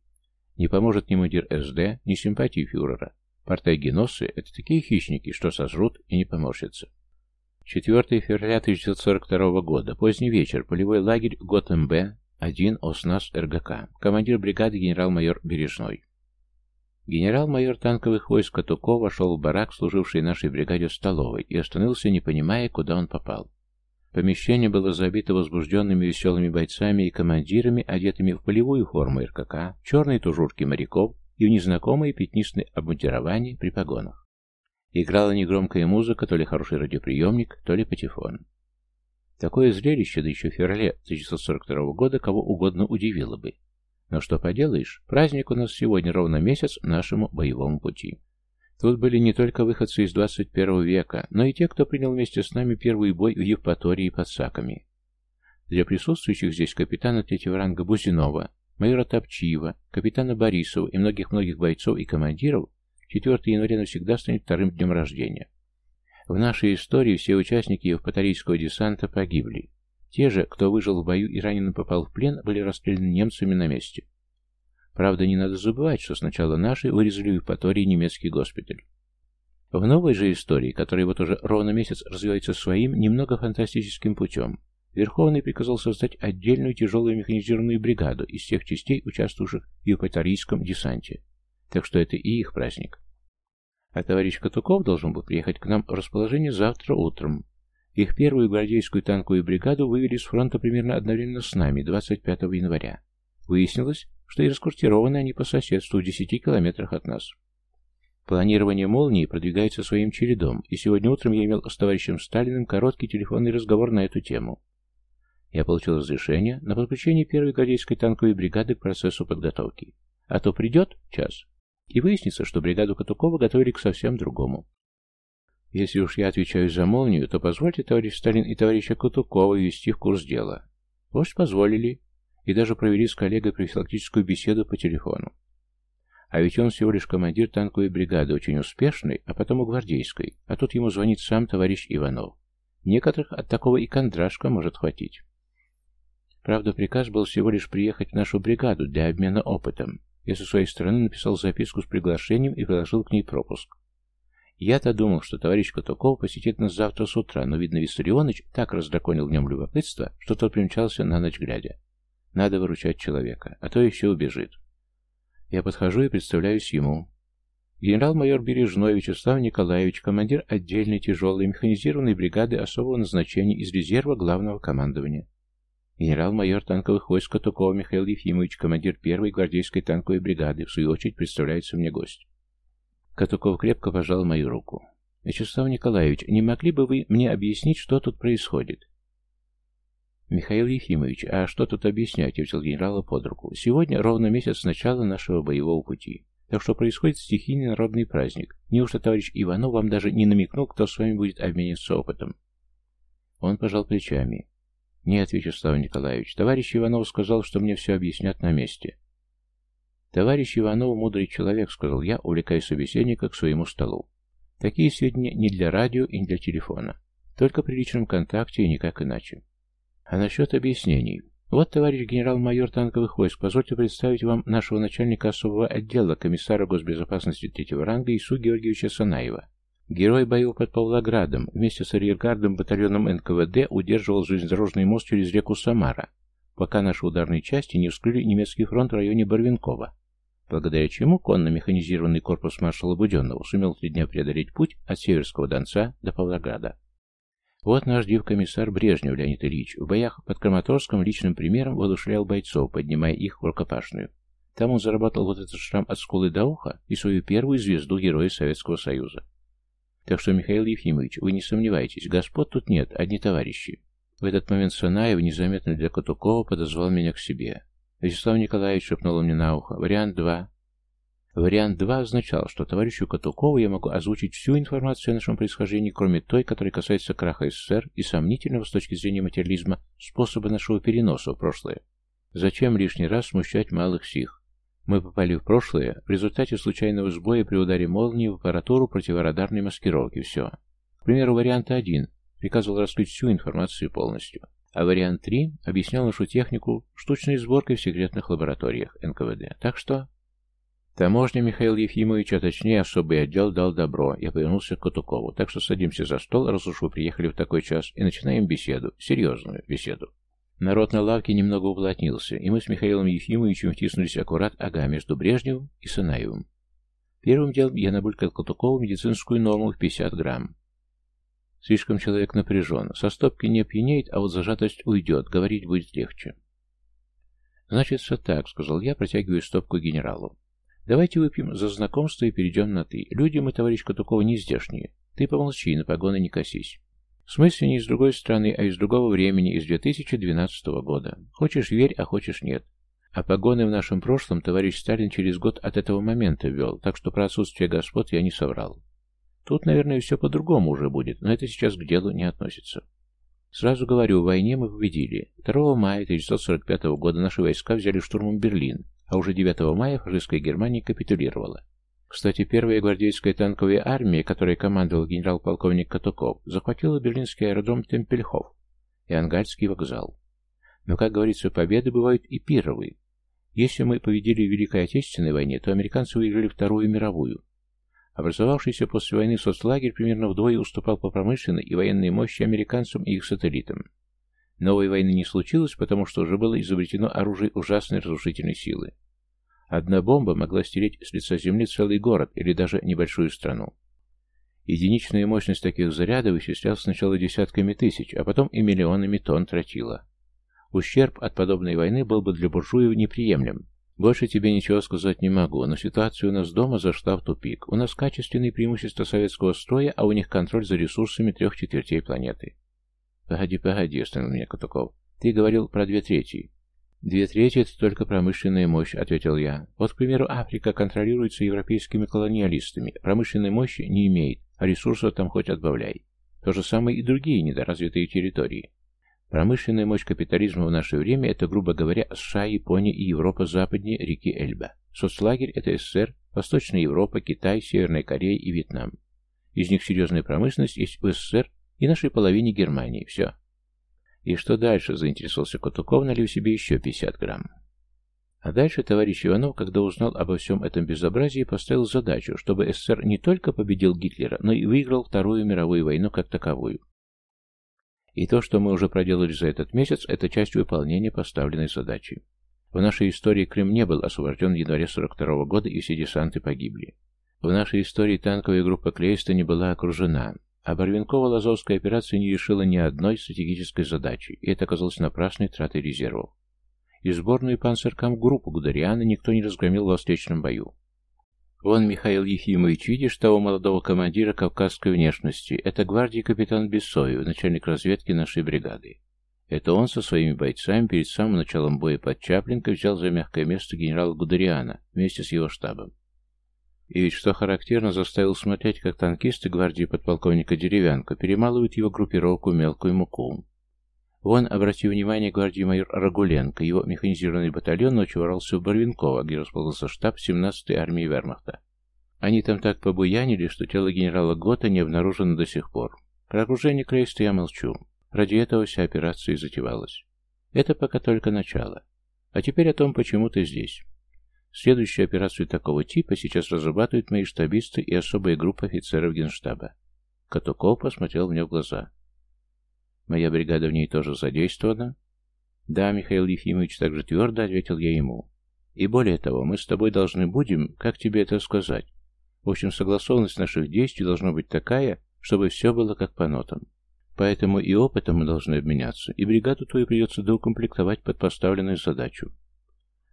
Не поможет ни мундир СД, ни симпатии фюрера. Партагеносы — это такие хищники, что сожрут и не поморщатся. 4 февраля 1942 года. Поздний вечер. Полевой лагерь Готэмбе. 1 ОСНАС РГК. Командир бригады генерал-майор Бережной. Генерал-майор танковых войск Катуков вошел в барак, служивший нашей бригаде столовой, и остановился, не понимая, куда он попал. Помещение было забито возбужденными веселыми бойцами и командирами, одетыми в полевую форму РКК, черные тужурки моряков и в незнакомые пятнистые обмундирования при погонах. Играла негромкая музыка, то ли хороший радиоприемник, то ли патефон. Такое зрелище, да еще в феврале 1942 года, кого угодно удивило бы. Но что поделаешь, праздник у нас сегодня ровно месяц нашему боевому пути. Тут были не только выходцы из 21 века, но и те, кто принял вместе с нами первый бой в Евпатории под Саками. Для присутствующих здесь капитана третьего ранга Бузинова, майора Топчиева, капитана Борисова и многих-многих бойцов и командиров 4 января навсегда станет вторым днем рождения. В нашей истории все участники Евпаторийского десанта погибли. Те же, кто выжил в бою и раненым попал в плен, были расстреляны немцами на месте. Правда, не надо забывать, что сначала наши вырезали в Евпатории немецкий госпиталь. В новой же истории, которая вот уже ровно месяц развивается своим, немного фантастическим путем, Верховный приказал создать отдельную тяжелую механизированную бригаду из тех частей, участвовавших в Евпаторийском десанте. Так что это и их праздник. А товарищ Катуков должен был приехать к нам в расположение завтра утром. Их первую гвардейскую танковую бригаду вывели с фронта примерно одновременно с нами, 25 января. Выяснилось, что и расквартированы они по соседству в 10 километрах от нас. Планирование «Молнии» продвигается своим чередом, и сегодня утром я имел с товарищем Сталиным короткий телефонный разговор на эту тему. Я получил разрешение на подключение первой гвардейской танковой бригады к процессу подготовки. А то придет час, и выяснится, что бригаду Катукова готовили к совсем другому. Если уж я отвечаю за «Молнию», то позвольте товарищ Сталин и товарища Катукова ввести в курс дела. Пусть позволили, и даже провели с коллегой профилактическую беседу по телефону. А ведь он всего лишь командир танковой бригады, очень успешной, а потом и гвардейской, а тут ему звонит сам товарищ Иванов. Некоторых от такого и кондрашка может хватить. Правда, приказ был всего лишь приехать в нашу бригаду для обмена опытом. Я со своей стороны написал записку с приглашением и приложил к ней пропуск. Я-то думал, что товарищ Катуков посетит нас завтра с утра, но, видно, Виссарионович так раздраконил в нем любопытство, что тот примчался на ночь глядя. Надо выручать человека, а то еще убежит. Я подхожу и представляюсь ему. Генерал-майор Бережной Вячеслав Николаевич, командир отдельной тяжелой механизированной бригады особого назначения из резерва главного командования. Генерал-майор танковых войск Катукова Михаил Ефимович, командир первой гвардейской танковой бригады, в свою очередь представляется мне гость. Катуков крепко пожал мою руку. «Вячеслав Николаевич, не могли бы вы мне объяснить, что тут происходит?» «Михаил Ефимович, а что тут объяснять?» — я взял генерала под руку. «Сегодня ровно месяц с начала нашего боевого пути. Так что происходит стихийный народный праздник. Неужто товарищ Иванов вам даже не намекнул, кто с вами будет обмениться опытом?» Он пожал плечами. «Нет, Вячеслав Николаевич, товарищ Иванов сказал, что мне все объяснят на месте». «Товарищ Иванов мудрый человек», — сказал я, увлекая собеседника к своему столу. «Такие сведения не для радио и не для телефона. Только при личном контакте и никак иначе. А насчет объяснений. Вот, товарищ генерал-майор танковых войск, позвольте представить вам нашего начальника особого отдела, комиссара госбезопасности третьего ранга Ису Георгиевича Санаева. Герой боев под Павлоградом вместе с арьергардом батальоном НКВД удерживал железнодорожный мост через реку Самара, пока наши ударные части не вскрыли немецкий фронт в районе Барвинкова, благодаря чему конно-механизированный корпус маршала Буденного сумел три дня преодолеть путь от Северского Донца до Павлограда. Вот наш див-комиссар Брежнев Леонид Ильич в боях под Краматорском личным примером воодушевлял бойцов, поднимая их в рукопашную. Там он заработал вот этот шрам от скулы до уха и свою первую звезду Героя Советского Союза. Так что, Михаил Ефимович, вы не сомневайтесь, господ тут нет, одни товарищи. В этот момент Санаев, незаметно для Катукова, подозвал меня к себе. Вячеслав Николаевич шепнул мне на ухо. Вариант 2. Вариант 2 означал, что товарищу Катукову я могу озвучить всю информацию о нашем происхождении, кроме той, которая касается краха СССР и сомнительного с точки зрения материализма способа нашего переноса в прошлое. Зачем лишний раз смущать малых сих? Мы попали в прошлое в результате случайного сбоя при ударе молнии в аппаратуру противорадарной маскировки. Все. К примеру, вариант 1 приказывал раскрыть всю информацию полностью. А вариант 3 объяснял нашу технику штучной сборкой в секретных лабораториях НКВД. Так что Таможня Михаил Ефимович, а точнее особый отдел, дал добро. Я повернулся к Катукову. Так что садимся за стол, раз уж вы приехали в такой час, и начинаем беседу. Серьезную беседу. Народ на лавке немного уплотнился, и мы с Михаилом Ефимовичем втиснулись аккурат ага между Брежневым и Санаевым. Первым делом я набулькал Катукову медицинскую норму в 50 грамм. Слишком человек напряжен. Со стопки не опьянеет, а вот зажатость уйдет, говорить будет легче. «Значит, все так», — сказал я, протягивая стопку генералу. «Давайте выпьем за знакомство и перейдем на «ты». Люди мы, товарищ Катукова, не здешние. Ты помолчи, на погоны не косись. В смысле не из другой страны, а из другого времени, из 2012 года. Хочешь верь, а хочешь нет. А погоны в нашем прошлом товарищ Сталин через год от этого момента ввел, так что про отсутствие господ я не соврал. Тут, наверное, все по-другому уже будет, но это сейчас к делу не относится. Сразу говорю, в войне мы победили. 2 мая 1945 года наши войска взяли штурмом Берлин, а уже 9 мая фашистская Германия капитулировала. Кстати, первая гвардейская танковая армия, которой командовал генерал-полковник Катуков, захватила берлинский аэродром Темпельхоф и Ангальский вокзал. Но, как говорится, победы бывают и пировые. Если мы победили в Великой Отечественной войне, то американцы выиграли Вторую мировую, Образовавшийся после войны соцлагерь примерно вдвое уступал по промышленной и военной мощи американцам и их сателлитам. Новой войны не случилось, потому что уже было изобретено оружие ужасной разрушительной силы. Одна бомба могла стереть с лица земли целый город или даже небольшую страну. Единичная мощность таких зарядов исчислялась сначала десятками тысяч, а потом и миллионами тонн тротила. Ущерб от подобной войны был бы для буржуев неприемлем, больше тебе ничего сказать не могу, но ситуация у нас дома зашла в тупик. У нас качественные преимущества советского строя, а у них контроль за ресурсами трех четвертей планеты. Погоди, погоди, остановил меня Катуков. Ты говорил про две трети. Две трети — это только промышленная мощь, ответил я. Вот, к примеру, Африка контролируется европейскими колониалистами. Промышленной мощи не имеет, а ресурсов там хоть отбавляй. То же самое и другие недоразвитые территории. Промышленная мощь капитализма в наше время – это, грубо говоря, США, Япония и Европа западнее реки Эльба. Соцлагерь – это СССР, Восточная Европа, Китай, Северная Корея и Вьетнам. Из них серьезная промышленность есть в СССР и нашей половине Германии. Все. И что дальше, заинтересовался Кутуков, налив себе еще 50 грамм. А дальше товарищ Иванов, когда узнал обо всем этом безобразии, поставил задачу, чтобы СССР не только победил Гитлера, но и выиграл Вторую мировую войну как таковую. И то, что мы уже проделали за этот месяц, это часть выполнения поставленной задачи. В нашей истории Крым не был освобожден в январе 42 года, и все десанты погибли. В нашей истории танковая группа Клейста не была окружена, а Барвинкова-Лазовская операция не решила ни одной стратегической задачи, и это оказалось напрасной тратой резервов. И сборную панцеркам-группу Гудериана никто не разгромил в восточном бою. Вон Михаил Ефимович, видишь того молодого командира кавказской внешности? Это гвардии капитан Бессоев, начальник разведки нашей бригады. Это он со своими бойцами перед самым началом боя под Чаплинкой взял за мягкое место генерала Гудериана вместе с его штабом. И ведь, что характерно, заставил смотреть, как танкисты гвардии подполковника Деревянко перемалывают его группировку мелкую муку. Вон, обрати внимание, гвардии майор Рагуленко, его механизированный батальон ночью ворвался в Барвинково, где располагался штаб 17-й армии вермахта. Они там так побуянили, что тело генерала Гота не обнаружено до сих пор. Про окружение Крейста я молчу. Ради этого вся операция и затевалась. Это пока только начало. А теперь о том, почему ты здесь. Следующую операцию такого типа сейчас разрабатывают мои штабисты и особая группа офицеров генштаба. Катуков посмотрел мне в глаза. Моя бригада в ней тоже задействована? Да, Михаил Ефимович также твердо ответил я ему. И более того, мы с тобой должны будем, как тебе это сказать? В общем, согласованность наших действий должна быть такая, чтобы все было как по нотам. Поэтому и опытом мы должны обменяться, и бригаду твою придется доукомплектовать под поставленную задачу.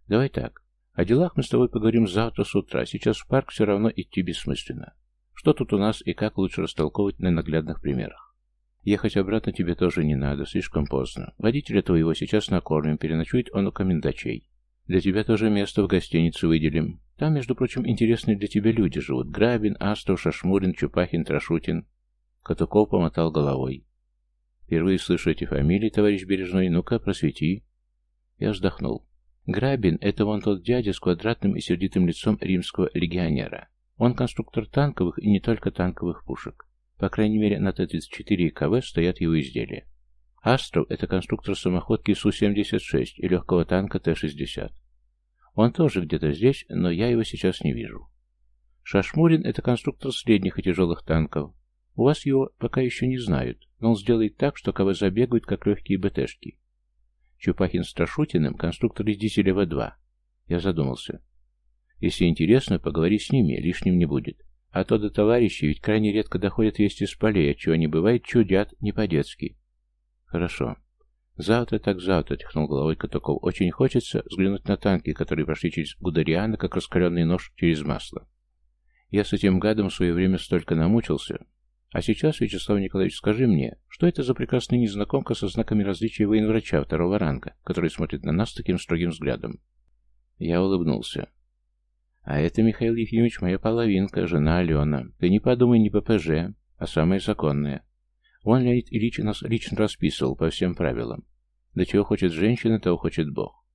Давай так. О делах мы с тобой поговорим завтра с утра. Сейчас в парк все равно идти бессмысленно. Что тут у нас и как лучше растолковывать на наглядных примерах? Ехать обратно тебе тоже не надо, слишком поздно. Водителя твоего сейчас накормим, переночует он у комендачей. Для тебя тоже место в гостинице выделим. Там, между прочим, интересные для тебя люди живут. Грабин, Астров, Шашмурин, Чупахин, Трашутин. Катуков помотал головой. Впервые слышу эти фамилии, товарищ Бережной. Ну-ка, просвети. Я вздохнул. Грабин — это вон тот дядя с квадратным и сердитым лицом римского легионера. Он конструктор танковых и не только танковых пушек. По крайней мере, на Т-34 и КВ стоят его изделия. Астров – это конструктор самоходки Су-76 и легкого танка Т-60. Он тоже где-то здесь, но я его сейчас не вижу. Шашмурин — это конструктор средних и тяжелых танков. У вас его пока еще не знают, но он сделает так, что КВ забегают, как легкие БТшки. Чупахин с Трашутиным — конструктор из дизеля В-2. Я задумался. Если интересно, поговори с ними, лишним не будет. А то до товарищей ведь крайне редко доходят вести с полей, отчего они бывает чудят не по-детски. Хорошо. Завтра так завтра, технул головой Катуков. Очень хочется взглянуть на танки, которые прошли через Гудариана, как раскаленный нож через масло. Я с этим гадом в свое время столько намучился. А сейчас, Вячеслав Николаевич, скажи мне, что это за прекрасная незнакомка со знаками различия военврача второго ранга, который смотрит на нас таким строгим взглядом? Я улыбнулся. А это, Михаил Ефимович, моя половинка, жена Алена. Ты не подумай не ППЖ, а самая законная. Он, Леонид Ильич, нас лично расписывал по всем правилам. До чего хочет женщина, того хочет Бог.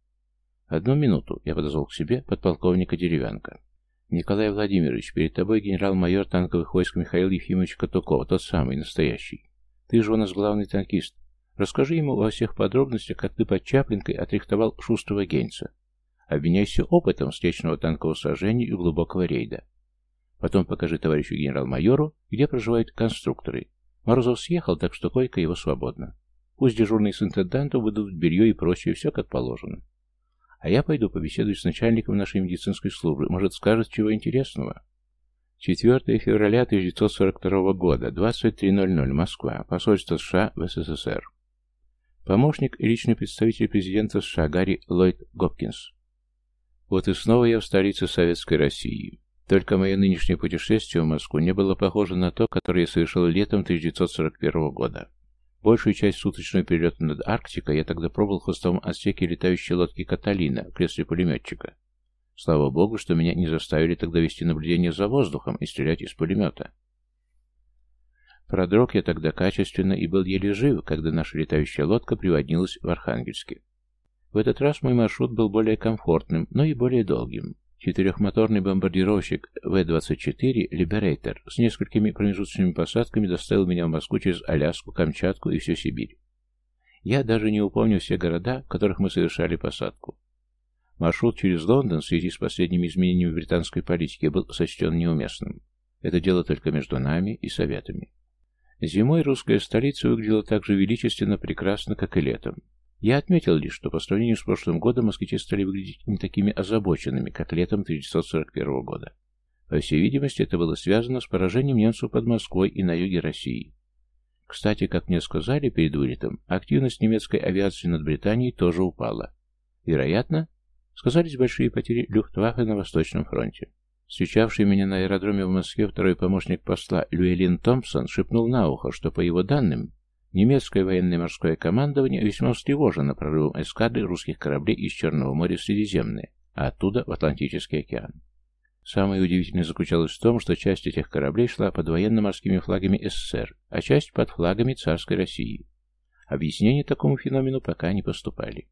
Одну минуту я подозвал к себе подполковника Деревянка. Николай Владимирович, перед тобой генерал-майор танковых войск Михаил Ефимович Катуков, тот самый, настоящий. Ты же у нас главный танкист. Расскажи ему во всех подробностях, как ты под Чаплинкой отрихтовал шустрого генца. Обменяйся опытом встречного танкового сражения и глубокого рейда. Потом покажи товарищу генерал-майору, где проживают конструкторы. Морозов съехал, так что койка его свободна. Пусть дежурные с интендантом выдадут белье и прочее, все как положено. А я пойду побеседую с начальником нашей медицинской службы. Может, скажет чего интересного? 4 февраля 1942 года, 23.00, Москва. Посольство США в СССР. Помощник и личный представитель президента США Гарри Ллойд Гопкинс. Вот и снова я в столице Советской России. Только мое нынешнее путешествие в Москву не было похоже на то, которое я совершил летом 1941 года. Большую часть суточного перелета над Арктикой я тогда пробовал в хвостовом отсеке летающей лодки «Каталина» в кресле пулеметчика. Слава богу, что меня не заставили тогда вести наблюдение за воздухом и стрелять из пулемета. Продрог я тогда качественно и был еле жив, когда наша летающая лодка приводнилась в Архангельске. В этот раз мой маршрут был более комфортным, но и более долгим. Четырехмоторный бомбардировщик В-24 «Либерейтер» с несколькими промежуточными посадками доставил меня в Москву через Аляску, Камчатку и всю Сибирь. Я даже не упомню все города, в которых мы совершали посадку. Маршрут через Лондон в связи с последними изменениями британской политики был сочтен неуместным. Это дело только между нами и Советами. Зимой русская столица выглядела так же величественно прекрасно, как и летом. Я отметил лишь, что по сравнению с прошлым годом москвичи стали выглядеть не такими озабоченными, как летом 1941 года. По всей видимости, это было связано с поражением немцев под Москвой и на юге России. Кстати, как мне сказали перед вылетом, активность немецкой авиации над Британией тоже упала. Вероятно, сказались большие потери Люфтваффе на Восточном фронте. Встречавший меня на аэродроме в Москве второй помощник посла Люэлин Томпсон шепнул на ухо, что, по его данным, Немецкое военное морское командование весьма встревожено прорывом эскадры русских кораблей из Черного моря в Средиземное, а оттуда в Атлантический океан. Самое удивительное заключалось в том, что часть этих кораблей шла под военно-морскими флагами СССР, а часть под флагами царской России. Объяснения такому феномену пока не поступали.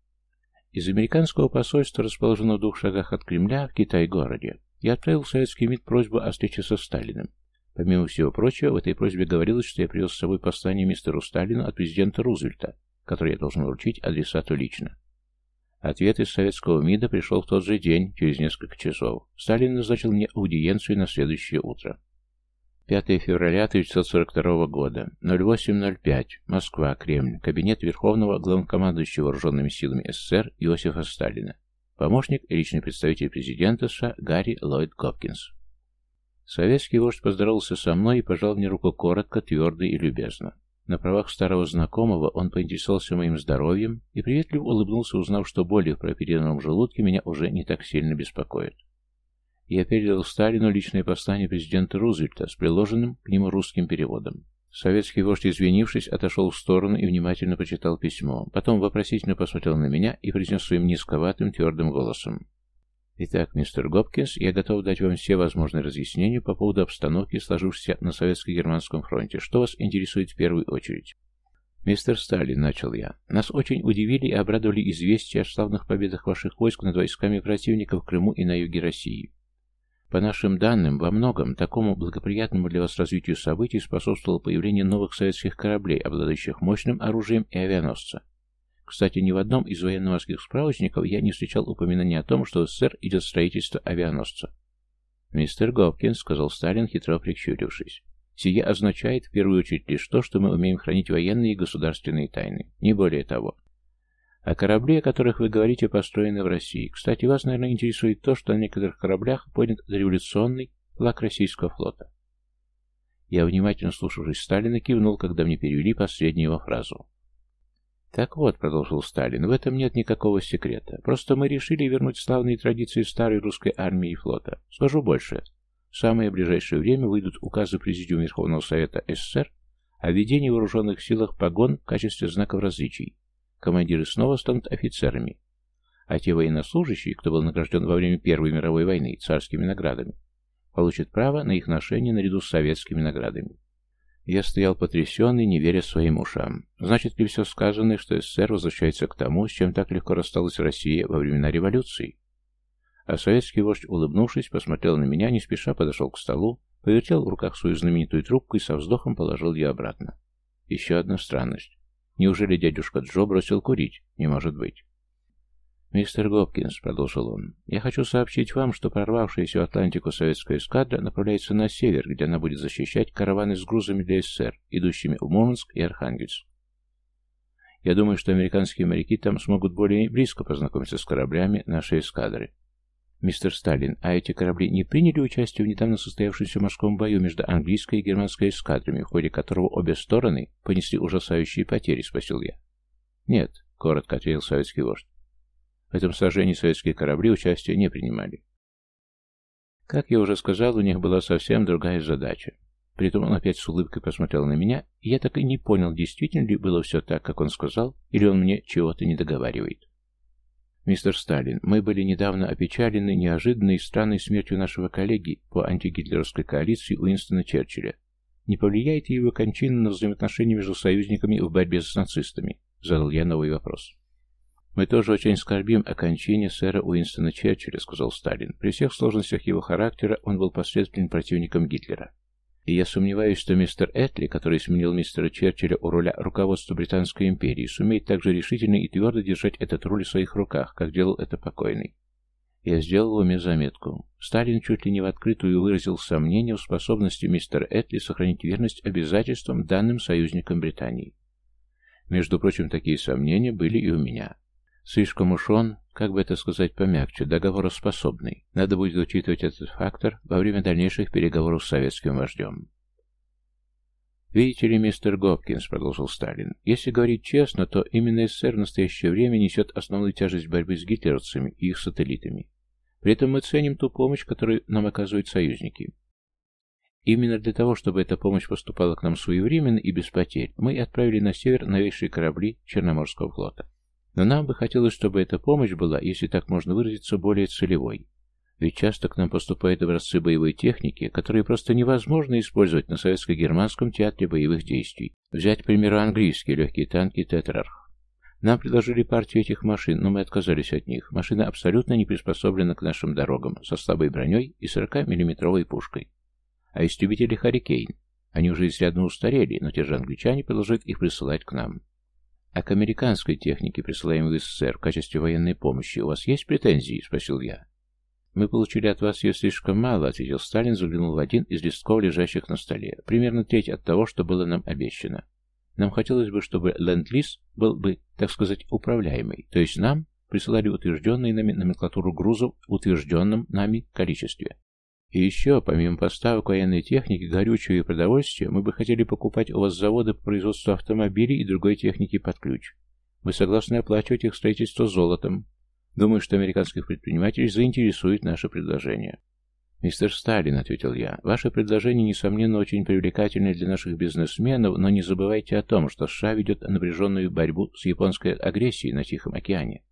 Из американского посольства, расположенного в двух шагах от Кремля, в Китай-городе, я отправил в советский МИД просьбу о встрече со Сталиным. Помимо всего прочего, в этой просьбе говорилось, что я привез с собой послание мистеру Сталину от президента Рузвельта, которое я должен вручить адресату лично. Ответ из советского МИДа пришел в тот же день, через несколько часов. Сталин назначил мне аудиенцию на следующее утро. 5 февраля 1942 года, 08.05, Москва, Кремль, кабинет Верховного Главнокомандующего Вооруженными силами СССР Иосифа Сталина, помощник и личный представитель президента США Гарри Ллойд Гопкинс. Советский вождь поздоровался со мной и пожал мне руку коротко, твердо и любезно. На правах старого знакомого он поинтересовался моим здоровьем и приветливо улыбнулся, узнав, что боли в прооперированном желудке меня уже не так сильно беспокоят. Я передал Сталину личное послание президента Рузвельта с приложенным к нему русским переводом. Советский вождь, извинившись, отошел в сторону и внимательно почитал письмо. Потом вопросительно посмотрел на меня и произнес своим низковатым, твердым голосом. Итак, мистер Гопкинс, я готов дать вам все возможные разъяснения по поводу обстановки, сложившейся на советско-германском фронте. Что вас интересует в первую очередь? «Мистер Сталин», — начал я, — «нас очень удивили и обрадовали известия о славных победах ваших войск над войсками противника в Крыму и на юге России. По нашим данным, во многом такому благоприятному для вас развитию событий способствовало появление новых советских кораблей, обладающих мощным оружием и авианосца. Кстати, ни в одном из военно-морских справочников я не встречал упоминания о том, что в СССР идет строительство авианосца. «Мистер Гопкинс», — сказал Сталин, хитро прищурившись, — «сие означает в первую очередь лишь то, что мы умеем хранить военные и государственные тайны. Не более того. А корабли, о которых вы говорите, построены в России. Кстати, вас, наверное, интересует то, что на некоторых кораблях поднят революционный флаг российского флота. Я, внимательно слушавшись Сталина, кивнул, когда мне перевели последнюю его фразу. «Так вот», — продолжил Сталин, — «в этом нет никакого секрета. Просто мы решили вернуть славные традиции старой русской армии и флота. Скажу больше. В самое ближайшее время выйдут указы Президиума Верховного Совета СССР о введении в вооруженных силах погон в качестве знаков различий. Командиры снова станут офицерами. А те военнослужащие, кто был награжден во время Первой мировой войны царскими наградами, получат право на их ношение наряду с советскими наградами. Я стоял потрясенный, не веря своим ушам. Значит ли все сказанное, что СССР возвращается к тому, с чем так легко рассталась Россия во времена революции? А советский вождь, улыбнувшись, посмотрел на меня, не спеша подошел к столу, повертел в руках свою знаменитую трубку и со вздохом положил ее обратно. Еще одна странность. Неужели дядюшка Джо бросил курить? Не может быть. «Мистер Гопкинс», — продолжил он, — «я хочу сообщить вам, что прорвавшаяся в Атлантику советская эскадра направляется на север, где она будет защищать караваны с грузами для СССР, идущими в Мурманск и Архангельск. Я думаю, что американские моряки там смогут более близко познакомиться с кораблями нашей эскадры. Мистер Сталин, а эти корабли не приняли участие в недавно состоявшемся морском бою между английской и германской эскадрами, в ходе которого обе стороны понесли ужасающие потери, спросил я. Нет, коротко ответил советский вождь. В этом сражении советские корабли участия не принимали. Как я уже сказал, у них была совсем другая задача. Притом он опять с улыбкой посмотрел на меня, и я так и не понял, действительно ли было все так, как он сказал, или он мне чего-то не договаривает. Мистер Сталин, мы были недавно опечалены неожиданной и странной смертью нашего коллеги по антигитлеровской коалиции Уинстона Черчилля. Не повлияет ли его кончина на взаимоотношения между союзниками в борьбе с нацистами? Задал я новый вопрос. «Мы тоже очень скорбим о кончине сэра Уинстона Черчилля», — сказал Сталин. «При всех сложностях его характера он был последовательным противником Гитлера. И я сомневаюсь, что мистер Этли, который сменил мистера Черчилля у руля руководства Британской империи, сумеет также решительно и твердо держать этот руль в своих руках, как делал это покойный. Я сделал в уме заметку. Сталин чуть ли не в открытую выразил сомнение в способности мистера Этли сохранить верность обязательствам, данным союзникам Британии. Между прочим, такие сомнения были и у меня. Слишком уж он, как бы это сказать помягче, договороспособный. Надо будет учитывать этот фактор во время дальнейших переговоров с советским вождем. «Видите ли, мистер Гопкинс», — продолжил Сталин, — «если говорить честно, то именно СССР в настоящее время несет основную тяжесть борьбы с гитлеровцами и их сателлитами. При этом мы ценим ту помощь, которую нам оказывают союзники. Именно для того, чтобы эта помощь поступала к нам своевременно и без потерь, мы отправили на север новейшие корабли Черноморского флота. Но нам бы хотелось, чтобы эта помощь была, если так можно выразиться, более целевой. Ведь часто к нам поступают образцы боевой техники, которые просто невозможно использовать на советско-германском театре боевых действий. Взять, к примеру, английские легкие танки «Тетрарх». Нам предложили партию этих машин, но мы отказались от них. Машина абсолютно не приспособлена к нашим дорогам, со слабой броней и 40-миллиметровой пушкой. А истребители «Харрикейн». Они уже изрядно устарели, но те же англичане продолжают их присылать к нам. «А к американской технике, присылаемой в СССР в качестве военной помощи, у вас есть претензии?» — спросил я. «Мы получили от вас ее слишком мало», — ответил Сталин, заглянул в один из листков, лежащих на столе. «Примерно треть от того, что было нам обещано. Нам хотелось бы, чтобы ленд-лиз был бы, так сказать, управляемый, то есть нам присылали утвержденные нами номенклатуру грузов в утвержденном нами количестве. И еще, помимо поставок военной техники, горючего и продовольствия, мы бы хотели покупать у вас заводы по производству автомобилей и другой техники под ключ. Мы согласны оплачивать их строительство золотом. Думаю, что американских предпринимателей заинтересует наше предложение. «Мистер Сталин», — ответил я, — «ваше предложение, несомненно, очень привлекательное для наших бизнесменов, но не забывайте о том, что США ведет напряженную борьбу с японской агрессией на Тихом океане.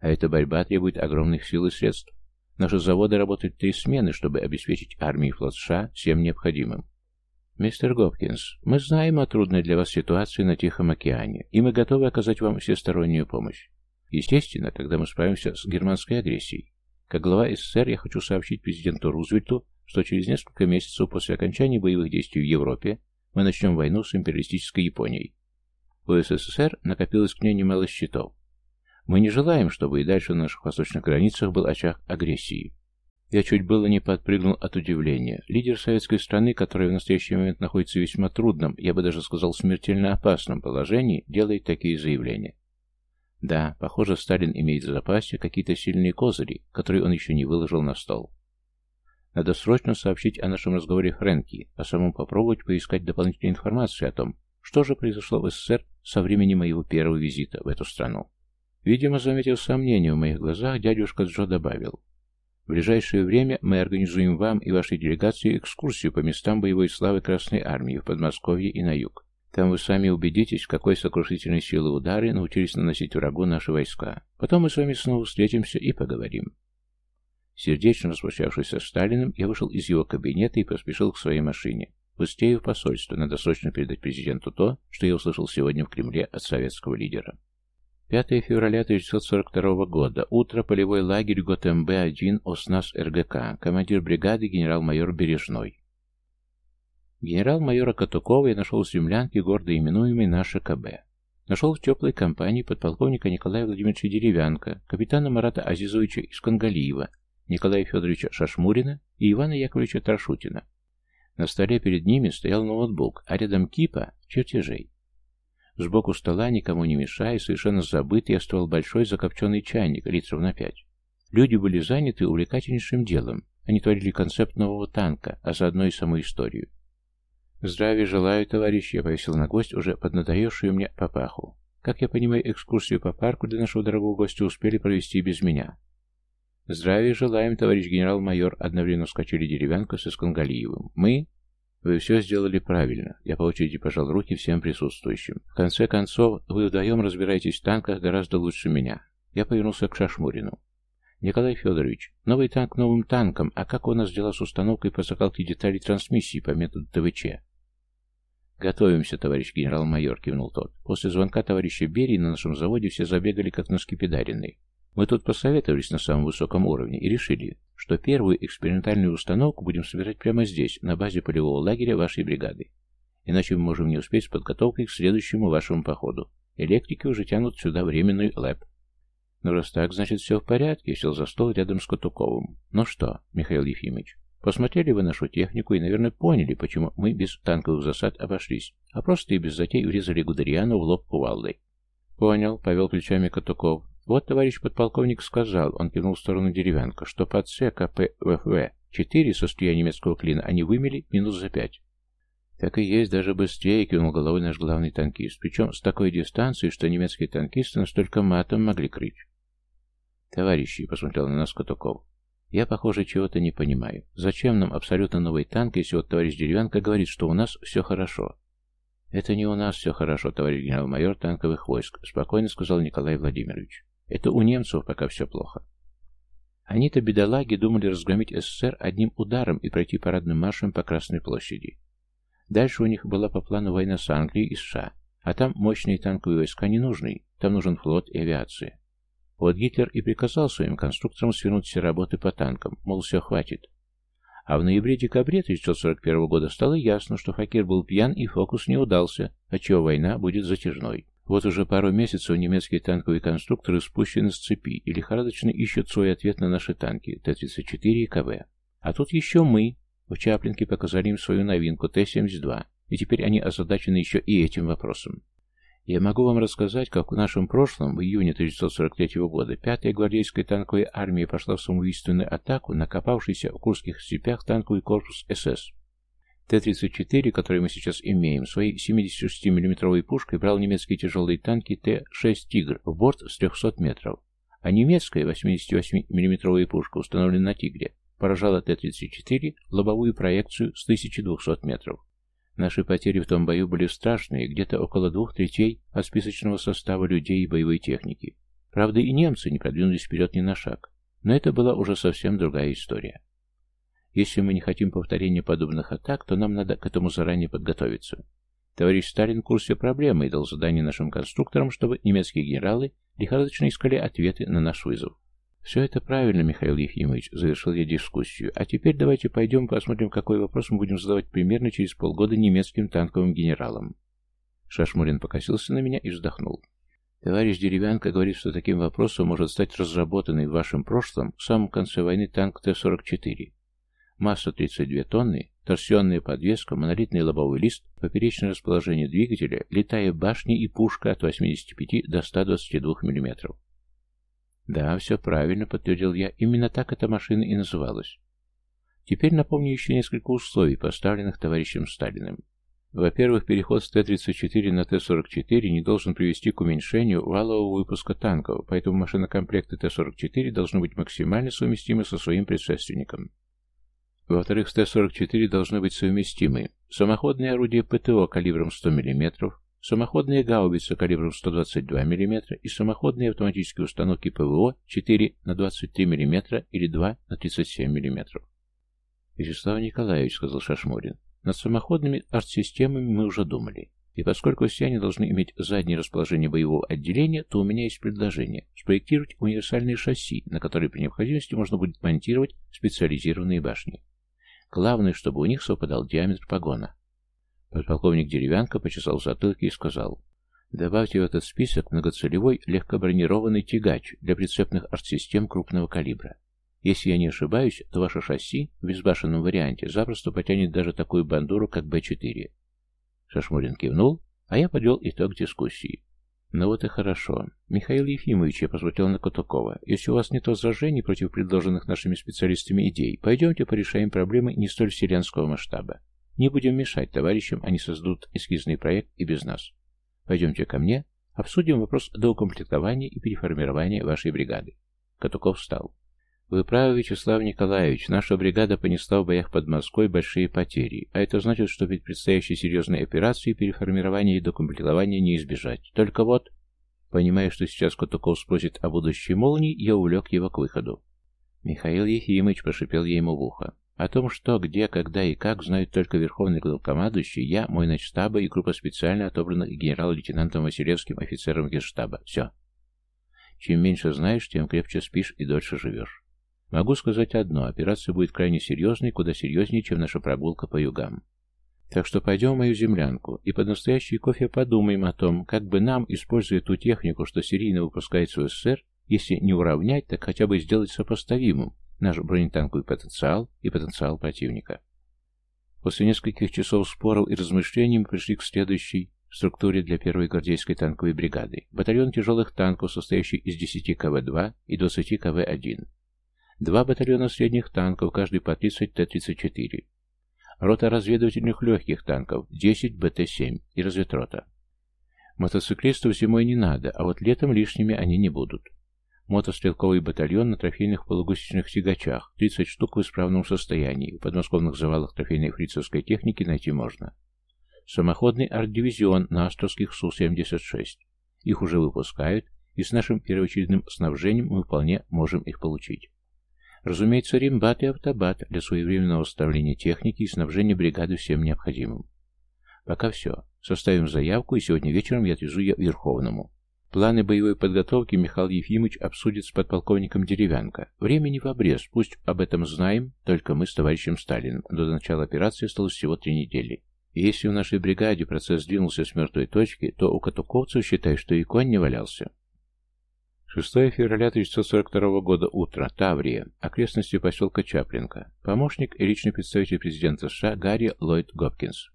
А эта борьба требует огромных сил и средств. Наши заводы работают три смены, чтобы обеспечить армии и флот США всем необходимым. Мистер Гопкинс, мы знаем о трудной для вас ситуации на Тихом океане, и мы готовы оказать вам всестороннюю помощь. Естественно, когда мы справимся с германской агрессией. Как глава СССР я хочу сообщить президенту Рузвельту, что через несколько месяцев после окончания боевых действий в Европе мы начнем войну с империалистической Японией. У СССР накопилось к ней немало счетов. Мы не желаем, чтобы и дальше на наших восточных границах был очаг агрессии. Я чуть было не подпрыгнул от удивления. Лидер советской страны, которая в настоящий момент находится в весьма трудном, я бы даже сказал смертельно опасном положении, делает такие заявления. Да, похоже, Сталин имеет в запасе какие-то сильные козыри, которые он еще не выложил на стол. Надо срочно сообщить о нашем разговоре Фрэнки, а самому попробовать поискать дополнительную информацию о том, что же произошло в СССР со времени моего первого визита в эту страну. Видимо, заметив сомнение в моих глазах, дядюшка Джо добавил. В ближайшее время мы организуем вам и вашей делегации экскурсию по местам боевой славы Красной Армии в Подмосковье и на юг. Там вы сами убедитесь, какой сокрушительной силы удары научились наносить врагу наши войска. Потом мы с вами снова встретимся и поговорим. Сердечно распрощавшись со Сталиным, я вышел из его кабинета и поспешил к своей машине. Быстрее в посольство, надо срочно передать президенту то, что я услышал сегодня в Кремле от советского лидера. 5 февраля 1942 года. Утро. Полевой лагерь ГОТМБ-1 ОСНАС РГК. Командир бригады генерал-майор Бережной. Генерал-майора Катукова я нашел в землянке, гордо именуемой «Наше КБ». Нашел в теплой компании подполковника Николая Владимировича Деревянко, капитана Марата Азизовича Искангалиева, Николая Федоровича Шашмурина и Ивана Яковлевича Таршутина. На столе перед ними стоял ноутбук, а рядом кипа чертежей. Сбоку стола, никому не мешая, совершенно забытый, оставил большой закопченный чайник, литров на пять. Люди были заняты увлекательнейшим делом. Они творили концепт нового танка, а заодно и саму историю. «Здравия желаю, товарищ!» Я повесил на гость уже поднадоевшую мне папаху. Как я понимаю, экскурсию по парку для нашего дорогого гостя успели провести без меня. «Здравия желаем, товарищ генерал-майор!» Одновременно вскочили деревянка со Скангалиевым. «Мы?» Вы все сделали правильно. Я по очереди пожал руки всем присутствующим. В конце концов, вы вдвоем разбираетесь в танках гораздо лучше меня. Я повернулся к Шашмурину. Николай Федорович, новый танк новым танком, а как у нас дела с установкой по закалке деталей трансмиссии по методу ТВЧ? «Готовимся, товарищ генерал-майор», — кивнул тот. «После звонка товарища Берии на нашем заводе все забегали, как носки педаренные. Мы тут посоветовались на самом высоком уровне и решили, что первую экспериментальную установку будем собирать прямо здесь, на базе полевого лагеря вашей бригады. Иначе мы можем не успеть с подготовкой к следующему вашему походу. Электрики уже тянут сюда временный лэп. Ну, раз так, значит, все в порядке, сел за стол рядом с Катуковым. Ну что, Михаил Ефимович, посмотрели вы нашу технику и, наверное, поняли, почему мы без танковых засад обошлись, а просто и без затей врезали Гудериану в лоб кувалдой. Понял, повел плечами Катуков. Вот товарищ подполковник сказал, он кивнул в сторону деревянка, что под ЦКПВФ-4 со стрия немецкого клина они вымели минус за пять. Так и есть, даже быстрее, кивнул головой наш главный танкист. Причем с такой дистанции, что немецкие танкисты настолько матом могли крыть. Товарищи, посмотрел на нас Катуков. Я, похоже, чего-то не понимаю. Зачем нам абсолютно новый танк, если вот товарищ Деревянко говорит, что у нас все хорошо? Это не у нас все хорошо, товарищ генерал-майор танковых войск, спокойно сказал Николай Владимирович. Это у немцев пока все плохо. Они-то, бедолаги, думали разгромить СССР одним ударом и пройти парадным маршем по Красной площади. Дальше у них была по плану война с Англией и США, а там мощные танковые войска не нужны, там нужен флот и авиация. Вот Гитлер и приказал своим конструкторам свернуть все работы по танкам, мол, все хватит. А в ноябре-декабре 1941 года стало ясно, что Факир был пьян и фокус не удался, отчего война будет затяжной. Вот уже пару месяцев немецкие танковые конструкторы спущены с цепи и лихорадочно ищут свой ответ на наши танки Т-34 и КВ. А тут еще мы. В Чаплинке показали им свою новинку Т-72, и теперь они озадачены еще и этим вопросом. Я могу вам рассказать, как в нашем прошлом, в июне 1943 года, 5-я гвардейская танковая армия пошла в самоубийственную атаку на копавшийся в Курских степях танковый корпус СС. Т-34, который мы сейчас имеем, своей 76 миллиметровой пушкой брал немецкие тяжелые танки Т-6 «Тигр» в борт с 300 метров, а немецкая 88 миллиметровая пушка, установленная на «Тигре», поражала Т-34 лобовую проекцию с 1200 метров. Наши потери в том бою были страшные, где-то около двух третей от списочного состава людей и боевой техники. Правда, и немцы не продвинулись вперед ни на шаг. Но это была уже совсем другая история. Если мы не хотим повторения подобных атак, то нам надо к этому заранее подготовиться. Товарищ Сталин в курсе проблемы и дал задание нашим конструкторам, чтобы немецкие генералы лихорадочно искали ответы на наш вызов. «Все это правильно, Михаил Ефимович», — завершил я дискуссию. «А теперь давайте пойдем посмотрим, какой вопрос мы будем задавать примерно через полгода немецким танковым генералам». Шашмурин покосился на меня и вздохнул. Товарищ Деревянко говорит, что таким вопросом может стать разработанный в вашем прошлом в самом конце войны танк Т-44. Масса 32 тонны, торсионная подвеска, монолитный лобовой лист, поперечное расположение двигателя, летая башни и пушка от 85 до 122 мм. Да, все правильно, подтвердил я. Именно так эта машина и называлась. Теперь напомню еще несколько условий, поставленных товарищем Сталиным. Во-первых, переход с Т-34 на Т-44 не должен привести к уменьшению валового выпуска танков, поэтому машинокомплекты Т-44 должны быть максимально совместимы со своим предшественником. Во-вторых, с Т-44 должны быть совместимы самоходные орудия ПТО калибром 100 мм, самоходные гаубицы калибром 122 мм и самоходные автоматические установки ПВО 4 на 23 мм или 2 на 37 мм. «Вячеслав Николаевич», — сказал Шашмурин, — «над самоходными артсистемами мы уже думали. И поскольку все они должны иметь заднее расположение боевого отделения, то у меня есть предложение – спроектировать универсальные шасси, на которые при необходимости можно будет монтировать специализированные башни. Главное, чтобы у них совпадал диаметр погона. Подполковник Деревянко почесал затылки и сказал, «Добавьте в этот список многоцелевой легкобронированный тягач для прицепных артсистем крупного калибра. Если я не ошибаюсь, то ваше шасси в безбашенном варианте запросто потянет даже такую бандуру, как Б-4. Шашмурин кивнул, а я подвел итог дискуссии. Ну вот и хорошо. Михаил Ефимович, я посмотрел на Кутукова. Если у вас нет возражений против предложенных нашими специалистами идей, пойдемте порешаем проблемы не столь вселенского масштаба. Не будем мешать товарищам, они создадут эскизный проект и без нас. Пойдемте ко мне, обсудим вопрос доукомплектования и переформирования вашей бригады. Катуков встал. Вы правы, Вячеслав Николаевич, наша бригада понесла в боях под Москвой большие потери, а это значит, что перед предстоящей серьезной операцией переформирования и докомплектования не избежать. Только вот, понимая, что сейчас Кутуков спросит о будущей молнии, я увлек его к выходу. Михаил Ефимович прошипел ему в ухо. О том, что, где, когда и как, знают только верховный главкомандующий, я, мой начштаба и группа специально отобранных генерал-лейтенантом Василевским офицером генштаба. Все. Чем меньше знаешь, тем крепче спишь и дольше живешь. Могу сказать одно, операция будет крайне серьезной, куда серьезнее, чем наша прогулка по югам. Так что пойдем в мою землянку и под настоящий кофе подумаем о том, как бы нам, используя ту технику, что серийно выпускается в СССР, если не уравнять, так хотя бы сделать сопоставимым наш бронетанковый потенциал и потенциал противника. После нескольких часов споров и размышлений мы пришли к следующей структуре для первой гвардейской танковой бригады. Батальон тяжелых танков, состоящий из 10 КВ-2 и 20 КВ-1. Два батальона средних танков, каждый по 30 Т-34. Рота разведывательных легких танков, 10 БТ-7 и разведрота. Мотоциклистов зимой не надо, а вот летом лишними они не будут. Мотострелковый батальон на трофейных полугусечных тягачах, 30 штук в исправном состоянии, в подмосковных завалах трофейной фрицевской техники найти можно. Самоходный арт-дивизион на Островских Су-76. Их уже выпускают, и с нашим первоочередным снабжением мы вполне можем их получить. Разумеется, римбат и автобат для своевременного ставления техники и снабжения бригады всем необходимым. Пока все. Составим заявку, и сегодня вечером я отвезу ее Верховному. Планы боевой подготовки Михаил Ефимович обсудит с подполковником Деревянко. Времени в обрез, пусть об этом знаем, только мы с товарищем Сталиным. До начала операции осталось всего три недели. И если в нашей бригаде процесс сдвинулся с мертвой точки, то у катуковцев считай, что и конь не валялся. 6 февраля 1942 года, утро, Таврия, окрестности поселка Чаплинка. Помощник и личный представитель президента США Гарри Ллойд Гопкинс.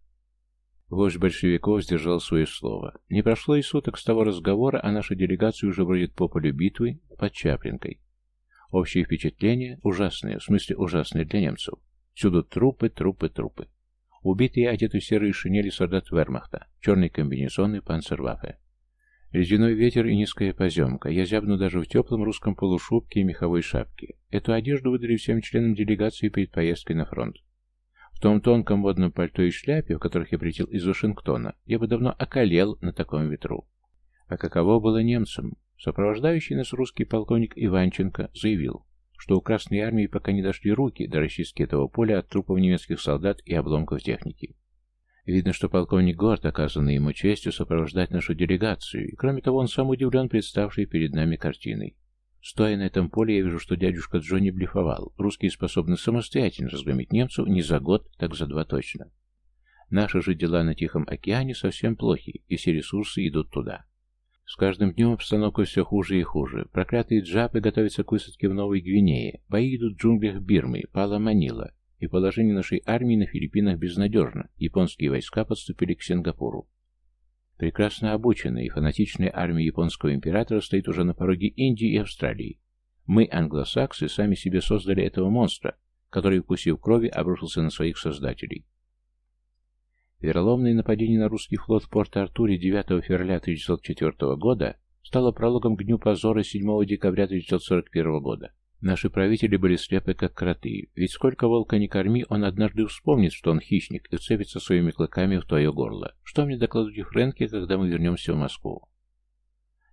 Вождь большевиков сдержал свое слово. Не прошло и суток с того разговора, а наша делегация уже бродит по полю битвы под Чаплинкой. Общее впечатление ужасное, в смысле ужасное для немцев. Всюду трупы, трупы, трупы. Убитые одеты в серые шинели солдат вермахта, черные комбинезоны панцерваффе. Ледяной ветер и низкая поземка. Я зябну даже в теплом русском полушубке и меховой шапке. Эту одежду выдали всем членам делегации перед поездкой на фронт. В том тонком модном пальто и шляпе, в которых я прилетел из Вашингтона, я бы давно околел на таком ветру. А каково было немцам? Сопровождающий нас русский полковник Иванченко заявил, что у Красной Армии пока не дошли руки до расчистки этого поля от трупов немецких солдат и обломков техники. Видно, что полковник горд оказанной ему честью сопровождать нашу делегацию, и кроме того он сам удивлен представшей перед нами картиной. Стоя на этом поле, я вижу, что дядюшка Джо не блефовал. Русские способны самостоятельно разгромить немцев не за год, так за два точно. Наши же дела на Тихом океане совсем плохи, и все ресурсы идут туда. С каждым днем обстановка все хуже и хуже. Проклятые джапы готовятся к высадке в Новой Гвинее. Бои идут в джунглях Бирмы, Пала Манила. И положение нашей армии на Филиппинах безнадежно. Японские войска подступили к Сингапуру. Прекрасно обученная и фанатичная армия японского императора стоит уже на пороге Индии и Австралии. Мы, англосаксы, сами себе создали этого монстра, который, вкусив крови, обрушился на своих создателей. Вероломное нападение на русский флот в Порт-Артуре 9 февраля 1904 года стало прологом к дню позора 7 декабря 1941 года. Наши правители были слепы, как кроты, ведь сколько волка не корми, он однажды вспомнит, что он хищник, и вцепится своими клыками в твое горло. Что мне докладывать Фрэнке, когда мы вернемся в Москву?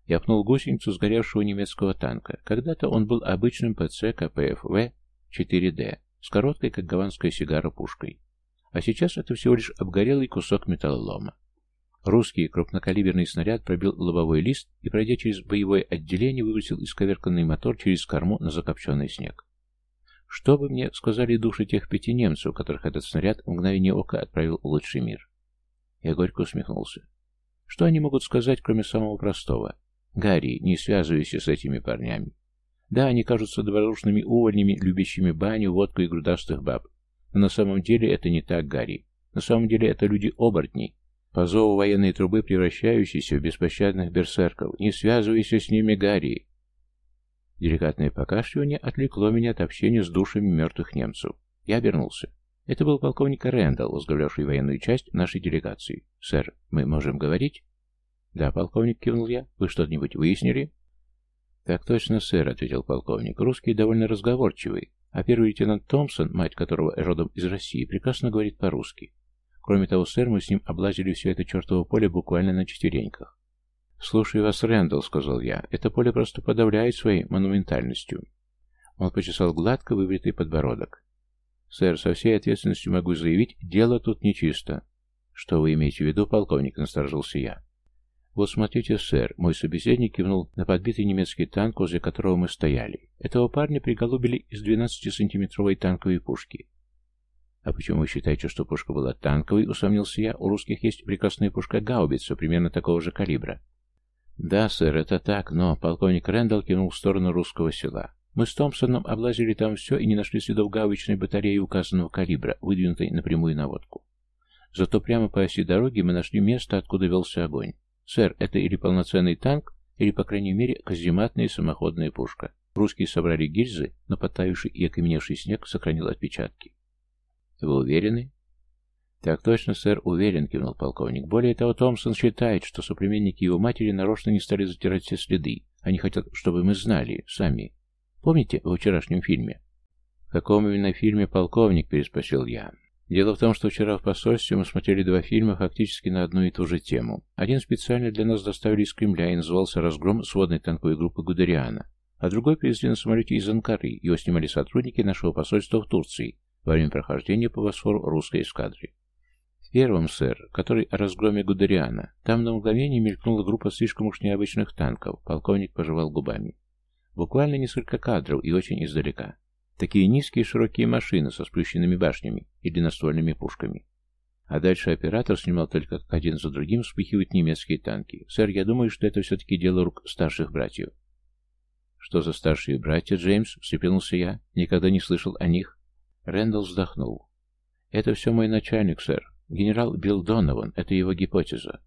Я пнул гусеницу сгоревшего немецкого танка. Когда-то он был обычным ПЦ КПФВ 4Д, с короткой, как гаванская сигара, пушкой. А сейчас это всего лишь обгорелый кусок металлолома. Русский крупнокалиберный снаряд пробил лобовой лист и, пройдя через боевое отделение, выбросил исковерканный мотор через корму на закопченный снег. Что бы мне сказали души тех пяти немцев, которых этот снаряд в мгновение ока отправил в лучший мир? Я горько усмехнулся. Что они могут сказать, кроме самого простого? Гарри, не связывайся с этими парнями. Да, они кажутся добродушными увольнями, любящими баню, водку и грудастых баб. Но на самом деле это не так, Гарри. На самом деле это люди-оборотни, по зову военной трубы, превращающиеся в беспощадных берсерков. Не связывайся с ними, Гарри. Деликатное покашливание отвлекло меня от общения с душами мертвых немцев. Я обернулся. Это был полковник Рэндалл, возглавлявший военную часть нашей делегации. «Сэр, мы можем говорить?» «Да, полковник», — кивнул я. «Вы что-нибудь выяснили?» «Так точно, сэр», — ответил полковник. «Русский довольно разговорчивый. А первый лейтенант Томпсон, мать которого родом из России, прекрасно говорит по-русски. Кроме того, сэр, мы с ним облазили все это чертово поле буквально на четвереньках. «Слушай вас, Рэндалл», — сказал я, — «это поле просто подавляет своей монументальностью». Он почесал гладко выбритый подбородок. «Сэр, со всей ответственностью могу заявить, дело тут нечисто». «Что вы имеете в виду, полковник?» — насторожился я. «Вот смотрите, сэр», — мой собеседник кивнул на подбитый немецкий танк, возле которого мы стояли. Этого парня приголубили из 12-сантиметровой танковой пушки. «А почему вы считаете, что пушка была танковой?» — усомнился я. «У русских есть прекрасная пушка «Гаубица», примерно такого же калибра». «Да, сэр, это так, но...» — полковник Рэндалл кинул в сторону русского села. «Мы с Томпсоном облазили там все и не нашли следов гаубичной батареи указанного калибра, выдвинутой напрямую наводку. Зато прямо по оси дороги мы нашли место, откуда велся огонь. Сэр, это или полноценный танк, или, по крайней мере, казематная самоходная пушка. Русские собрали гильзы, но подтаивший и окаменевший снег сохранил отпечатки. Вы уверены? Так точно, сэр, уверен, кивнул полковник. Более того, Томпсон считает, что соплеменники его матери нарочно не стали затирать все следы. Они хотят, чтобы мы знали, сами. Помните в вчерашнем фильме? В каком именно фильме полковник, переспросил я. Дело в том, что вчера в посольстве мы смотрели два фильма фактически на одну и ту же тему. Один специально для нас доставили из Кремля и назывался «Разгром сводной танковой группы Гудериана», а другой привезли на самолете из Анкары. Его снимали сотрудники нашего посольства в Турции во время прохождения по Босфору русской эскадры. В первом, сэр, который о разгроме Гудериана, там на мгновение мелькнула группа слишком уж необычных танков, полковник пожевал губами. Буквально несколько кадров и очень издалека. Такие низкие широкие машины со сплющенными башнями и длинноствольными пушками. А дальше оператор снимал только, как один за другим вспыхивают немецкие танки. Сэр, я думаю, что это все-таки дело рук старших братьев. Что за старшие братья, Джеймс? Встрепенулся я. Никогда не слышал о них. Рэндалл вздохнул. Это все мой начальник, сэр. Генерал Билл Донован. Это его гипотеза.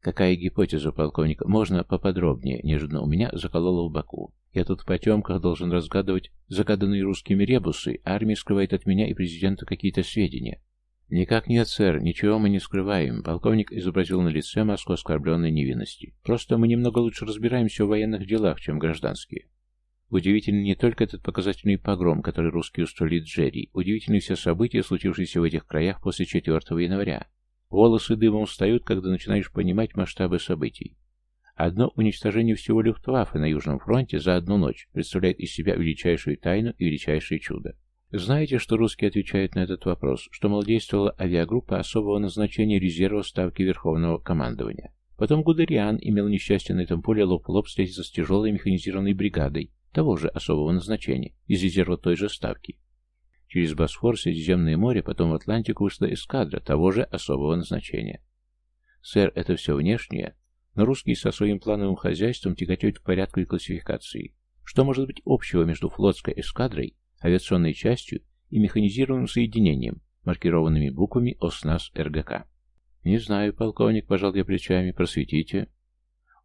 Какая гипотеза, полковник? Можно поподробнее? Неожиданно у меня закололо в боку. Я тут в потемках должен разгадывать загаданные русскими ребусы, армия скрывает от меня и президента какие-то сведения. «Никак нет, сэр, ничего мы не скрываем», — полковник изобразил на лице маску оскорбленной невинности. «Просто мы немного лучше разбираемся в военных делах, чем гражданские». Удивительный не только этот показательный погром, который русские устроили Джерри, удивительны все события, случившиеся в этих краях после 4 января. Волосы дымом встают, когда начинаешь понимать масштабы событий. Одно уничтожение всего Люфтваффе на Южном фронте за одну ночь представляет из себя величайшую тайну и величайшее чудо. Знаете, что русские отвечают на этот вопрос, что, мол, действовала авиагруппа особого назначения резерва Ставки Верховного командования. Потом Гудериан имел несчастье на этом поле лоб в лоб встретиться с тяжелой механизированной бригадой того же особого назначения, из резерва той же Ставки. Через Босфор, Средиземное море, потом в Атлантику вышла эскадра того же особого назначения. Сэр, это все внешнее, но русские со своим плановым хозяйством тяготеют к порядку и классификации. Что может быть общего между флотской эскадрой, авиационной частью и механизированным соединением, маркированными буквами ОСНАС РГК? Не знаю, полковник, пожал я плечами, просветите.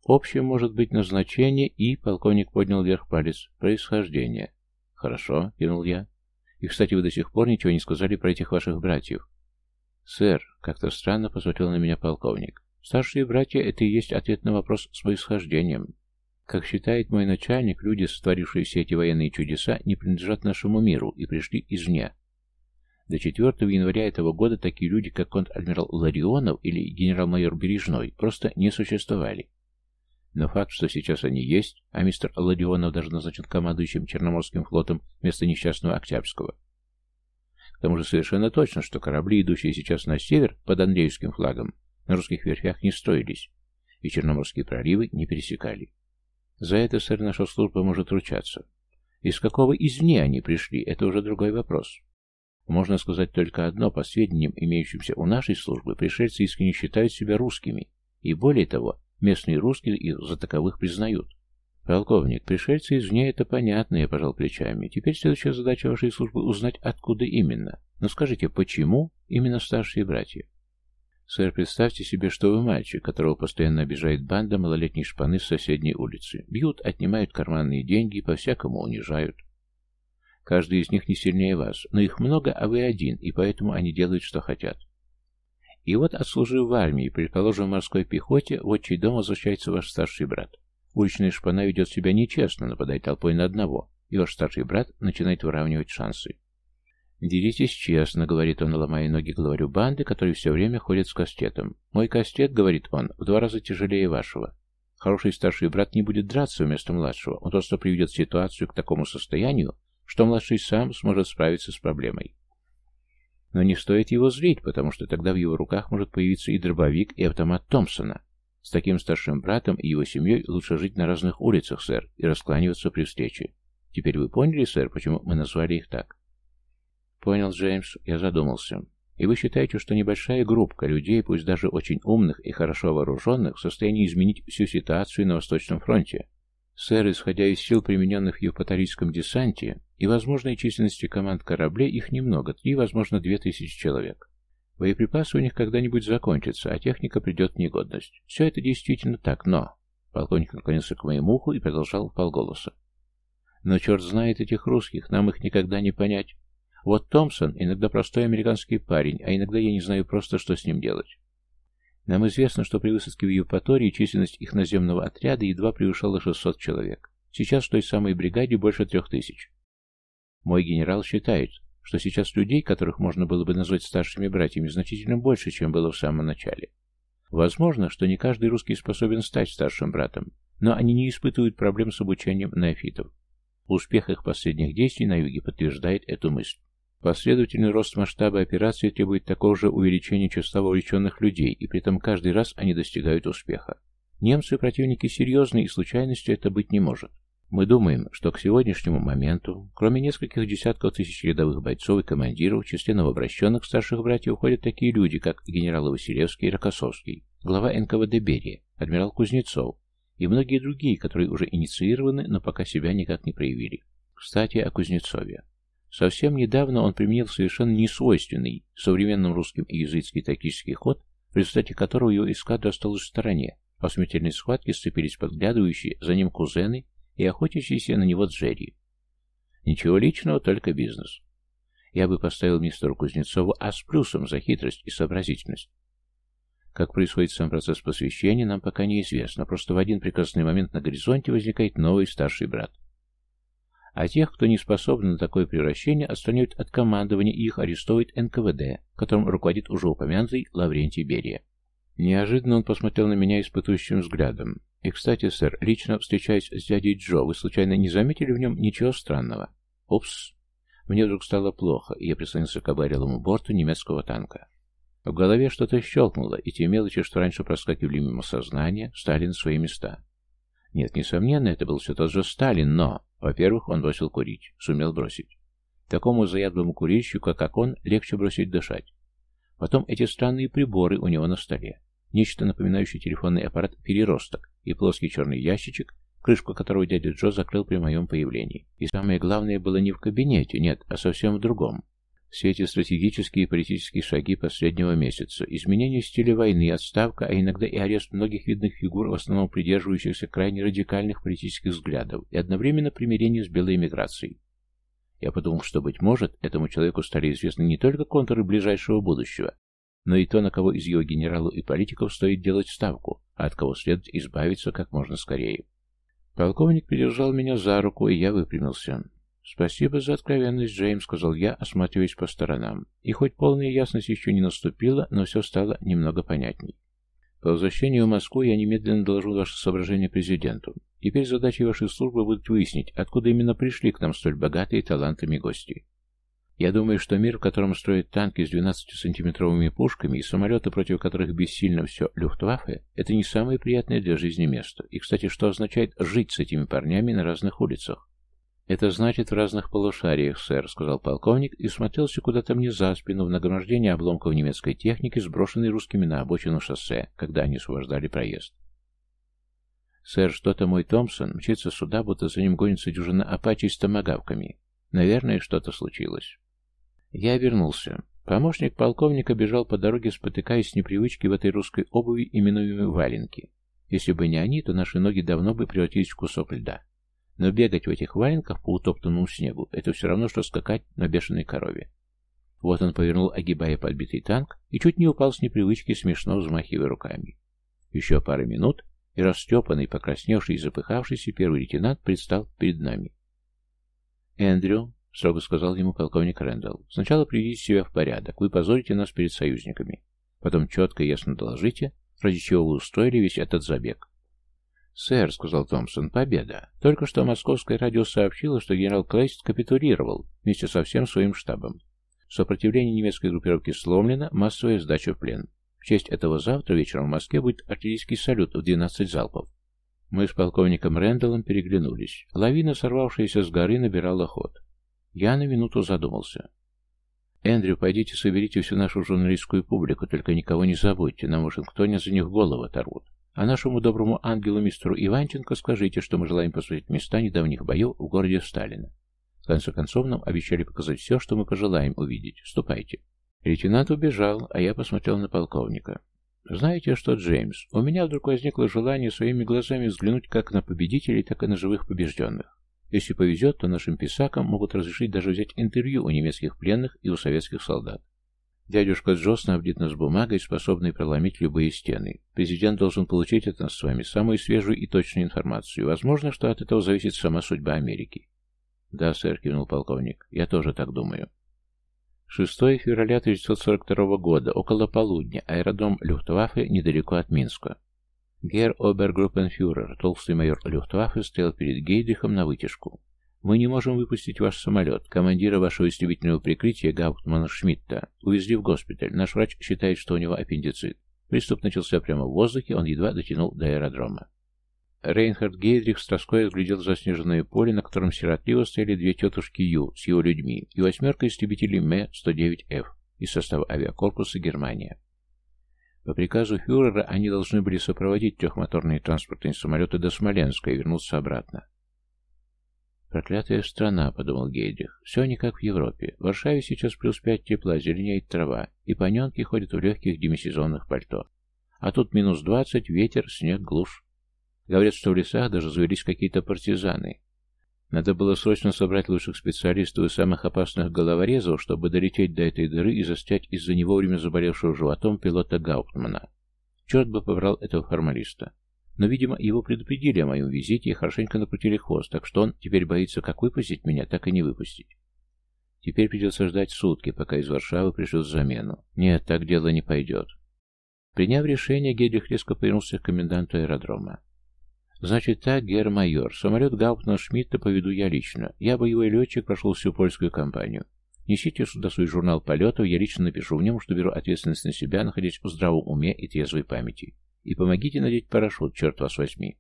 Общее может быть назначение и, полковник поднял вверх палец, происхождение. Хорошо, кивнул я. И, кстати, вы до сих пор ничего не сказали про этих ваших братьев. Сэр, как-то странно посмотрел на меня полковник. Старшие братья — это и есть ответ на вопрос с происхождением. Как считает мой начальник, люди, сотворившие все эти военные чудеса, не принадлежат нашему миру и пришли извне. До 4 января этого года такие люди, как конт-адмирал Ларионов или генерал-майор Бережной, просто не существовали. Но факт, что сейчас они есть, а мистер Ларионов даже назначен командующим Черноморским флотом вместо несчастного Октябрьского. К тому же совершенно точно, что корабли, идущие сейчас на север под Андреевским флагом, на русских верфях не строились, и Черноморские проливы не пересекали. За это, сэр, наша служба может ручаться. Из какого извне они пришли, это уже другой вопрос. Можно сказать только одно, по сведениям, имеющимся у нашей службы, пришельцы искренне считают себя русскими, и более того, местные русские их за таковых признают. Полковник, пришельцы извне это понятно, я пожал плечами. Теперь следующая задача вашей службы узнать, откуда именно. Но скажите, почему именно старшие братья? Сэр, представьте себе, что вы мальчик, которого постоянно обижает банда малолетней шпаны с соседней улицы. Бьют, отнимают карманные деньги, по-всякому унижают. Каждый из них не сильнее вас, но их много, а вы один, и поэтому они делают, что хотят. И вот, отслужив в армии, предположим, в морской пехоте, в отчий дом возвращается ваш старший брат. Уличная шпана ведет себя нечестно, нападает толпой на одного, и ваш старший брат начинает выравнивать шансы. «Деритесь честно», — говорит он, ломая ноги главарю банды, который все время ходит с кастетом. «Мой кастет, — говорит он, — в два раза тяжелее вашего. Хороший старший брат не будет драться вместо младшего, он просто приведет ситуацию к такому состоянию, что младший сам сможет справиться с проблемой. Но не стоит его злить, потому что тогда в его руках может появиться и дробовик, и автомат Томпсона. С таким старшим братом и его семьей лучше жить на разных улицах, сэр, и раскланиваться при встрече. Теперь вы поняли, сэр, почему мы назвали их так? Понял, Джеймс, я задумался. И вы считаете, что небольшая группа людей, пусть даже очень умных и хорошо вооруженных, в состоянии изменить всю ситуацию на Восточном фронте? Сэр, исходя из сил, примененных в Евпаторийском десанте, и возможной численности команд кораблей, их немного, три, возможно, две тысячи человек. Боеприпасы у них когда-нибудь закончатся, а техника придет в негодность. Все это действительно так, но... Полковник наклонился к моему уху и продолжал полголоса. Но черт знает этих русских, нам их никогда не понять. Вот Томпсон иногда простой американский парень, а иногда я не знаю просто, что с ним делать. Нам известно, что при высадке в Евпатории численность их наземного отряда едва превышала 600 человек. Сейчас в той самой бригаде больше трех тысяч. Мой генерал считает, что сейчас людей, которых можно было бы назвать старшими братьями, значительно больше, чем было в самом начале. Возможно, что не каждый русский способен стать старшим братом, но они не испытывают проблем с обучением неофитов. Успех их последних действий на юге подтверждает эту мысль. Последовательный рост масштаба операции требует такого же увеличения числа вовлеченных людей, и при этом каждый раз они достигают успеха. Немцы противники серьезные, и случайностью это быть не может. Мы думаем, что к сегодняшнему моменту, кроме нескольких десятков тысяч рядовых бойцов и командиров, в числе новообращенных старших братьев входят такие люди, как генералы Василевский и Рокоссовский, глава НКВД Берия, адмирал Кузнецов и многие другие, которые уже инициированы, но пока себя никак не проявили. Кстати, о Кузнецове. Совсем недавно он применил совершенно несвойственный современным русским и языческий тактический ход, в результате которого его эскадра осталась в стороне, а в смертельной схватке сцепились подглядывающие за ним кузены и охотящиеся на него Джерри. Ничего личного, только бизнес. Я бы поставил мистеру Кузнецову А с плюсом за хитрость и сообразительность. Как происходит сам процесс посвящения, нам пока неизвестно, просто в один прекрасный момент на горизонте возникает новый старший брат а тех, кто не способен на такое превращение, отстраняют от командования и их арестовывает НКВД, которым руководит уже упомянутый Лаврентий Берия. Неожиданно он посмотрел на меня испытующим взглядом. И, кстати, сэр, лично встречаясь с дядей Джо, вы случайно не заметили в нем ничего странного? Упс. Мне вдруг стало плохо, и я прислонился к оборелому борту немецкого танка. В голове что-то щелкнуло, и те мелочи, что раньше проскакивали мимо сознания, стали на свои места. Нет, несомненно, это был все тот же Сталин, но... Во-первых, он бросил курить. Сумел бросить. Такому заядлому курильщику, как он, легче бросить дышать. Потом эти странные приборы у него на столе. Нечто напоминающее телефонный аппарат «Переросток» и плоский черный ящичек, крышку которого дядя Джо закрыл при моем появлении. И самое главное было не в кабинете, нет, а совсем в другом. В свете стратегические и политические шаги последнего месяца, изменение стиля войны, отставка, а иногда и арест многих видных фигур, в основном придерживающихся крайне радикальных политических взглядов, и одновременно примирение с белой эмиграцией. Я подумал, что, быть может, этому человеку стали известны не только контуры ближайшего будущего, но и то, на кого из его генералов и политиков стоит делать ставку, а от кого следует избавиться как можно скорее. Полковник придержал меня за руку, и я выпрямился. «Спасибо за откровенность, Джеймс», — сказал я, осматриваясь по сторонам. И хоть полная ясность еще не наступила, но все стало немного понятней. По возвращению в Москву я немедленно доложу ваше соображение президенту. Теперь задачей вашей службы будет выяснить, откуда именно пришли к нам столь богатые талантами гости. Я думаю, что мир, в котором строят танки с 12-сантиметровыми пушками и самолеты, против которых бессильно все люфтваффе, это не самое приятное для жизни место. И, кстати, что означает жить с этими парнями на разных улицах? «Это значит в разных полушариях, сэр», — сказал полковник и смотрелся куда-то мне за спину в нагромождение обломков немецкой техники, сброшенной русскими на обочину шоссе, когда они освобождали проезд. «Сэр, что-то мой Томпсон мчится сюда, будто за ним гонится дюжина апачей с томагавками. Наверное, что-то случилось». Я вернулся. Помощник полковника бежал по дороге, спотыкаясь с непривычки в этой русской обуви, именуемой валенки. Если бы не они, то наши ноги давно бы превратились в кусок льда. Но бегать в этих валенках по утоптанному снегу — это все равно, что скакать на бешеной корове. Вот он повернул, огибая подбитый танк, и чуть не упал с непривычки, смешно взмахивая руками. Еще пара минут, и расстепанный, покрасневший и запыхавшийся первый лейтенант предстал перед нами. «Эндрю», — строго сказал ему полковник Рэндалл, — «сначала приведите себя в порядок, вы позорите нас перед союзниками. Потом четко и ясно доложите, ради чего вы устроили весь этот забег. «Сэр», — сказал Томпсон, — «победа. Только что московское радио сообщило, что генерал Клейст капитулировал вместе со всем своим штабом. Сопротивление немецкой группировки сломлено, массовая сдача в плен. В честь этого завтра вечером в Москве будет артиллерийский салют в 12 залпов». Мы с полковником Рэндаллом переглянулись. Лавина, сорвавшаяся с горы, набирала ход. Я на минуту задумался. «Эндрю, пойдите соберите всю нашу журналистскую публику, только никого не забудьте, нам может кто-нибудь за них голову оторвут. А нашему доброму ангелу мистеру Иванченко скажите, что мы желаем посмотреть места недавних боев в городе Сталина. В конце концов, нам обещали показать все, что мы пожелаем увидеть. Ступайте. Лейтенант убежал, а я посмотрел на полковника. Знаете что, Джеймс, у меня вдруг возникло желание своими глазами взглянуть как на победителей, так и на живых побежденных. Если повезет, то нашим писакам могут разрешить даже взять интервью у немецких пленных и у советских солдат. Дядюшка Джо снабдит нас бумагой, способной проломить любые стены. Президент должен получить от нас с вами самую свежую и точную информацию. Возможно, что от этого зависит сама судьба Америки. Да, сэр, кивнул полковник. Я тоже так думаю. 6 февраля 1942 года, около полудня, аэродром Люфтваффе недалеко от Минска. Герр Обергруппенфюрер, толстый майор Люфтваффе, стоял перед Гейдрихом на вытяжку. Мы не можем выпустить ваш самолет. Командира вашего истребительного прикрытия, Гауптмана Шмидта, увезли в госпиталь. Наш врач считает, что у него аппендицит. Приступ начался прямо в воздухе, он едва дотянул до аэродрома. Рейнхард Гейдрих с тоской взглядел заснеженное поле, на котором сиротливо стояли две тетушки Ю с его людьми и восьмерка истребителей М-109Ф из состава авиакорпуса Германия. По приказу фюрера они должны были сопроводить трехмоторные транспортные самолеты до Смоленска и вернуться обратно. «Проклятая страна», — подумал Гейдрих. «Все не как в Европе. В Варшаве сейчас плюс пять тепла, зеленеет трава, и паненки ходят в легких демисезонных пальто. А тут минус двадцать, ветер, снег, глушь. Говорят, что в лесах даже завелись какие-то партизаны. Надо было срочно собрать лучших специалистов и самых опасных головорезов, чтобы долететь до этой дыры и застрять из-за него время заболевшего животом пилота Гауптмана. Черт бы побрал этого формалиста. Но, видимо, его предупредили о моем визите и хорошенько накрутили хвост, так что он теперь боится как выпустить меня, так и не выпустить. Теперь придется ждать сутки, пока из Варшавы пришлют замену. Нет, так дело не пойдет. Приняв решение, Гедрих резко повернулся к коменданту аэродрома. «Значит так, гер-майор, самолет Гауптна Шмидта поведу я лично. Я боевой летчик, прошел всю польскую кампанию. Несите сюда свой журнал полетов, я лично напишу в нем, что беру ответственность на себя, находясь в здравом уме и трезвой памяти. И помогите надеть парашют, черт вас возьми.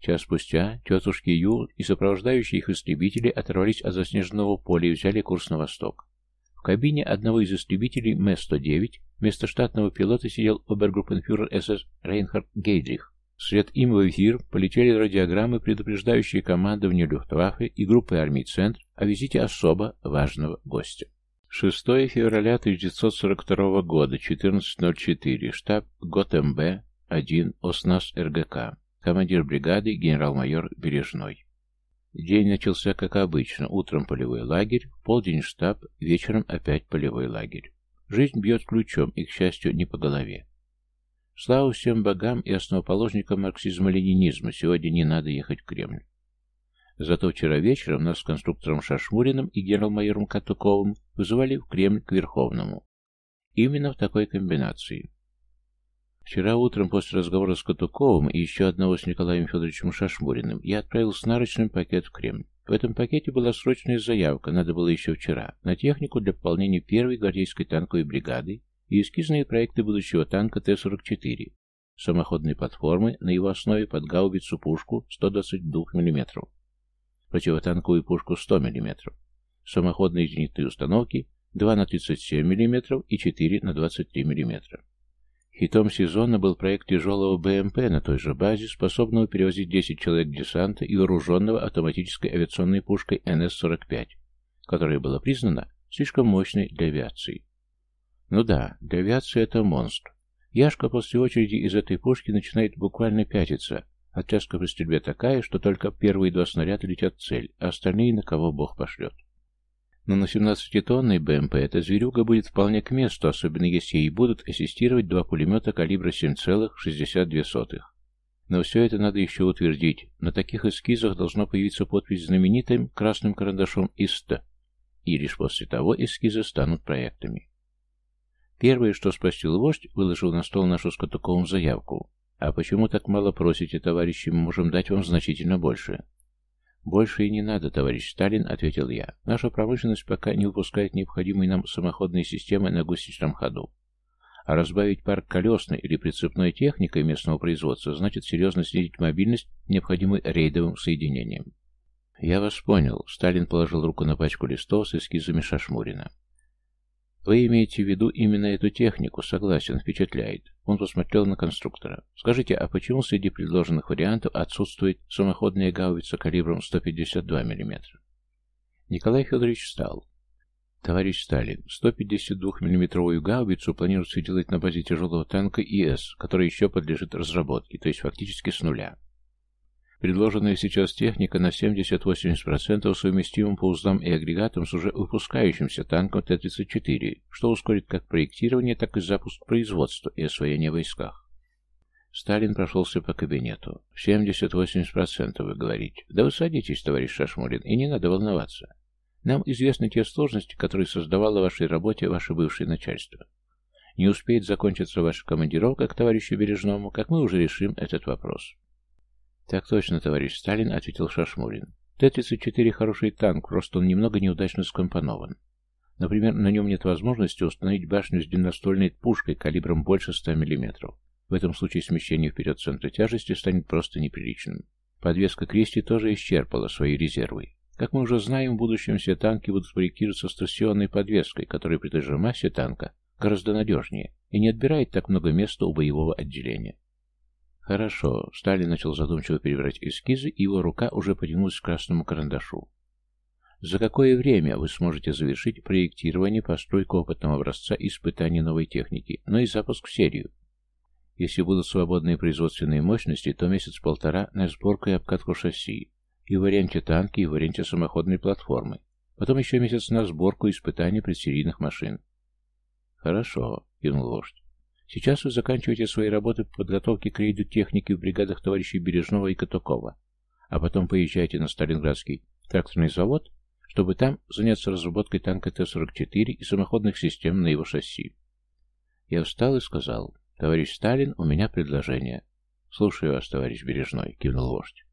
Час спустя тетушки Ю и сопровождающие их истребители оторвались от заснеженного поля и взяли курс на восток. В кабине одного из истребителей М-109 вместо штатного пилота сидел обергруппенфюрер СС Рейнхард Гейдрих. Вслед им в эфир полетели радиограммы, предупреждающие командование Люфтваффе и группы армий «Центр» о визите особо важного гостя. 6 февраля 1942 года, 14.04, штаб ГОТМБ, 1, ОСНАС РГК, командир бригады генерал-майор Бережной. День начался как обычно, утром полевой лагерь, в полдень штаб, вечером опять полевой лагерь. Жизнь бьет ключом и, к счастью, не по голове. Слава всем богам и основоположникам марксизма-ленинизма, сегодня не надо ехать в Кремль. Зато вчера вечером нас с конструктором Шашмуриным и генерал-майором Катуковым вызывали в Кремль к Верховному. Именно в такой комбинации. Вчера утром после разговора с Катуковым и еще одного с Николаем Федоровичем Шашмуриным я отправил снарочный пакет в Кремль. В этом пакете была срочная заявка, надо было еще вчера, на технику для выполнения первой гвардейской танковой бригады и эскизные проекты будущего танка Т-44, самоходной платформы на его основе под гаубицу-пушку 122 мм, противотанковую пушку 100 мм, самоходные зенитные установки 2 на 37 мм и 4 на 23 мм. Хитом сезона был проект тяжелого БМП на той же базе, способного перевозить 10 человек десанта и вооруженного автоматической авиационной пушкой НС-45, которая была признана слишком мощной для авиации. Ну да, для авиации это монстр. Яшка после очереди из этой пушки начинает буквально пятиться. Отряска при стрельбе такая, что только первые два снаряда летят в цель, а остальные на кого бог пошлет. Но на 17-тонной БМП эта зверюга будет вполне к месту, особенно если ей будут ассистировать два пулемета калибра 7,62. Но все это надо еще утвердить. На таких эскизах должна появиться подпись знаменитым красным карандашом ИСТ. И лишь после того эскизы станут проектами. Первое, что спросил вождь, выложил на стол нашу с заявку. «А почему так мало просите, товарищи? Мы можем дать вам значительно больше». «Больше и не надо, товарищ Сталин», — ответил я. «Наша промышленность пока не выпускает необходимые нам самоходные системы на гусеничном ходу. А разбавить парк колесной или прицепной техникой местного производства значит серьезно снизить мобильность, необходимую рейдовым соединением». «Я вас понял», — Сталин положил руку на пачку листов с эскизами Шашмурина. Вы имеете в виду именно эту технику, согласен, впечатляет. Он посмотрел на конструктора. Скажите, а почему среди предложенных вариантов отсутствует самоходная гаубица калибром 152 мм? Николай Федорович встал. Товарищ Сталин, 152 миллиметровую гаубицу планируется делать на базе тяжелого танка ИС, который еще подлежит разработке, то есть фактически с нуля. Предложенная сейчас техника на 70-80% совместима по узлам и агрегатам с уже выпускающимся танком Т-34, что ускорит как проектирование, так и запуск производства и освоение в войсках. Сталин прошелся по кабинету. 70-80% вы говорите. Да вы садитесь, товарищ Шашмурин, и не надо волноваться. Нам известны те сложности, которые создавало в вашей работе ваше бывшее начальство. Не успеет закончиться ваша командировка к товарищу Бережному, как мы уже решим этот вопрос. «Так точно, товарищ Сталин», — ответил Шашмурин. «Т-34 хороший танк, просто он немного неудачно скомпонован. Например, на нем нет возможности установить башню с длинноствольной пушкой калибром больше 100 мм. В этом случае смещение вперед центра тяжести станет просто неприличным. Подвеска крести тоже исчерпала свои резервы. Как мы уже знаем, в будущем все танки будут проектироваться с торсионной подвеской, которая при той же массе танка гораздо надежнее и не отбирает так много места у боевого отделения. Хорошо. Сталин начал задумчиво перебирать эскизы, и его рука уже потянулась к красному карандашу. За какое время вы сможете завершить проектирование, постройку опытного образца испытания новой техники, но и запуск в серию? Если будут свободные производственные мощности, то месяц-полтора на сборку и обкатку шасси, и в варианте танки, и в варианте самоходной платформы. Потом еще месяц на сборку и испытания предсерийных машин. Хорошо, кивнул вождь. Сейчас вы заканчиваете свои работы по подготовке к рейду техники в бригадах товарищей Бережного и Катукова, а потом поезжаете на Сталинградский тракторный завод, чтобы там заняться разработкой танка Т-44 и самоходных систем на его шасси. Я встал и сказал, «Товарищ Сталин, у меня предложение». «Слушаю вас, товарищ Бережной», — кивнул вождь.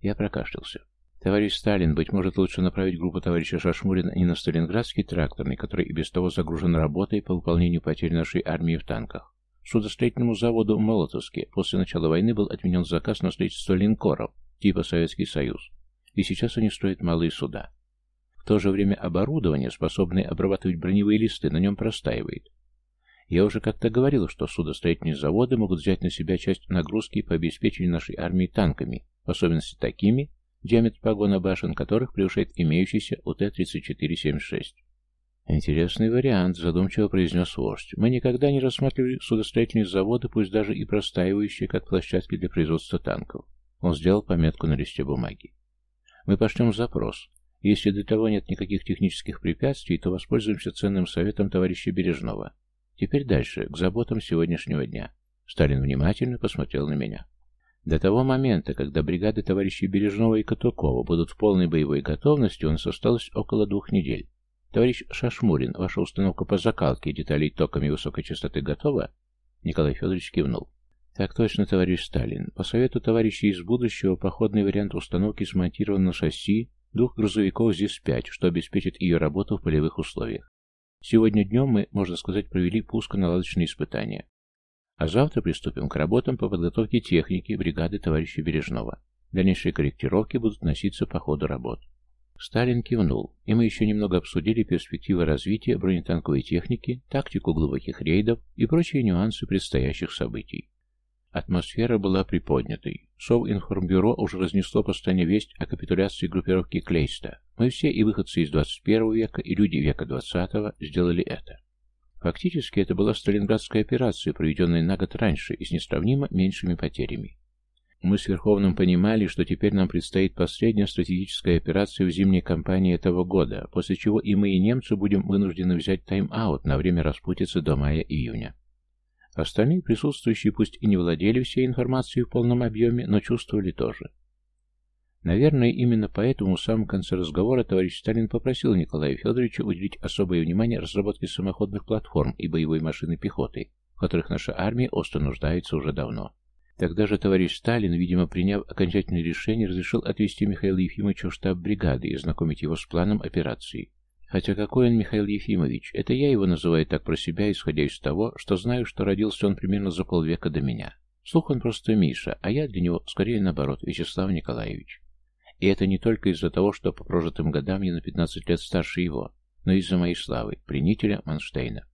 Я прокашлялся. «Товарищ Сталин, быть может, лучше направить группу товарища Шашмурина не на Сталинградский тракторный, который и без того загружен работой по выполнению потерь нашей армии в танках. Судостроительному заводу в Молотовске после начала войны был отменен заказ на строительство линкоров, типа Советский Союз, и сейчас они строят малые суда. В то же время оборудование, способное обрабатывать броневые листы, на нем простаивает. Я уже как-то говорил, что судостроительные заводы могут взять на себя часть нагрузки по обеспечению нашей армии танками, в особенности такими, диаметр погона башен которых превышает имеющийся УТ-3476. «Интересный вариант», — задумчиво произнес вождь. «Мы никогда не рассматривали судостроительные заводы, пусть даже и простаивающие, как площадки для производства танков». Он сделал пометку на листе бумаги. «Мы пошлем запрос. Если для того нет никаких технических препятствий, то воспользуемся ценным советом товарища Бережного. Теперь дальше, к заботам сегодняшнего дня». Сталин внимательно посмотрел на меня. До того момента, когда бригады товарищей Бережного и Катукова будут в полной боевой готовности, у нас осталось около двух недель. Товарищ Шашмурин, ваша установка по закалке деталей токами высокой частоты готова? Николай Федорович кивнул. Так точно, товарищ Сталин. По совету товарищей из будущего, походный вариант установки смонтирован на шасси двух грузовиков ЗИС-5, что обеспечит ее работу в полевых условиях. Сегодня днем мы, можно сказать, провели пуско-наладочные испытания. А завтра приступим к работам по подготовке техники бригады товарища Бережного. Дальнейшие корректировки будут носиться по ходу работ. Сталин кивнул, и мы еще немного обсудили перспективы развития бронетанковой техники, тактику глубоких рейдов и прочие нюансы предстоящих событий. Атмосфера была приподнятой. Совинформбюро уже разнесло по стране весть о капитуляции группировки Клейста. Мы все, и выходцы из 21 века, и люди века 20 сделали это. Фактически это была Сталинградская операция, проведенная на год раньше и с несравнимо меньшими потерями. Мы с Верховным понимали, что теперь нам предстоит последняя стратегическая операция в зимней кампании этого года, после чего и мы, и немцы будем вынуждены взять тайм-аут на время распутицы до мая-июня. Остальные присутствующие пусть и не владели всей информацией в полном объеме, но чувствовали тоже. Наверное, именно поэтому в самом конце разговора товарищ Сталин попросил Николая Федоровича уделить особое внимание разработке самоходных платформ и боевой машины пехоты, в которых наша армия остро нуждается уже давно. Тогда же товарищ Сталин, видимо, приняв окончательное решение, разрешил отвезти Михаила Ефимовича в штаб бригады и знакомить его с планом операции. Хотя какой он Михаил Ефимович? Это я его называю так про себя, исходя из того, что знаю, что родился он примерно за полвека до меня. Слух он просто Миша, а я для него, скорее наоборот, Вячеслав Николаевич. И это не только из-за того, что по прожитым годам я на 15 лет старше его, но из-за моей славы, пленителя Манштейна.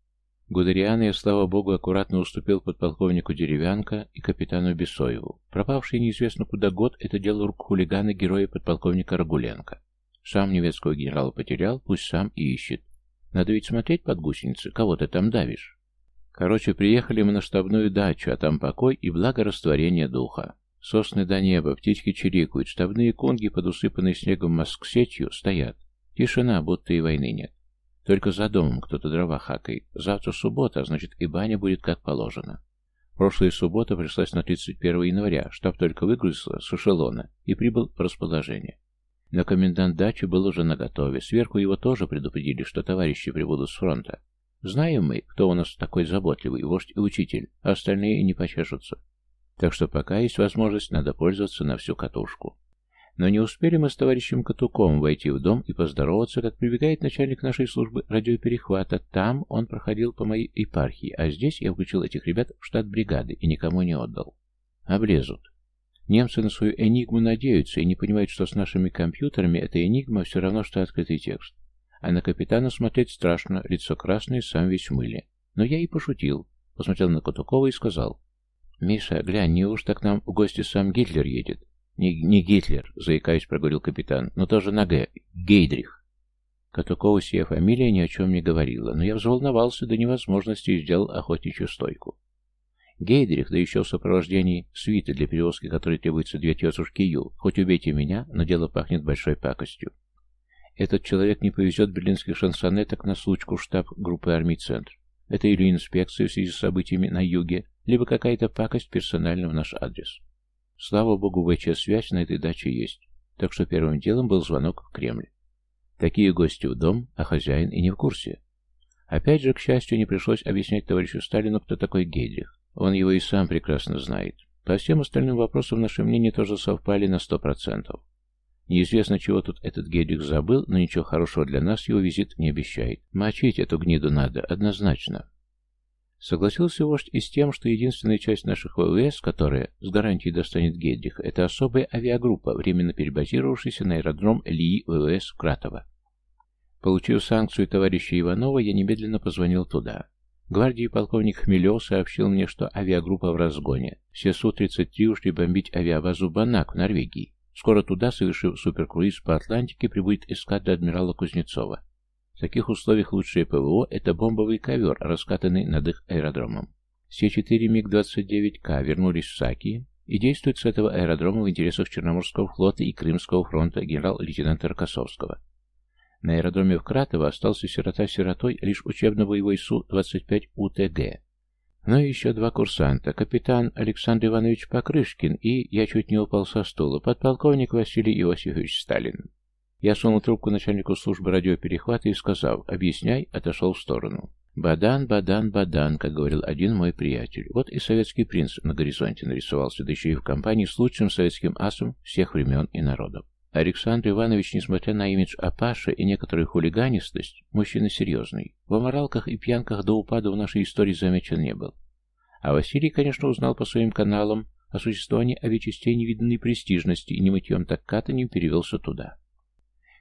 Гудериан я, слава богу, аккуратно уступил подполковнику Деревянко и капитану Бесоеву. Пропавший неизвестно куда год — это дело рук хулигана героя подполковника Рагуленко. Сам немецкого генерала потерял, пусть сам и ищет. Надо ведь смотреть под гусеницы, кого ты там давишь. Короче, приехали мы на штабную дачу, а там покой и благорастворение духа. Сосны до неба, птички чирикают, штабные конги под усыпанной снегом маск-сетью стоят. Тишина, будто и войны нет. Только за домом кто-то дрова хакает. Завтра суббота, а значит и баня будет как положено. Прошлая суббота пришлась на 31 января. Штаб только выгрузился с эшелона и прибыл в расположение. Но комендант дачи был уже наготове. Сверху его тоже предупредили, что товарищи прибудут с фронта. Знаем мы, кто у нас такой заботливый, вождь и учитель, а остальные не почешутся. Так что пока есть возможность, надо пользоваться на всю катушку. Но не успели мы с товарищем Катуком войти в дом и поздороваться, как прибегает начальник нашей службы радиоперехвата. Там он проходил по моей епархии, а здесь я включил этих ребят в штат бригады и никому не отдал. Облезут. Немцы на свою энигму надеются и не понимают, что с нашими компьютерами эта энигма все равно, что открытый текст. А на капитана смотреть страшно, лицо красное, сам весь в мыле. Но я и пошутил. Посмотрел на Катукова и сказал. «Миша, глянь, неужто к нам в гости сам Гитлер едет?» «Не, не Гитлер», — заикаясь, проговорил капитан, — «но тоже на Г. Гейдрих». Катукова сия фамилия ни о чем не говорила, но я взволновался до невозможности и сделал охотничью стойку. Гейдрих, да еще в сопровождении свиты, для перевозки которой требуется две тетушки Ю. Хоть убейте меня, но дело пахнет большой пакостью. Этот человек не повезет берлинских шансонеток на случку штаб группы армий «Центр». Это или инспекция в связи с событиями на юге, либо какая-то пакость персонально в наш адрес. Слава богу, ВЧ-связь на этой даче есть, так что первым делом был звонок в Кремль. Такие гости в дом, а хозяин и не в курсе. Опять же, к счастью, не пришлось объяснять товарищу Сталину, кто такой Гейдрих. Он его и сам прекрасно знает. По всем остальным вопросам наши мнения тоже совпали на сто процентов. Неизвестно, чего тут этот Гейдрих забыл, но ничего хорошего для нас его визит не обещает. Мочить эту гниду надо, однозначно. Согласился вождь и с тем, что единственная часть наших ВВС, которая с гарантией достанет Гейдриха, это особая авиагруппа, временно перебазировавшаяся на аэродром Лии ВВС Кратова. Получив санкцию товарища Иванова, я немедленно позвонил туда. Гвардии полковник Хмелев сообщил мне, что авиагруппа в разгоне. Все Су-33 ушли бомбить авиабазу Банак в Норвегии. Скоро туда, совершив суперкруиз по Атлантике, прибудет эскадра адмирала Кузнецова. В таких условиях лучшее ПВО – это бомбовый ковер, раскатанный над их аэродромом. Все четыре МиГ-29К вернулись в Саки и действуют с этого аэродрома в интересах Черноморского флота и Крымского фронта генерал-лейтенанта Рокоссовского. На аэродроме в Кратово остался сирота-сиротой лишь учебно-боевой Су-25 УТГ. Но еще два курсанта, капитан Александр Иванович Покрышкин и, я чуть не упал со стула, подполковник Василий Иосифович Сталин. Я сунул трубку начальнику службы радиоперехвата и, сказав «объясняй», отошел в сторону. «Бадан, бадан, бадан», как говорил один мой приятель. Вот и советский принц на горизонте нарисовался, да еще и в компании с лучшим советским асом всех времен и народов. Александр Иванович, несмотря на имидж Апаша и некоторую хулиганистость, мужчина серьезный. В аморалках и пьянках до упада в нашей истории замечен не был. А Василий, конечно, узнал по своим каналам о существовании авиачастей невиданной престижности и не мытьем так катанием перевелся туда.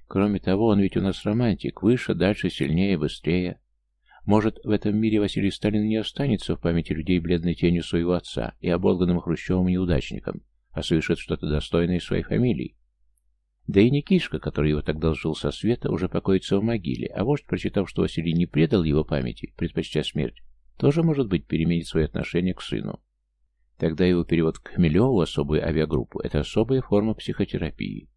Кроме того, он ведь у нас романтик, выше, дальше, сильнее, быстрее. Может, в этом мире Василий Сталин не останется в памяти людей бледной тенью своего отца и оболганным Хрущевым неудачником, а совершит что-то достойное своей фамилии. Да и Никишка, который его тогда жил со света, уже покоится в могиле, а вождь, прочитав, что Василий не предал его памяти, предпочтя смерть, тоже, может быть, переменит свое отношение к сыну. Тогда его перевод к Хмелеву, особую авиагруппу, это особая форма психотерапии.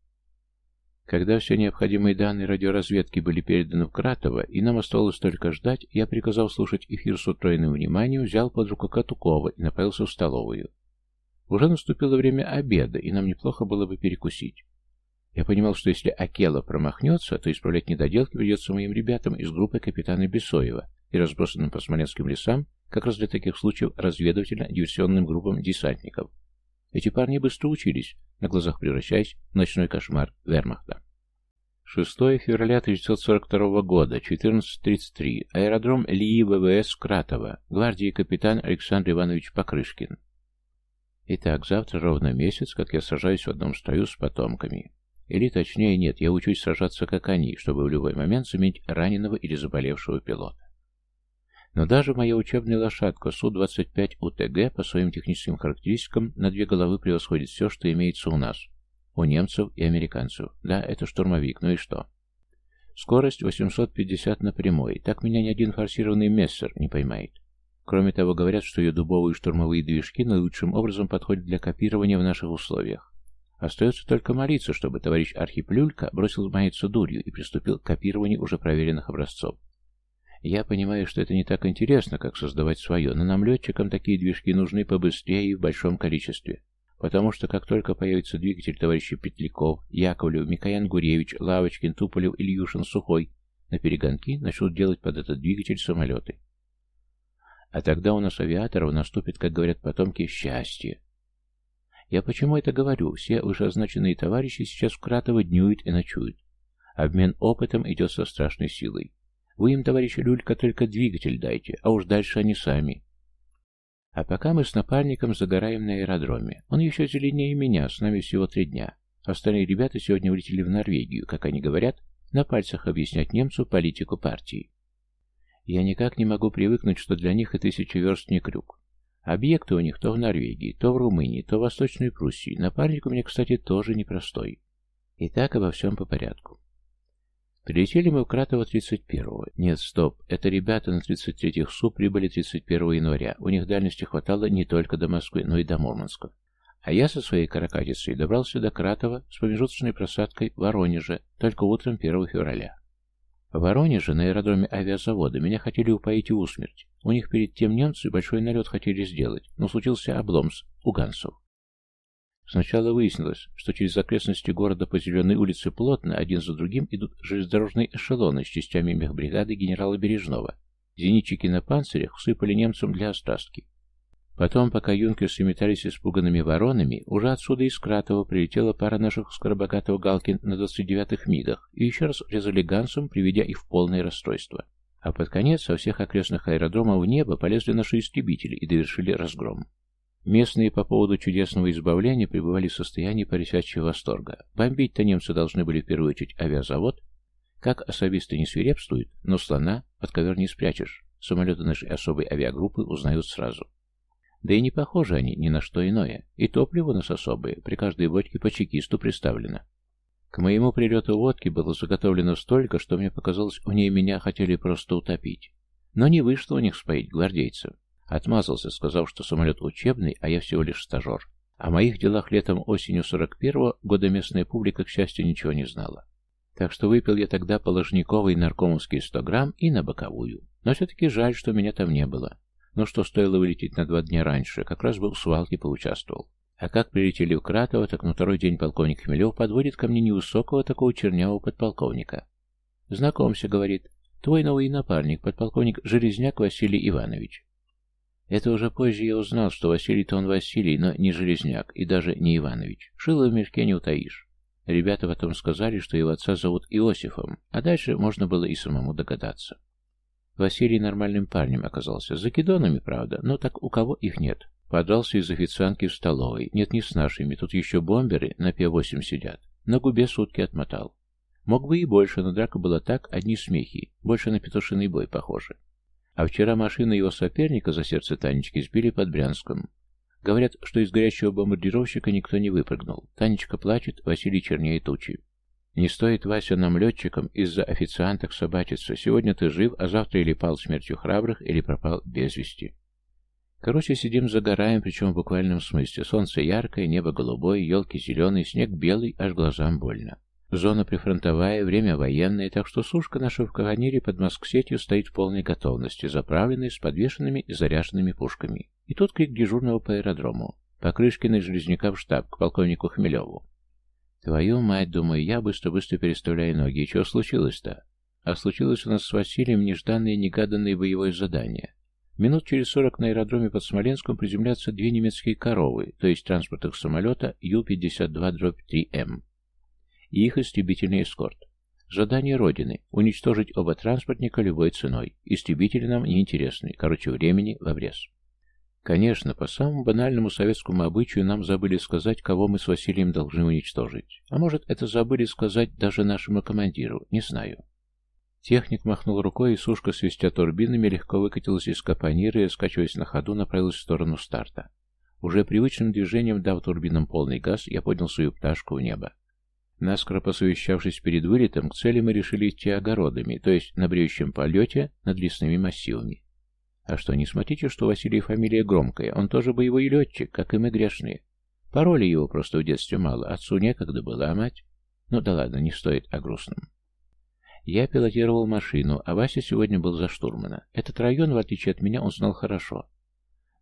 Когда все необходимые данные радиоразведки были переданы в Кратово, и нам осталось только ждать, я приказал слушать эфир с утроенным вниманием, взял под руку Катукова и направился в столовую. Уже наступило время обеда, и нам неплохо было бы перекусить. Я понимал, что если Акела промахнется, то исправлять недоделки придется моим ребятам из группы капитана Бесоева и разбросанным по смоленским лесам, как раз для таких случаев разведывательно-диверсионным группам десантников. Эти парни быстро учились, на глазах превращаясь в ночной кошмар вермахта. 6 февраля 1942 года, 14.33, аэродром Лии ВВС Кратова, гвардии капитан Александр Иванович Покрышкин. Итак, завтра ровно месяц, как я сражаюсь в одном строю с потомками. Или точнее нет, я учусь сражаться как они, чтобы в любой момент заменить раненого или заболевшего пилота. Но даже моя учебная лошадка Су-25 УТГ по своим техническим характеристикам на две головы превосходит все, что имеется у нас. У немцев и американцев. Да, это штурмовик, ну и что? Скорость 850 на прямой. Так меня ни один форсированный мессер не поймает. Кроме того, говорят, что ее дубовые штурмовые движки наилучшим образом подходят для копирования в наших условиях. Остается только молиться, чтобы товарищ Архиплюлька бросил маяться дурью и приступил к копированию уже проверенных образцов. Я понимаю, что это не так интересно, как создавать свое, но нам, летчикам, такие движки нужны побыстрее и в большом количестве. Потому что как только появится двигатель товарищей Петляков, Яковлев, Микоян Гуревич, Лавочкин, Туполев, Ильюшин, Сухой, на перегонки начнут делать под этот двигатель самолеты. А тогда у нас авиаторов наступит, как говорят потомки, счастье. Я почему это говорю? Все вышеозначенные товарищи сейчас вкратово днюют и ночуют. Обмен опытом идет со страшной силой. Вы им, товарищ Люлька, только двигатель дайте, а уж дальше они сами. А пока мы с напарником загораем на аэродроме. Он еще зеленее меня, с нами всего три дня. Остальные ребята сегодня улетели в Норвегию, как они говорят, на пальцах объяснять немцу политику партии. Я никак не могу привыкнуть, что для них и тысячи верст не крюк. Объекты у них то в Норвегии, то в Румынии, то в Восточной Пруссии. Напарник у меня, кстати, тоже непростой. И так обо всем по порядку. Прилетели мы в Кратово 31-го. Нет, стоп, это ребята на 33-х СУ прибыли 31 января. У них дальности хватало не только до Москвы, но и до Мурманска. А я со своей каракатицей добрался до Кратова с промежуточной просадкой в Воронеже только утром 1 февраля. В Воронеже на аэродроме авиазавода меня хотели упоить и усмерть. У них перед тем немцы большой налет хотели сделать, но случился облом с уганцев. Сначала выяснилось, что через окрестности города по Зеленой улице плотно, один за другим, идут железнодорожные эшелоны с частями мехбригады генерала Бережного. Зенитчики на панцирях всыпали немцам для острастки. Потом, пока юнкерсы метались испуганными воронами, уже отсюда из Кратова прилетела пара наших скоробогатого Галкин на 29-х мигах и еще раз резали гансом, приведя их в полное расстройство. А под конец со всех окрестных аэродромов в небо полезли наши истребители и довершили разгром. Местные по поводу чудесного избавления пребывали в состоянии порисячьего восторга. Бомбить-то немцы должны были в первую очередь авиазавод. Как особисты не свирепствуют, но слона под ковер не спрячешь. Самолеты нашей особой авиагруппы узнают сразу. Да и не похожи они ни на что иное. И топливо у нас особое, при каждой бочке по чекисту представлено. К моему прилету водки было заготовлено столько, что мне показалось, у ней меня хотели просто утопить. Но не вышло у них споить гвардейцев. Отмазался, сказав, что самолет учебный, а я всего лишь стажер. О моих делах летом-осенью 41-го года местная публика, к счастью, ничего не знала. Так что выпил я тогда положниковый наркомовский 100 грамм и на боковую. Но все-таки жаль, что меня там не было. Но что стоило вылететь на два дня раньше, как раз был в свалке поучаствовал. А как прилетели в Кратово, так на второй день полковник Хмелев подводит ко мне невысокого такого чернявого подполковника. «Знакомься», — говорит, — «твой новый напарник, подполковник Железняк Василий Иванович». Это уже позже я узнал, что Василий-то он Василий, но не Железняк и даже не Иванович. Шило в мешке не утаишь. Ребята потом сказали, что его отца зовут Иосифом, а дальше можно было и самому догадаться. Василий нормальным парнем оказался, закидонами, правда, но так у кого их нет. Подрался из официантки в столовой. Нет, не с нашими, тут еще бомберы на П-8 сидят. На губе сутки отмотал. Мог бы и больше, но драка была так, одни смехи. Больше на петушиный бой похоже. А вчера машина его соперника за сердце Танечки сбили под Брянском. Говорят, что из горячего бомбардировщика никто не выпрыгнул. Танечка плачет, Василий чернее тучи. Не стоит, Вася, нам, летчикам, из-за официанток собачиться. Сегодня ты жив, а завтра или пал смертью храбрых, или пропал без вести. Короче, сидим загораем, причем в буквальном смысле. Солнце яркое, небо голубое, елки зеленые, снег белый, аж глазам больно. Зона прифронтовая, время военное, так что сушка наша в Каганире под Москсетью стоит в полной готовности, заправленной с подвешенными и заряженными пушками. И тут крик дежурного по аэродрому. Покрышкина и Железняка в штаб, к полковнику Хмелеву. Твою мать, думаю, я быстро-быстро переставляю ноги. И что случилось-то? А случилось у нас с Василием нежданное негаданное боевое задание. Минут через сорок на аэродроме под Смоленском приземлятся две немецкие коровы, то есть транспортных самолета Ю-52-3М и их истребительный эскорт. Задание Родины – уничтожить оба транспортника любой ценой. Истребители нам не интересны, короче, времени в обрез. Конечно, по самому банальному советскому обычаю нам забыли сказать, кого мы с Василием должны уничтожить. А может, это забыли сказать даже нашему командиру, не знаю. Техник махнул рукой, и сушка, свистя турбинами, легко выкатилась из капонира и, раскачиваясь на ходу, направилась в сторону старта. Уже привычным движением, дав турбинам полный газ, я поднял свою пташку в небо. Наскоро посовещавшись перед вылетом, к цели мы решили идти огородами, то есть на бреющем полете над лесными массивами. А что, не смотрите, что Василий фамилия громкая, он тоже боевой летчик, как и мы грешные. Пароли его просто в детстве мало, отцу некогда было, а мать... Ну да ладно, не стоит о грустном. Я пилотировал машину, а Вася сегодня был за штурмана. Этот район, в отличие от меня, он знал хорошо.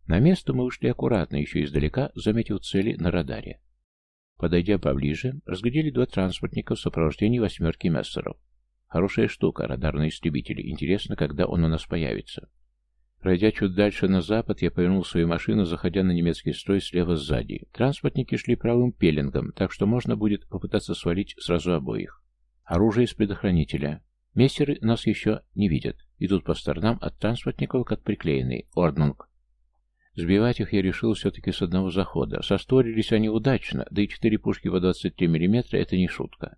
На место мы ушли аккуратно, еще издалека, заметив цели на радаре. Подойдя поближе, разглядели два транспортника в сопровождении восьмерки мессеров. Хорошая штука, радарные истребители. Интересно, когда он у нас появится. Пройдя чуть дальше на запад, я повернул свою машину, заходя на немецкий строй слева сзади. Транспортники шли правым пеленгом, так что можно будет попытаться свалить сразу обоих. Оружие из предохранителя. Мессеры нас еще не видят. Идут по сторонам от транспортников, как приклеенные. Орднунг. Сбивать их я решил все-таки с одного захода. Состворились они удачно, да и четыре пушки по 23 мм — это не шутка.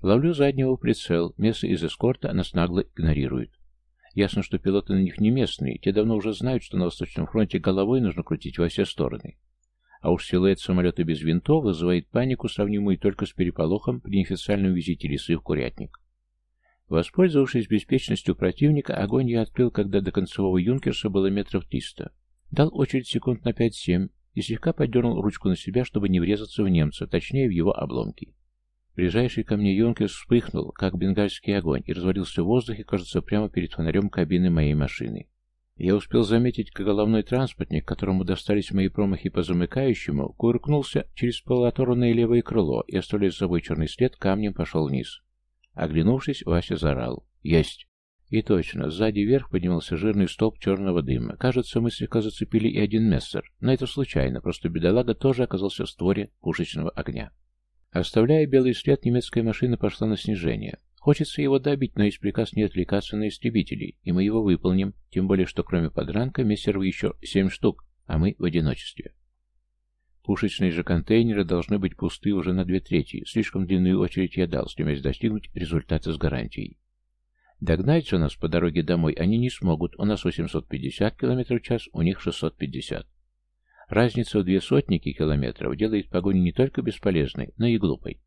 Ловлю заднего в прицел, место из эскорта нас нагло игнорируют. Ясно, что пилоты на них не местные, те давно уже знают, что на Восточном фронте головой нужно крутить во все стороны. А уж силуэт самолета без винтов вызывает панику, сравнимую только с переполохом при неофициальном визите лисы в курятник. Воспользовавшись беспечностью противника, огонь я открыл, когда до концевого юнкерса было метров триста. Дал очередь секунд на пять-семь и слегка подернул ручку на себя, чтобы не врезаться в немца, точнее в его обломки. Ближайший ко мне юнкерс вспыхнул, как бенгальский огонь, и развалился в воздухе, кажется, прямо перед фонарем кабины моей машины. Я успел заметить, как головной транспортник, которому достались мои промахи по замыкающему, кувыркнулся через полуоторванное левое крыло и, оставляя за собой черный след, камнем пошел вниз. Оглянувшись, Вася заорал. «Есть!» И точно, сзади вверх поднимался жирный столб черного дыма. Кажется, мы слегка зацепили и один мессер, но это случайно, просто бедолага тоже оказался в створе пушечного огня. Оставляя белый след, немецкая машина пошла на снижение. Хочется его добить, но есть приказ не отвлекаться на истребителей, и мы его выполним, тем более, что кроме подранка мессеров еще семь штук, а мы в одиночестве. Пушечные же контейнеры должны быть пусты уже на две трети. Слишком длинную очередь я дал, стремясь достигнуть результата с гарантией. Догнать же нас по дороге домой они не смогут. У нас 850 км в час, у них 650. Разница в две сотники километров делает погоню не только бесполезной, но и глупой.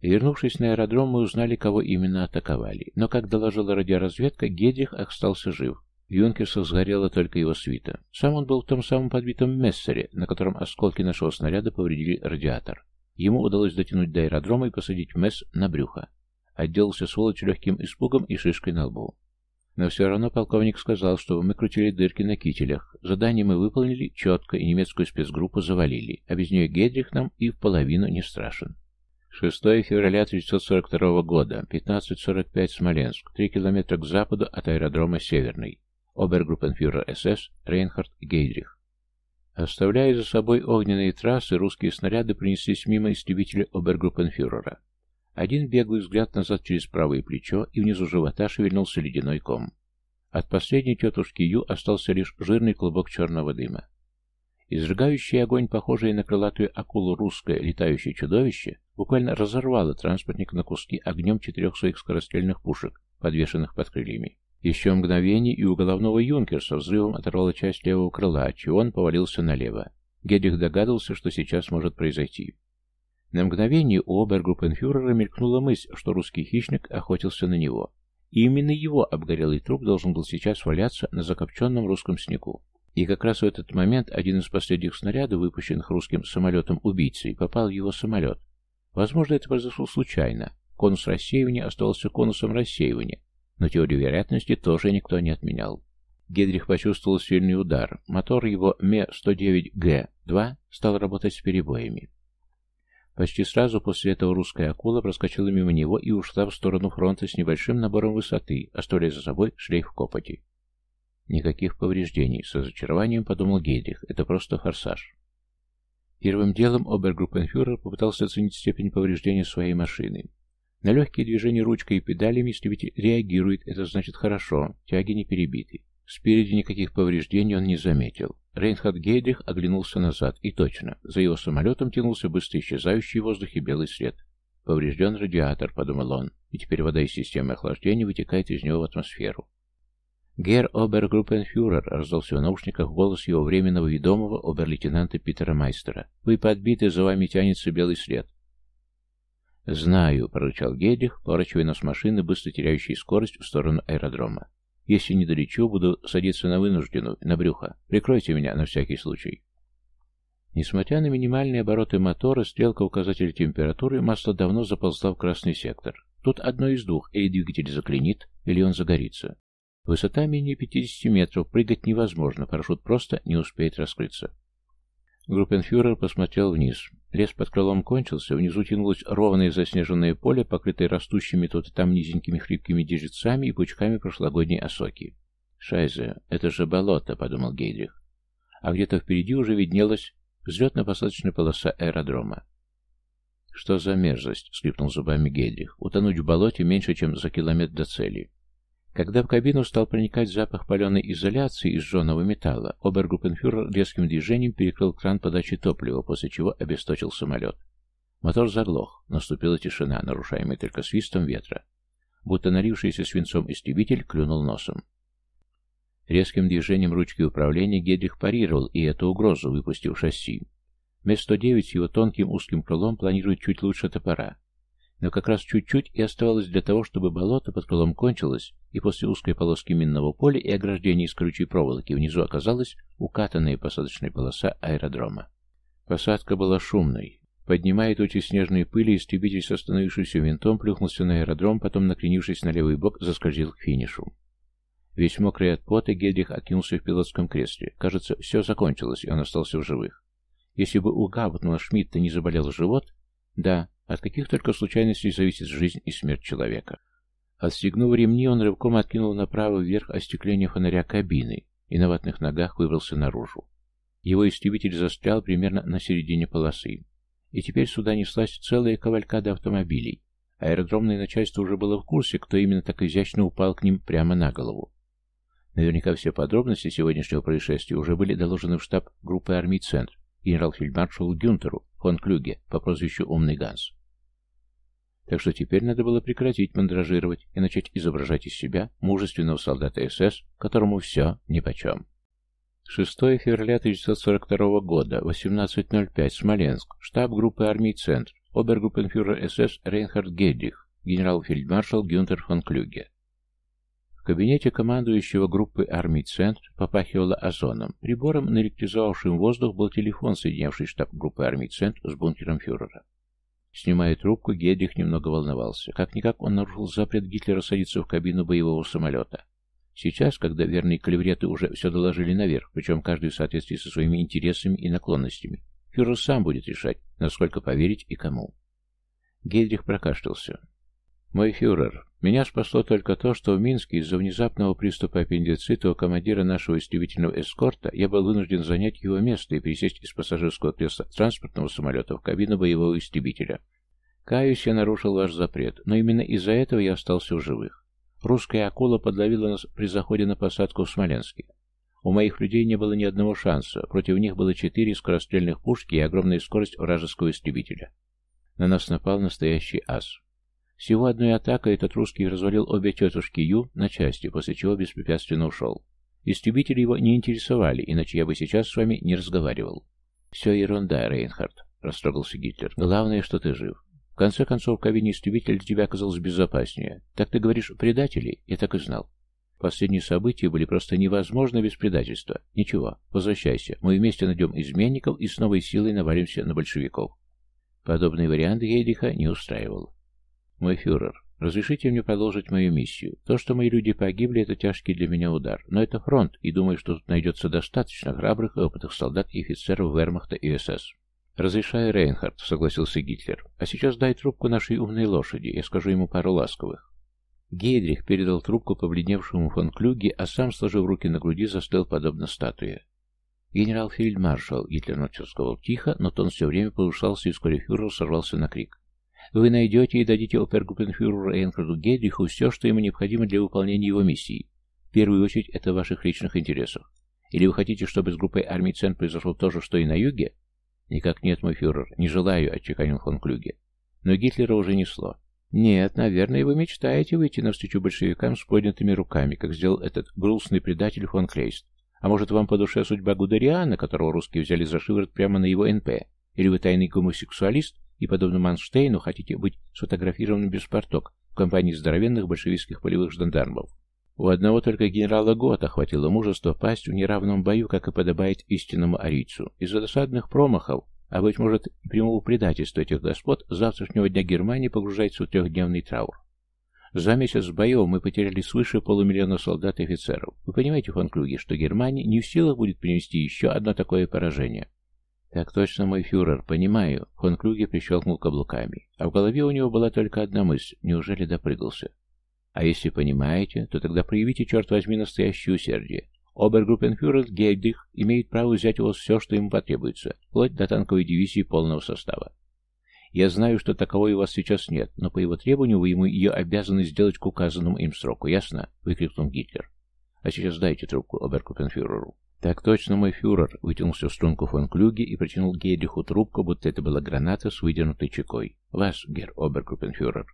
Вернувшись на аэродром, мы узнали, кого именно атаковали. Но, как доложила радиоразведка, Гедрих остался жив. В Юнкерсах сгорела только его свита. Сам он был в том самом подбитом Мессере, на котором осколки нашего снаряда повредили радиатор. Ему удалось дотянуть до аэродрома и посадить Месс на брюхо. Отделался сволочь легким испугом и шишкой на лбу. Но все равно полковник сказал, что мы крутили дырки на кителях. Задание мы выполнили четко и немецкую спецгруппу завалили, а без нее Гедрих нам и в половину не страшен. 6 февраля 1942 года, 15.45 Смоленск, 3 километра к западу от аэродрома Северный. Обергруппенфюрер СС Рейнхард Гейдрих. Оставляя за собой огненные трассы, русские снаряды принеслись мимо истребителя обергруппенфюрера. Один беглый взгляд назад через правое плечо, и внизу живота шевельнулся ледяной ком. От последней тетушки Ю остался лишь жирный клубок черного дыма. Изрыгающий огонь, похожий на крылатую акулу русское летающее чудовище, буквально разорвало транспортник на куски огнем четырех своих скорострельных пушек, подвешенных под крыльями. Еще мгновение, и у головного юнкерса взрывом оторвала часть левого крыла, чего он повалился налево. Гедрих догадывался, что сейчас может произойти. На мгновение у обергруппенфюрера мелькнула мысль, что русский хищник охотился на него. И именно его обгорелый труп должен был сейчас валяться на закопченном русском снегу. И как раз в этот момент один из последних снарядов, выпущенных русским самолетом-убийцей, попал в его самолет. Возможно, это произошло случайно. Конус рассеивания оставался конусом рассеивания, но теорию вероятности тоже никто не отменял. Гедрих почувствовал сильный удар. Мотор его МЕ-109Г-2 стал работать с перебоями. Почти сразу после этого русская акула проскочила мимо него и ушла в сторону фронта с небольшим набором высоты, оставляя за собой шлейф копоти. Никаких повреждений, с разочарованием подумал Гейдрих, это просто форсаж. Первым делом обергруппенфюрер попытался оценить степень повреждения своей машины. На легкие движения ручкой и педалями истребитель реагирует, это значит хорошо, тяги не перебиты. Спереди никаких повреждений он не заметил. Рейнхард Гейдрих оглянулся назад, и точно, за его самолетом тянулся быстро исчезающий в воздухе белый свет. «Поврежден радиатор», — подумал он, и теперь вода из системы охлаждения вытекает из него в атмосферу. «Герр Обергруппенфюрер», — раздался в наушниках голос его временного ведомого обер-лейтенанта Питера Майстера. «Вы подбиты, за вами тянется белый след». «Знаю», — прорычал Гедрих, поворачивая нос машины, быстро теряющей скорость в сторону аэродрома. «Если не долечу, буду садиться на вынужденную, на брюхо. Прикройте меня на всякий случай». Несмотря на минимальные обороты мотора, стрелка указателя температуры, масло давно заползла в красный сектор. Тут одно из двух, или двигатель заклинит, или он загорится. Высота менее 50 метров, прыгать невозможно, парашют просто не успеет раскрыться. Группенфюрер посмотрел вниз. Лес под крылом кончился, внизу тянулось ровное заснеженное поле, покрытое растущими тут и там низенькими хрипкими дежицами и пучками прошлогодней осоки. «Шайзе, это же болото», — подумал Гейдрих. А где-то впереди уже виднелась взлетно-посадочная полоса аэродрома. «Что за мерзость?» — скрипнул зубами Гейдрих. «Утонуть в болоте меньше, чем за километр до цели». Когда в кабину стал проникать запах паленой изоляции из жженого металла, обергруппенфюрер резким движением перекрыл кран подачи топлива, после чего обесточил самолет. Мотор заглох, наступила тишина, нарушаемая только свистом ветра. Будто налившийся свинцом истребитель клюнул носом. Резким движением ручки управления Гедрих парировал и эту угрозу, выпустив шасси. МЕ-109 с его тонким узким крылом планирует чуть лучше топора. Но как раз чуть-чуть и оставалось для того, чтобы болото под крылом кончилось, и после узкой полоски минного поля и ограждения из колючей проволоки внизу оказалась укатанная посадочная полоса аэродрома. Посадка была шумной. Поднимая тучи снежной пыли, истребитель с остановившимся винтом плюхнулся на аэродром, потом, накренившись на левый бок, заскользил к финишу. Весь мокрый от пота, Гельдрих откинулся в пилотском кресле. Кажется, все закончилось, и он остался в живых. Если бы у Габутмана Шмидта не заболел живот, да, от каких только случайностей зависит жизнь и смерть человека. Отстегнув ремни, он рывком откинул направо вверх остекление фонаря кабины и на ватных ногах выбрался наружу. Его истребитель застрял примерно на середине полосы. И теперь сюда неслась целая кавалькада автомобилей. Аэродромное начальство уже было в курсе, кто именно так изящно упал к ним прямо на голову. Наверняка все подробности сегодняшнего происшествия уже были доложены в штаб группы армий «Центр» генерал-фельдмаршалу Гюнтеру фон Клюге по прозвищу «Умный Ганс». Так что теперь надо было прекратить мандражировать и начать изображать из себя мужественного солдата СС, которому все нипочем. 6 февраля 1942 года, 18.05, Смоленск, штаб группы армий «Центр», обергруппенфюрер СС Рейнхард Гейдрих, генерал-фельдмаршал Гюнтер фон Клюге. Кабинете командующего группы армий «Центр» попахивало озоном. Прибором, наэлектризовавшим воздух, был телефон, соединявший штаб группы армий «Центр» с бункером фюрера. Снимая трубку, Гейдрих немного волновался. Как-никак он нарушил запрет Гитлера садиться в кабину боевого самолета. Сейчас, когда верные калевреты уже все доложили наверх, причем каждый в соответствии со своими интересами и наклонностями, фюрер сам будет решать, насколько поверить и кому. Гейдрих прокашлялся. «Мой фюрер, меня спасло только то, что в Минске из-за внезапного приступа аппендицита у командира нашего истребительного эскорта я был вынужден занять его место и пересесть из пассажирского кресла транспортного самолета в кабину боевого истребителя. Каюсь, я нарушил ваш запрет, но именно из-за этого я остался в живых. Русская акула подловила нас при заходе на посадку в Смоленске. У моих людей не было ни одного шанса, против них было четыре скорострельных пушки и огромная скорость вражеского истребителя. На нас напал настоящий ас. Всего одной атакой этот русский развалил обе тетушки Ю на части, после чего беспрепятственно ушел. Истребители его не интересовали, иначе я бы сейчас с вами не разговаривал. «Все ерунда, Рейнхард», — растрогался Гитлер. «Главное, что ты жив. В конце концов, в кабине истребителя для тебя оказалось безопаснее. Так ты говоришь, предатели? Я так и знал. Последние события были просто невозможны без предательства. Ничего, возвращайся. Мы вместе найдем изменников и с новой силой навалимся на большевиков. Подобный вариант Гейдриха не устраивал. Мой фюрер, разрешите мне продолжить мою миссию. То, что мои люди погибли, это тяжкий для меня удар. Но это фронт, и думаю, что тут найдется достаточно храбрых и опытных солдат и офицеров Вермахта и СС. «Разрешаю, Рейнхард», — согласился Гитлер. «А сейчас дай трубку нашей умной лошади, я скажу ему пару ласковых». Гейдрих передал трубку побледневшему фон Клюге, а сам, сложив руки на груди, застыл подобно статуе. «Генерал-фельдмаршал», — Гитлер начал сказал тихо, но тон все время повышался, и вскоре фюрер сорвался на крик. «Вы найдете и дадите опергруппенфюреру Рейнхарду Гейдриху все, что ему необходимо для выполнения его миссии. В первую очередь, это в ваших личных интересах. Или вы хотите, чтобы с группой армий Цен произошло то же, что и на юге? «Никак нет, мой фюрер, не желаю», — отчеканил фон Клюге. Но Гитлера уже несло. «Нет, наверное, вы мечтаете выйти навстречу большевикам с поднятыми руками, как сделал этот грустный предатель фон Клейст. А может, вам по душе судьба Гудериана, которого русские взяли за шиворот прямо на его НП? Или вы тайный гомосексуалист и, подобно Манштейну, хотите быть сфотографированным без порток в компании здоровенных большевистских полевых жандармов?» У одного только генерала Гота хватило мужества пасть в неравном бою, как и подобает истинному арийцу. Из-за досадных промахов, а, быть может, прямого предательства этих господ, завтрашнего дня Германии погружается в трехдневный траур. За месяц боев мы потеряли свыше полумиллиона солдат и офицеров. Вы понимаете, фон Клюги, что Германия не в силах будет принести еще одно такое поражение? Так точно, мой фюрер, понимаю. Фон Клюги прищелкнул каблуками. А в голове у него была только одна мысль. Неужели допрыгался? А если понимаете, то тогда проявите, черт возьми, настоящее усердие. Обергруппенфюрер Гейдрих имеет право взять у вас все, что ему потребуется, вплоть до танковой дивизии полного состава. Я знаю, что таковой у вас сейчас нет, но по его требованию вы ему ее обязаны сделать к указанному им сроку, ясно?» — выкрикнул Гитлер. «А сейчас дайте трубку обергруппенфюреру». «Так точно, мой фюрер!» — вытянулся в струнку фон Клюге и протянул Гейдриху трубку, будто это была граната с выдернутой чекой. «Вас, гер обергруппенфюрер!»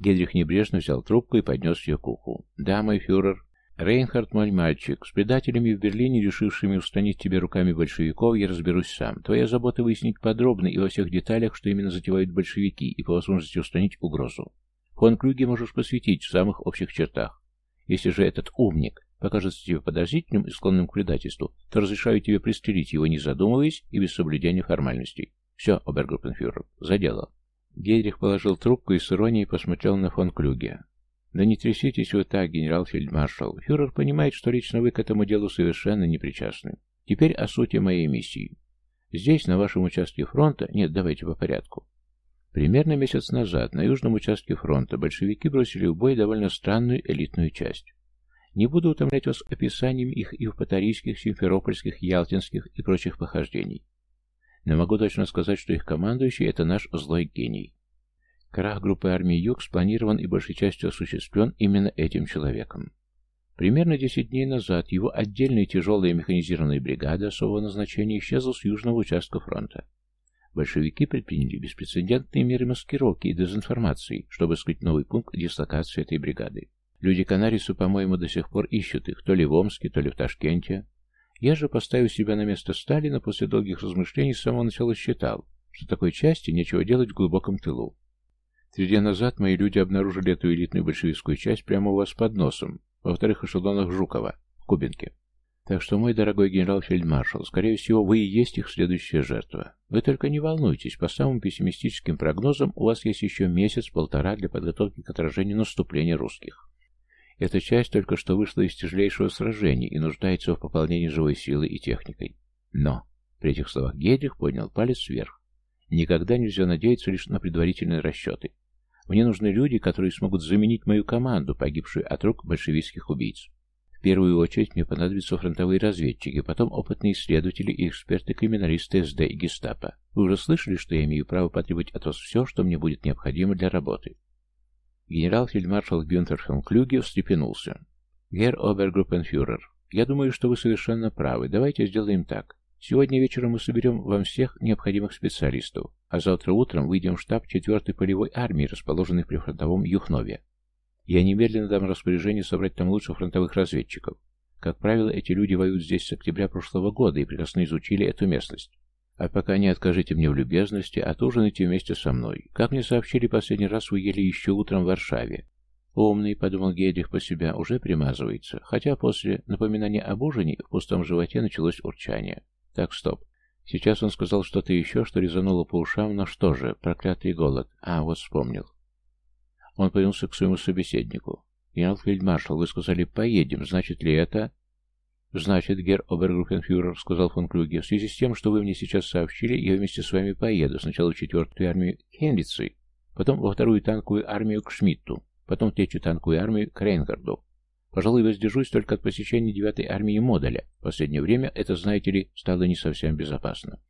Генрих небрежно взял трубку и поднес ее к уху. «Да, мой фюрер. Рейнхард, мой мальчик, с предателями в Берлине, решившими устранить тебя руками большевиков, я разберусь сам. Твоя забота выяснить подробно и во всех деталях, что именно затевают большевики, и по возможности устранить угрозу. Фон Клюге можешь посвятить в самых общих чертах. Если же этот умник покажется тебе подозрительным и склонным к предательству, то разрешаю тебе пристрелить его, не задумываясь и без соблюдения формальностей. Все, обергруппенфюрер, за дело. Гейдрих положил трубку и с иронией посмотрел на фон Клюге. «Да не тряситесь вы так, генерал-фельдмаршал. Фюрер понимает, что лично вы к этому делу совершенно не причастны. Теперь о сути моей миссии. Здесь, на вашем участке фронта... Нет, давайте по порядку. Примерно месяц назад на южном участке фронта большевики бросили в бой довольно странную элитную часть. Не буду утомлять вас описанием их и в патарийских, симферопольских, ялтинских и прочих похождений но могу точно сказать, что их командующий — это наш злой гений. Крах группы армии Юг спланирован и большей частью осуществлен именно этим человеком. Примерно 10 дней назад его отдельная тяжелая механизированная бригада особого назначения исчезла с южного участка фронта. Большевики предприняли беспрецедентные меры маскировки и дезинформации, чтобы скрыть новый пункт дислокации этой бригады. Люди Канарису, по-моему, до сих пор ищут их, то ли в Омске, то ли в Ташкенте. Я же, поставив себя на место Сталина, после долгих размышлений с самого начала считал, что такой части нечего делать в глубоком тылу. Три дня назад мои люди обнаружили эту элитную большевистскую часть прямо у вас под носом, во вторых эшелонах Жукова, в Кубинке. Так что, мой дорогой генерал-фельдмаршал, скорее всего, вы и есть их следующая жертва. Вы только не волнуйтесь, по самым пессимистическим прогнозам у вас есть еще месяц-полтора для подготовки к отражению наступления русских. Эта часть только что вышла из тяжелейшего сражения и нуждается в пополнении живой силой и техникой. Но, при этих словах Гейдрих поднял палец вверх. Никогда нельзя надеяться лишь на предварительные расчеты. Мне нужны люди, которые смогут заменить мою команду, погибшую от рук большевистских убийц. В первую очередь мне понадобятся фронтовые разведчики, потом опытные исследователи и эксперты-криминалисты СД и гестапо. Вы уже слышали, что я имею право потребовать от вас все, что мне будет необходимо для работы? Генерал-фельдмаршал Гюнтер фон Клюге встрепенулся. «Герр Обергруппенфюрер, я думаю, что вы совершенно правы. Давайте сделаем так. Сегодня вечером мы соберем вам всех необходимых специалистов, а завтра утром выйдем в штаб 4-й полевой армии, расположенной при фронтовом Юхнове. Я немедленно дам распоряжение собрать там лучших фронтовых разведчиков. Как правило, эти люди воюют здесь с октября прошлого года и прекрасно изучили эту местность. А пока не откажите мне в любезности, отужинайте вместе со мной. Как мне сообщили, последний раз вы ели еще утром в Варшаве. Умный, подумал Гейдрих по себя, уже примазывается, хотя после напоминания об ужине в пустом животе началось урчание. Так, стоп. Сейчас он сказал что-то еще, что резануло по ушам, но что же, проклятый голод. А, вот вспомнил. Он повернулся к своему собеседнику. «Генерал-фельдмаршал, вы сказали, поедем. Значит ли это...» «Значит, герр Обергруппенфюрер», — сказал фон Клюге, — «в связи с тем, что вы мне сейчас сообщили, я вместе с вами поеду. Сначала в четвертую армию Хенрицы, потом во вторую танковую армию к Шмидту, потом в третью танковую армию к Рейнгарду. Пожалуй, воздержусь только от посещения девятой армии Модуля. В последнее время это, знаете ли, стало не совсем безопасно».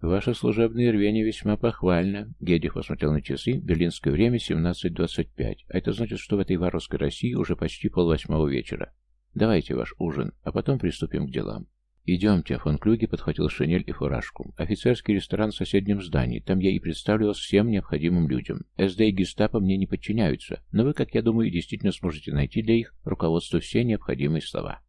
«Ваше служебное рвение весьма похвально», — Гедих посмотрел на часы, берлинское время 17.25, а это значит, что в этой варварской России уже почти полвосьмого вечера. Давайте ваш ужин, а потом приступим к делам. «Идемте», — фон Клюге подхватил шинель и фуражку. «Офицерский ресторан в соседнем здании. Там я и представлю всем необходимым людям. СД и гестапо мне не подчиняются, но вы, как я думаю, действительно сможете найти для их руководства все необходимые слова».